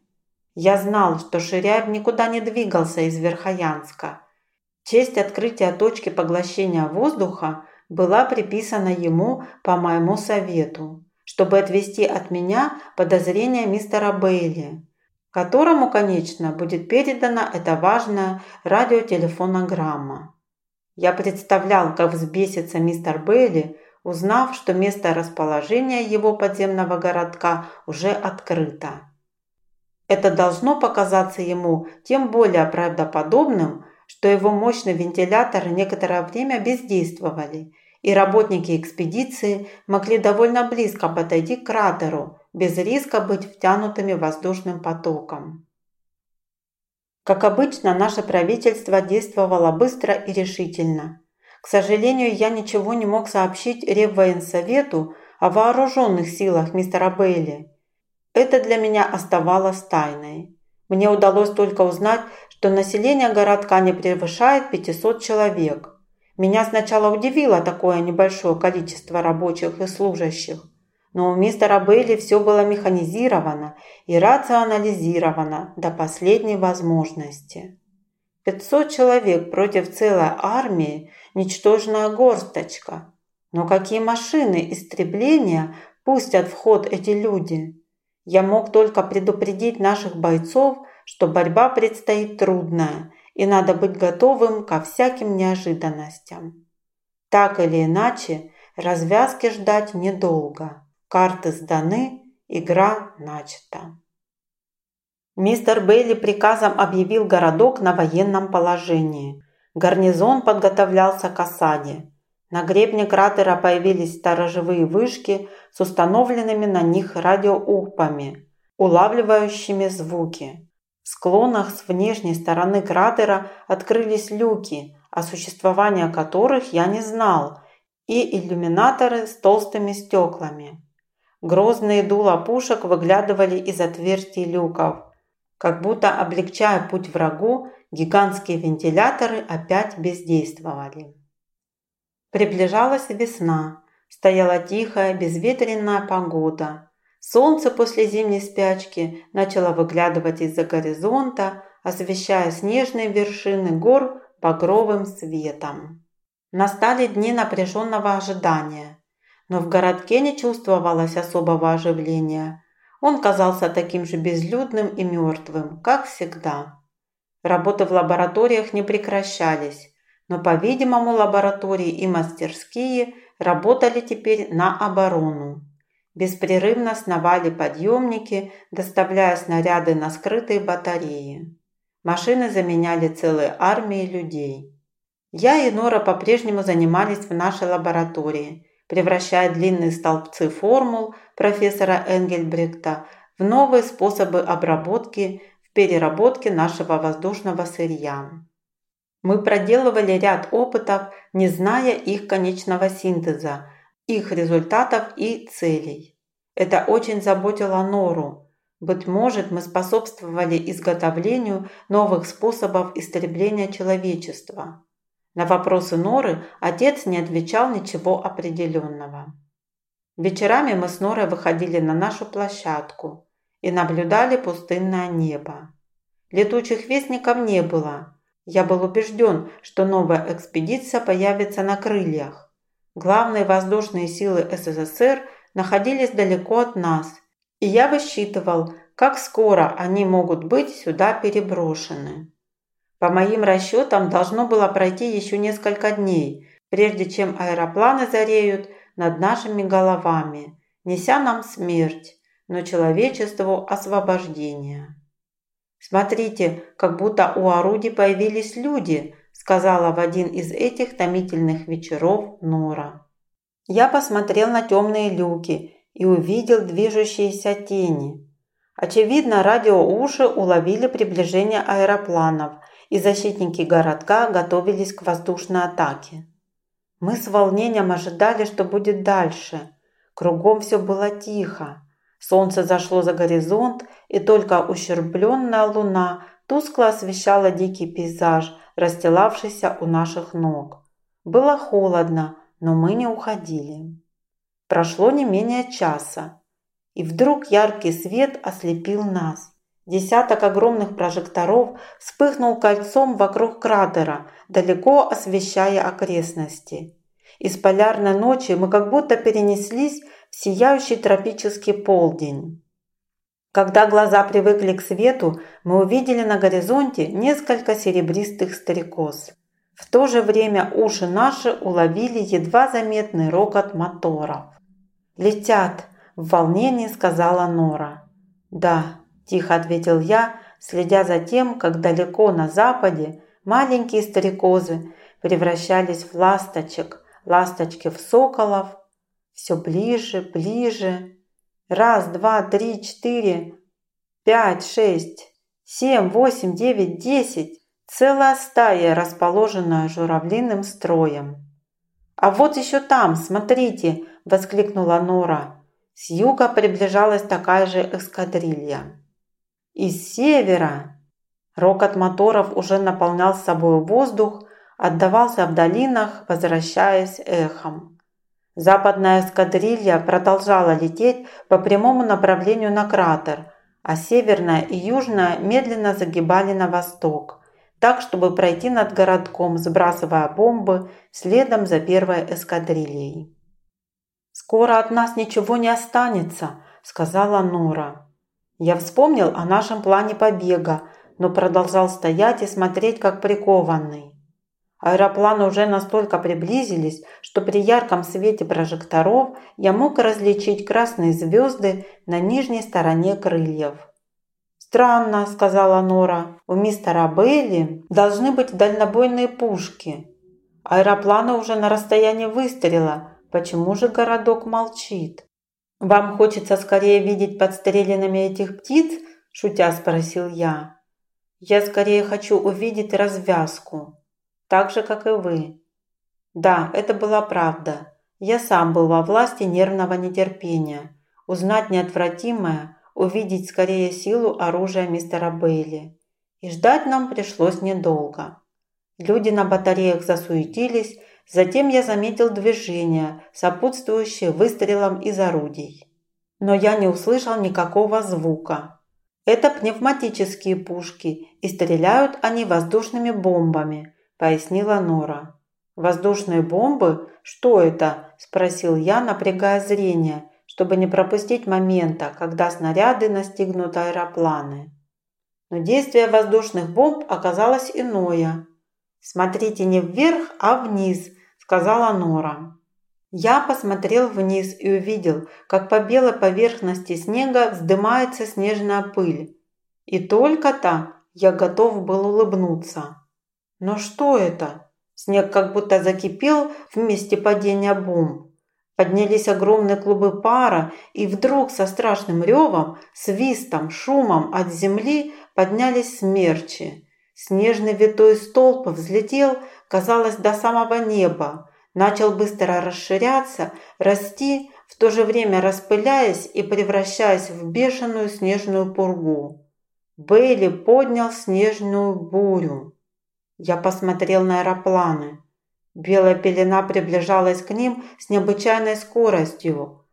Я знал, что Ширяев никуда не двигался из Верхоянска. Честь открытия точки поглощения воздуха была приписана ему по моему совету, чтобы отвести от меня подозрения мистера Бейли, которому, конечно, будет передана эта важная радиотелефонограмма. Я представлял, как взбесится мистер Бейли, узнав, что место расположения его подземного городка уже открыто. Это должно показаться ему тем более правдоподобным, что его мощные вентиляторы некоторое время бездействовали, и работники экспедиции могли довольно близко подойти к кратеру, без риска быть втянутыми воздушным потоком. Как обычно, наше правительство действовало быстро и решительно. К сожалению, я ничего не мог сообщить Реввоенсовету о вооруженных силах мистера Бейли, это для меня оставалось тайной. Мне удалось только узнать, что население городка не превышает 500 человек. Меня сначала удивило такое небольшое количество рабочих и служащих. Но у мистера Бейли все было механизировано и рационализировано до последней возможности. 500 человек против целой армии – ничтожная горсточка. Но какие машины истребления пустят в ход эти люди? Я мог только предупредить наших бойцов, что борьба предстоит трудная, и надо быть готовым ко всяким неожиданностям. Так или иначе, развязки ждать недолго. Карты сданы, игра начата. Мистер Бейли приказом объявил городок на военном положении. Гарнизон подготовлялся к осаде. На гребне кратера появились сторожевые вышки с установленными на них радиоухпами, улавливающими звуки. Склонах с внешней стороны кратера открылись люки, о существовании которых я не знал, и иллюминаторы с толстыми стеклами. Грозные дула пушек выглядывали из отверстий люков. Как будто облегчая путь врагу, гигантские вентиляторы опять бездействовали. Приближалась весна. Стояла тихая, безветренная погода. Солнце после зимней спячки начало выглядывать из-за горизонта, освещая снежные вершины гор багровым светом. Настали дни напряженного ожидания, но в городке не чувствовалось особого оживления. Он казался таким же безлюдным и мертвым, как всегда. Работы в лабораториях не прекращались, но, по-видимому, лаборатории и мастерские работали теперь на оборону. Беспрерывно сновали подъемники, доставляя снаряды на скрытые батареи. Машины заменяли целые армии людей. Я и Нора по-прежнему занимались в нашей лаборатории, превращая длинные столбцы формул профессора Энгельбректа в новые способы обработки в переработке нашего воздушного сырья. Мы проделывали ряд опытов, не зная их конечного синтеза, их результатов и целей. Это очень заботило Нору. Быть может, мы способствовали изготовлению новых способов истребления человечества. На вопросы Норы отец не отвечал ничего определенного. Вечерами мы с Норой выходили на нашу площадку и наблюдали пустынное небо. Летучих вестников не было. Я был убежден, что новая экспедиция появится на крыльях. Главные воздушные силы СССР находились далеко от нас, и я высчитывал, как скоро они могут быть сюда переброшены. По моим расчетам, должно было пройти еще несколько дней, прежде чем аэропланы зареют над нашими головами, неся нам смерть, но человечеству освобождение. «Смотрите, как будто у орудий появились люди», сказала в один из этих томительных вечеров Нора. Я посмотрел на темные люки и увидел движущиеся тени. Очевидно, радиоуши уловили приближение аэропланов и защитники городка готовились к воздушной атаке. Мы с волнением ожидали, что будет дальше. Кругом все было тихо. Солнце зашло за горизонт, и только ущербленная луна тускло освещала дикий пейзаж, расстилавшийся у наших ног. Было холодно, но мы не уходили. Прошло не менее часа, и вдруг яркий свет ослепил нас. Десяток огромных прожекторов вспыхнул кольцом вокруг кратера, далеко освещая окрестности. Из полярной ночи мы как будто перенеслись в сияющий тропический полдень. Когда глаза привыкли к свету, мы увидели на горизонте несколько серебристых стрекоз. В то же время уши наши уловили едва заметный рокот моторов. «Летят!» – в волнении сказала Нора. «Да, Тихо ответил я, следя за тем, как далеко на западе маленькие стрекозы превращались в ласточек, ласточки в соколов. Все ближе, ближе. Раз, два, три, четыре, пять, шесть, семь, восемь, девять, десять. Целая стая, расположенная журавлиным строем. «А вот еще там, смотрите!» – воскликнула Нора. С юга приближалась такая же эскадрилья. Из севера. Рокот моторов уже наполнял собой воздух, отдавался в долинах, возвращаясь эхом. Западная эскадрилья продолжала лететь по прямому направлению на кратер, а северная и южная медленно загибали на восток, так, чтобы пройти над городком, сбрасывая бомбы следом за первой эскадрильей. «Скоро от нас ничего не останется», – сказала Нора. Я вспомнил о нашем плане побега, но продолжал стоять и смотреть, как прикованный. Аэропланы уже настолько приблизились, что при ярком свете прожекторов я мог различить красные звезды на нижней стороне крыльев. «Странно», – сказала Нора. «У мистера Бейли должны быть дальнобойные пушки. Аэропланы уже на расстоянии выстрела. Почему же городок молчит?» «Вам хочется скорее видеть подстреленными этих птиц?» – шутя спросил я. «Я скорее хочу увидеть развязку, так же, как и вы». Да, это была правда. Я сам был во власти нервного нетерпения. Узнать неотвратимое, увидеть скорее силу оружия мистера Бейли. И ждать нам пришлось недолго. Люди на батареях засуетились, затем я заметил движение, сопутствующее выстрелам из орудий. Но я не услышал никакого звука. Это пневматические пушки, и стреляют они воздушными бомбами, пояснила Нора. Воздушные бомбы? Что это? спросил я, напрягая зрение, чтобы не пропустить момента, когда снаряды настигнут аэропланы. Но действие воздушных бомб оказалось иное. «Смотрите не вверх, а вниз», – сказала Нора. Я посмотрел вниз и увидел, как по белой поверхности снега вздымается снежная пыль. И только-то я готов был улыбнуться. Но что это? Снег как будто закипел в месте падения бомб. Поднялись огромные клубы пара, и вдруг со страшным ревом, свистом, шумом от земли поднялись смерчи. Снежный витой столб взлетел, казалось, до самого неба, начал быстро расширяться, расти, в то же время распыляясь и превращаясь в бешеную снежную пургу. Бейли поднял снежную бурю. Я посмотрел на аэропланы. Белая пелена приближалась к ним с необычайной скоростью.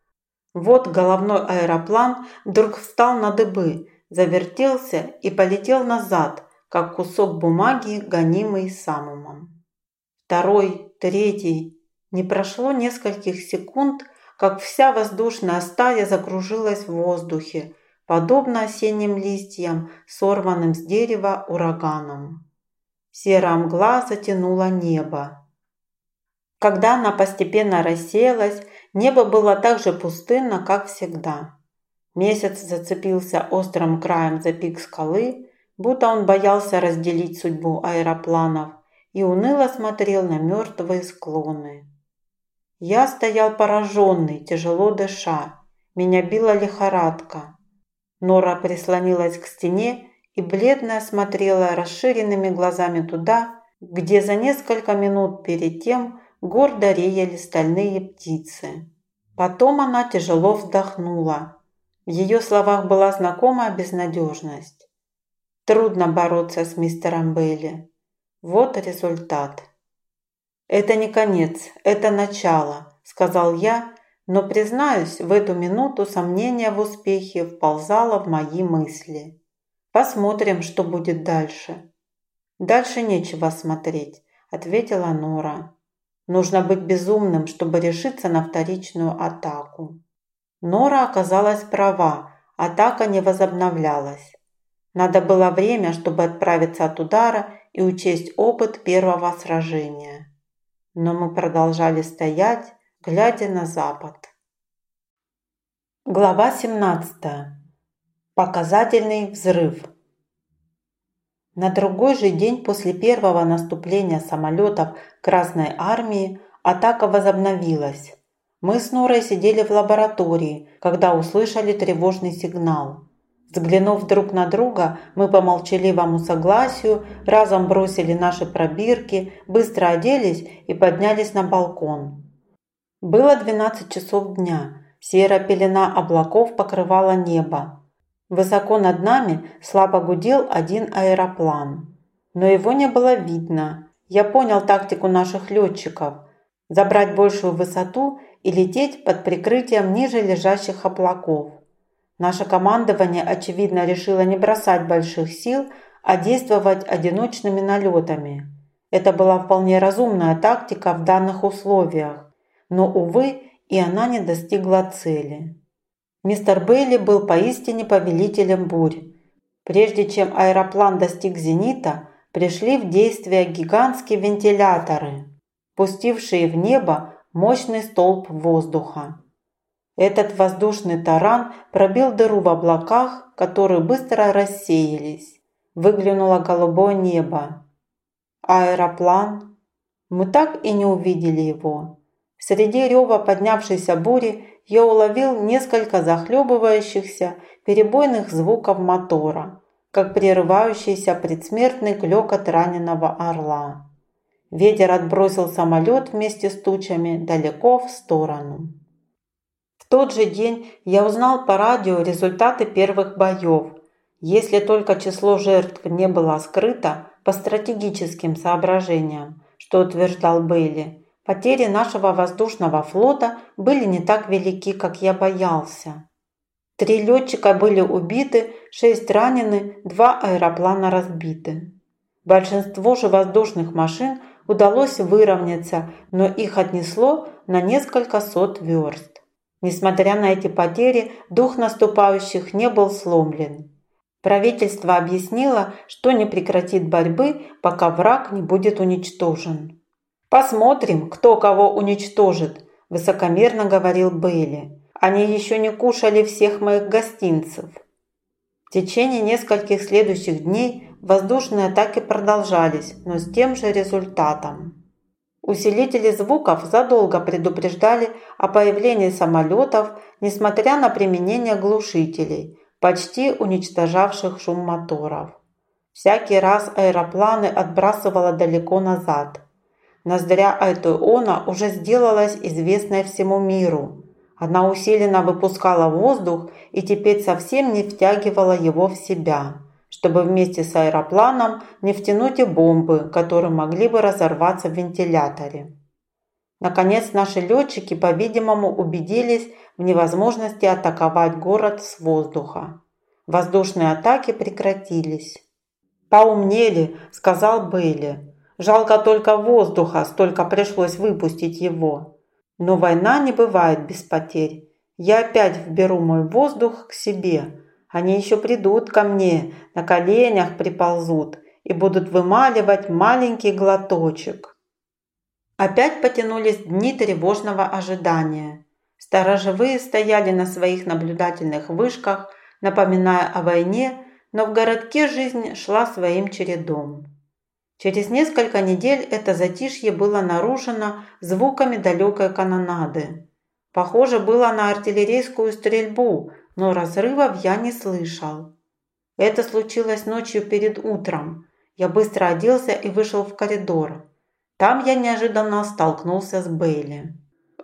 Вот головной аэроплан вдруг встал на дыбы, завертелся и полетел назад, как кусок бумаги, гонимый самумом. Второй, третий. Не прошло нескольких секунд, как вся воздушная стая закружилась в воздухе, подобно осенним листьям, сорванным с дерева ураганом. Серая мгла затянула небо. Когда она постепенно рассеялась, небо было так же пустынно, как всегда. Месяц зацепился острым краем за пик скалы, будто он боялся разделить судьбу аэропланов и уныло смотрел на мертвые склоны. Я стоял пораженный, тяжело дыша. Меня била лихорадка. Нора прислонилась к стене и бледно смотрела расширенными глазами туда, где за несколько минут перед тем гордо реяли стальные птицы. Потом она тяжело вздохнула. В ее словах была знакомая безнадежность. Трудно бороться с мистером Бейли. Вот результат. «Это не конец, это начало», – сказал я, но, признаюсь, в эту минуту сомнение в успехе вползало в мои мысли. Посмотрим, что будет дальше. Дальше нечего смотреть, ответила Нора. Нужно быть безумным, чтобы решиться на вторичную атаку. Нора оказалась права, атака не возобновлялась. Надо было время, чтобы отправиться от удара и учесть опыт первого сражения. Но мы продолжали стоять, глядя на запад. Глава 17. Показательный взрыв. На другой же день после первого наступления самолетов Красной Армии атака возобновилась. Мы с Норой сидели в лаборатории, когда услышали тревожный сигнал. Взглянув друг на друга, мы по молчаливому согласию разом бросили наши пробирки, быстро оделись и поднялись на балкон. Было 12 часов дня. Серая пелена облаков покрывала небо. Высоко над нами слабо гудел один аэроплан. Но его не было видно. Я понял тактику наших летчиков – забрать большую высоту и лететь под прикрытием ниже лежащих облаков. Наше командование, очевидно, решило не бросать больших сил, а действовать одиночными налетами. Это была вполне разумная тактика в данных условиях, но, увы, и она не достигла цели. Мистер Бейли был поистине повелителем бурь. Прежде чем аэроплан достиг зенита, пришли в действие гигантские вентиляторы, пустившие в небо мощный столб воздуха. Этот воздушный таран пробил дыру в облаках, которые быстро рассеялись. Выглянуло голубое небо. Аэроплан. Мы так и не увидели его. Среди рева поднявшейся бури я уловил несколько захлебывающихся перебойных звуков мотора, как прерывающийся предсмертный клёкот раненого орла. Ветер отбросил самолет вместе с тучами далеко в сторону. В тот же день я узнал по радио результаты первых боев. Если только число жертв не было скрыто по стратегическим соображениям, что утверждал Бейли, потери нашего воздушного флота были не так велики, как я боялся. Три летчика были убиты, шесть ранены, два аэроплана разбиты. Большинство же воздушных машин удалось выровняться, но их отнесло на несколько сот верст. Несмотря на эти потери, дух наступающих не был сломлен. Правительство объяснило, что не прекратит борьбы, пока враг не будет уничтожен. «Посмотрим, кто кого уничтожит», – высокомерно говорил Бейли. «Они еще не кушали всех моих гостинцев». В течение нескольких следующих дней воздушные атаки продолжались, но с тем же результатом. Усилители звуков задолго предупреждали о появлении самолетов, несмотря на применение глушителей, почти уничтожавших шум моторов. Всякий раз аэропланы отбрасывало далеко назад. Ноздря Айтоона уже сделалась известной всему миру. Она усиленно выпускала воздух и теперь совсем не втягивала его в себя чтобы вместе с аэропланом не втянуть и бомбы, которые могли бы разорваться в вентиляторе. Наконец наши летчики, по-видимому, убедились в невозможности атаковать город с воздуха. Воздушные атаки прекратились. «Поумнели», – сказал Бейли. «Жалко только воздуха, столько пришлось выпустить его. Но война не бывает без потерь. Я опять вберу мой воздух к себе, они еще придут ко мне, на коленях приползут и будут вымаливать маленький глоточек. Опять потянулись дни тревожного ожидания. Сторожевые стояли на своих наблюдательных вышках, напоминая о войне, но в городке жизнь шла своим чередом. Через несколько недель это затишье было нарушено звуками далекой канонады. Похоже было на артиллерийскую стрельбу, но разрывов я не слышал. Это случилось ночью перед утром. Я быстро оделся и вышел в коридор. Там я неожиданно столкнулся с Бейли.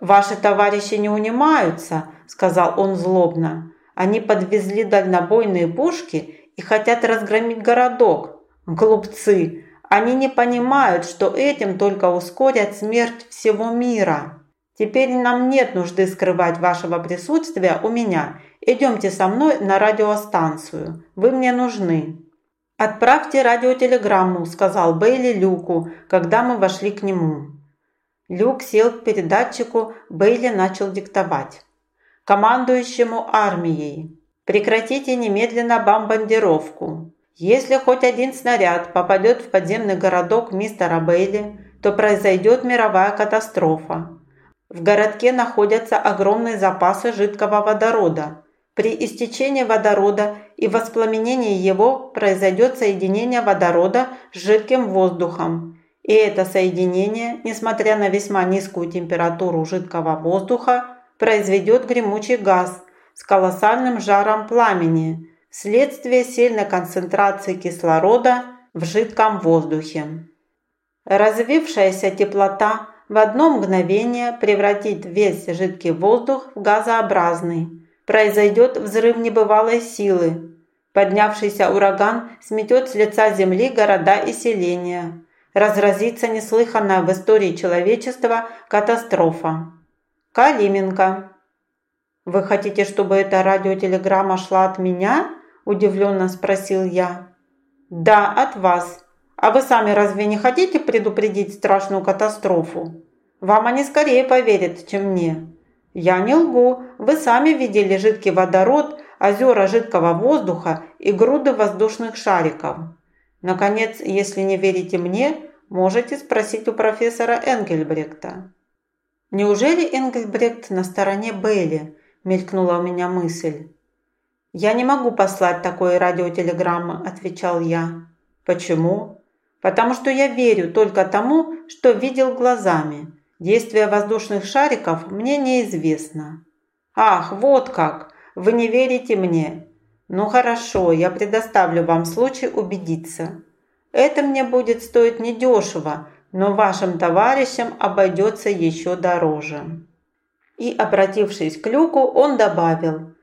«Ваши товарищи не унимаются», – сказал он злобно. «Они подвезли дальнобойные пушки и хотят разгромить городок. Глупцы! Они не понимают, что этим только ускорят смерть всего мира». Теперь нам нет нужды скрывать вашего присутствия у меня. Идемте со мной на радиостанцию. Вы мне нужны». «Отправьте радиотелеграмму», – сказал Бейли Люку, когда мы вошли к нему. Люк сел к передатчику, Бейли начал диктовать. «Командующему армией. Прекратите немедленно бомбардировку. Если хоть один снаряд попадет в подземный городок мистера Бейли, то произойдет мировая катастрофа. В городке находятся огромные запасы жидкого водорода. При истечении водорода и воспламенении его произойдет соединение водорода с жидким воздухом. И это соединение, несмотря на весьма низкую температуру жидкого воздуха, произведет гремучий газ с колоссальным жаром пламени вследствие сильной концентрации кислорода в жидком воздухе. Развившаяся теплота в одно мгновение превратит весь жидкий воздух в газообразный. Произойдет взрыв небывалой силы. Поднявшийся ураган сметет с лица земли города и селения. Разразится неслыханная в истории человечества катастрофа. Калименко. «Вы хотите, чтобы эта радиотелеграмма шла от меня?» – удивленно спросил я. «Да, от вас», а вы сами разве не хотите предупредить страшную катастрофу? Вам они скорее поверят, чем мне. Я не лгу. Вы сами видели жидкий водород, озера жидкого воздуха и груды воздушных шариков. Наконец, если не верите мне, можете спросить у профессора Энгельбректа. Неужели Энгельбрект на стороне Бейли? – мелькнула у меня мысль. «Я не могу послать такое радиотелеграммы», – отвечал я. «Почему?» «Потому что я верю только тому, что видел глазами. Действие воздушных шариков мне неизвестно». «Ах, вот как! Вы не верите мне? Ну хорошо, я предоставлю вам случай убедиться. Это мне будет стоить недешево, но вашим товарищам обойдется еще дороже». И, обратившись к Люку, он добавил,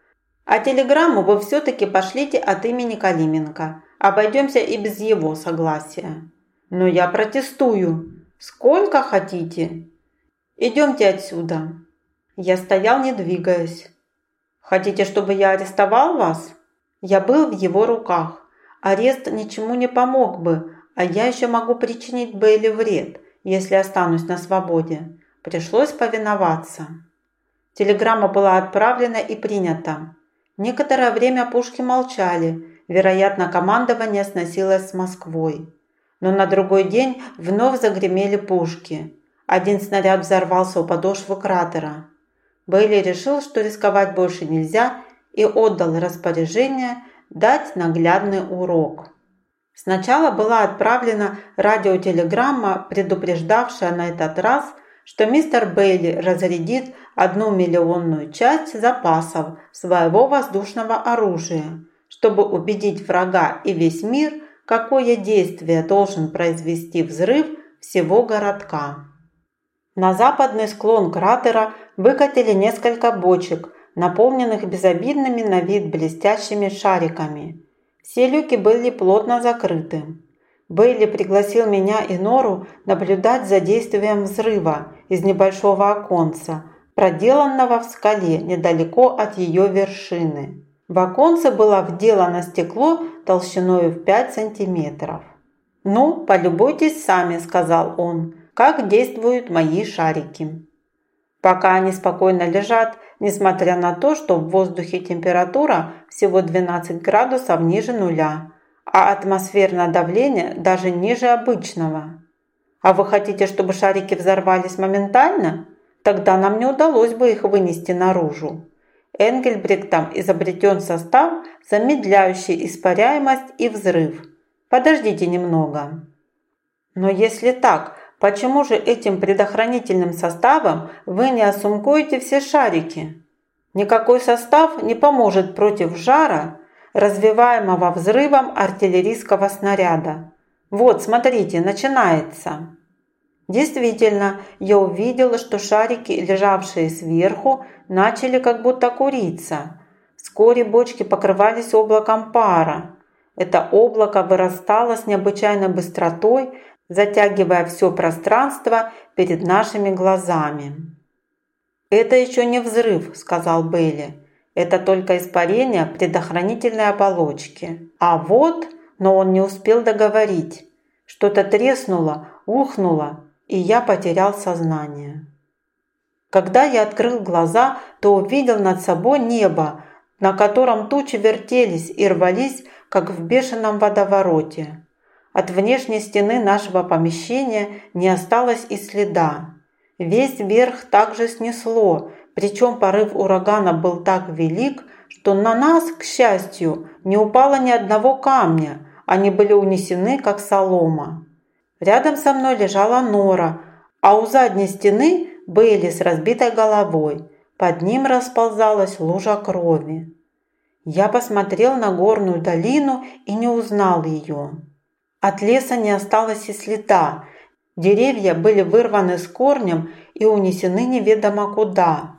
«А телеграмму вы все-таки пошлите от имени Калименко. Обойдемся и без его согласия». «Но я протестую. Сколько хотите?» «Идемте отсюда». Я стоял, не двигаясь. «Хотите, чтобы я арестовал вас?» Я был в его руках. Арест ничему не помог бы, а я еще могу причинить Бейли вред, если останусь на свободе. Пришлось повиноваться. Телеграмма была отправлена и принята. Некоторое время пушки молчали. Вероятно, командование сносилось с Москвой. Но на другой день вновь загремели пушки. Один снаряд взорвался у подошвы кратера. Бейли решил, что рисковать больше нельзя, и отдал распоряжение дать наглядный урок. Сначала была отправлена радиотелеграмма, предупреждавшая на этот раз – что мистер Бейли разрядит одну миллионную часть запасов своего воздушного оружия, чтобы убедить врага и весь мир, какое действие должен произвести взрыв всего городка. На западный склон кратера выкатили несколько бочек, наполненных безобидными на вид блестящими шариками. Все люки были плотно закрыты. Бейли пригласил меня и Нору наблюдать за действием взрыва из небольшого оконца, проделанного в скале недалеко от ее вершины. В оконце было вделано стекло толщиной в 5 сантиметров. «Ну, полюбуйтесь сами», – сказал он, – «как действуют мои шарики». Пока они спокойно лежат, несмотря на то, что в воздухе температура всего 12 градусов ниже нуля – а атмосферное давление даже ниже обычного. А вы хотите, чтобы шарики взорвались моментально? Тогда нам не удалось бы их вынести наружу. Энгельбректом изобретен состав, замедляющий испаряемость и взрыв. Подождите немного. Но если так, почему же этим предохранительным составом вы не осумкуете все шарики? Никакой состав не поможет против жара развиваемого взрывом артиллерийского снаряда. Вот, смотрите, начинается. Действительно, я увидела, что шарики, лежавшие сверху, начали как будто куриться. Вскоре бочки покрывались облаком пара. Это облако вырастало с необычайной быстротой, затягивая все пространство перед нашими глазами. «Это еще не взрыв», – сказал Бейли. Это только испарение предохранительной оболочки. А вот, но он не успел договорить. Что-то треснуло, ухнуло, и я потерял сознание. Когда я открыл глаза, то увидел над собой небо, на котором тучи вертелись и рвались, как в бешеном водовороте. От внешней стены нашего помещения не осталось и следа. Весь верх также снесло, причем порыв урагана был так велик, что на нас, к счастью, не упало ни одного камня, они были унесены, как солома. Рядом со мной лежала нора, а у задней стены Бейли с разбитой головой. Под ним расползалась лужа крови. Я посмотрел на горную долину и не узнал ее. От леса не осталось и следа. Деревья были вырваны с корнем и унесены неведомо куда.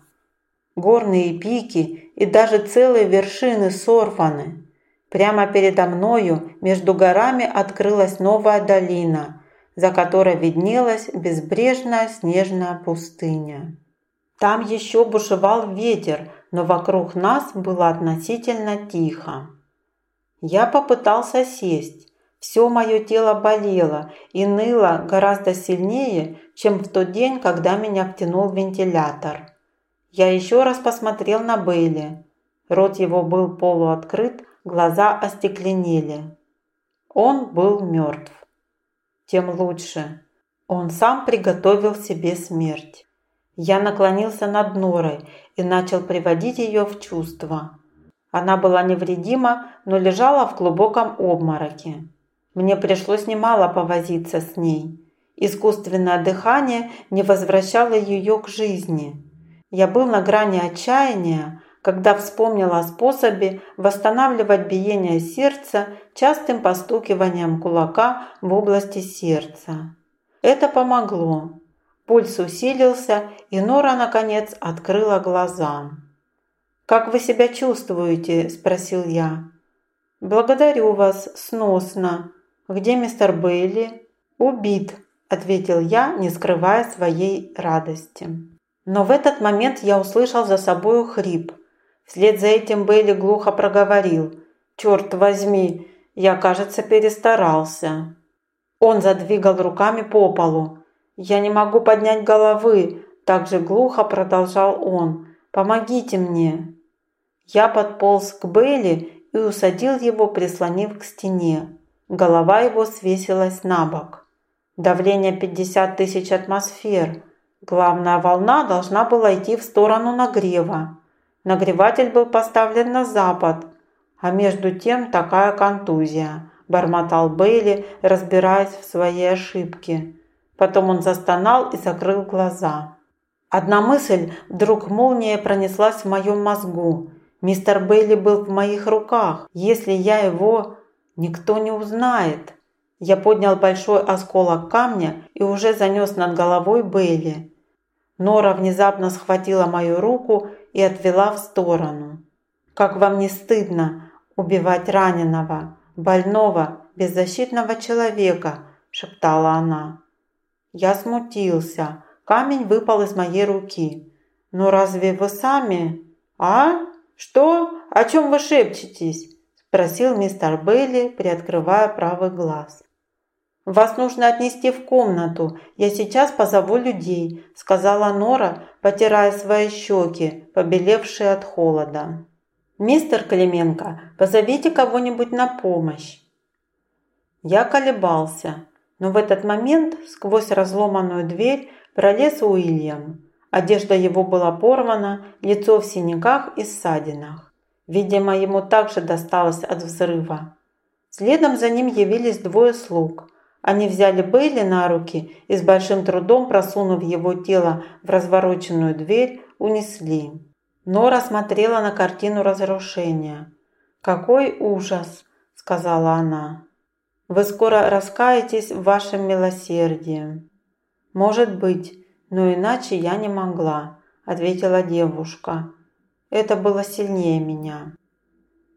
Горные пики и даже целые вершины сорваны. Прямо передо мною между горами открылась новая долина, за которой виднелась безбрежная снежная пустыня. Там еще бушевал ветер, но вокруг нас было относительно тихо. Я попытался сесть. Все мое тело болело и ныло гораздо сильнее, чем в тот день, когда меня втянул вентилятор. Я еще раз посмотрел на Бейли. Рот его был полуоткрыт, глаза остекленели. Он был мертв. Тем лучше. Он сам приготовил себе смерть. Я наклонился над норой и начал приводить ее в чувство. Она была невредима, но лежала в глубоком обмороке. Мне пришлось немало повозиться с ней. Искусственное дыхание не возвращало ее к жизни. Я был на грани отчаяния, когда вспомнил о способе восстанавливать биение сердца частым постукиванием кулака в области сердца. Это помогло. Пульс усилился, и Нора, наконец, открыла глаза. «Как вы себя чувствуете?» – спросил я. «Благодарю вас, сносно. Где мистер Бейли?» «Убит», – ответил я, не скрывая своей радости. Но в этот момент я услышал за собою хрип – Вслед за этим Бейли глухо проговорил. «Черт возьми, я, кажется, перестарался». Он задвигал руками по полу. «Я не могу поднять головы», – также глухо продолжал он. «Помогите мне». Я подполз к Бейли и усадил его, прислонив к стене. Голова его свесилась на бок. Давление 50 тысяч атмосфер. Главная волна должна была идти в сторону нагрева. Нагреватель был поставлен на запад, а между тем такая контузия, бормотал Бейли, разбираясь в своей ошибке. Потом он застонал и закрыл глаза. Одна мысль вдруг молнией пронеслась в моем мозгу. Мистер Бейли был в моих руках. Если я его... Никто не узнает. Я поднял большой осколок камня и уже занес над головой Бейли. Нора внезапно схватила мою руку и отвела в сторону. «Как вам не стыдно убивать раненого, больного, беззащитного человека?» – шептала она. Я смутился. Камень выпал из моей руки. «Но разве вы сами?» «А? Что? О чем вы шепчетесь?» – спросил мистер Бейли, приоткрывая правый глаз. «Вас нужно отнести в комнату. Я сейчас позову людей», – сказала Нора, потирая свои щеки, побелевшие от холода. «Мистер Клименко, позовите кого-нибудь на помощь». Я колебался, но в этот момент сквозь разломанную дверь пролез Уильям. Одежда его была порвана, лицо в синяках и ссадинах. Видимо, ему также досталось от взрыва. Следом за ним явились двое слуг – они взяли Бейли на руки и с большим трудом, просунув его тело в развороченную дверь, унесли. Нора смотрела на картину разрушения. «Какой ужас!» – сказала она. «Вы скоро раскаетесь в вашем милосердии». «Может быть, но иначе я не могла», – ответила девушка. «Это было сильнее меня».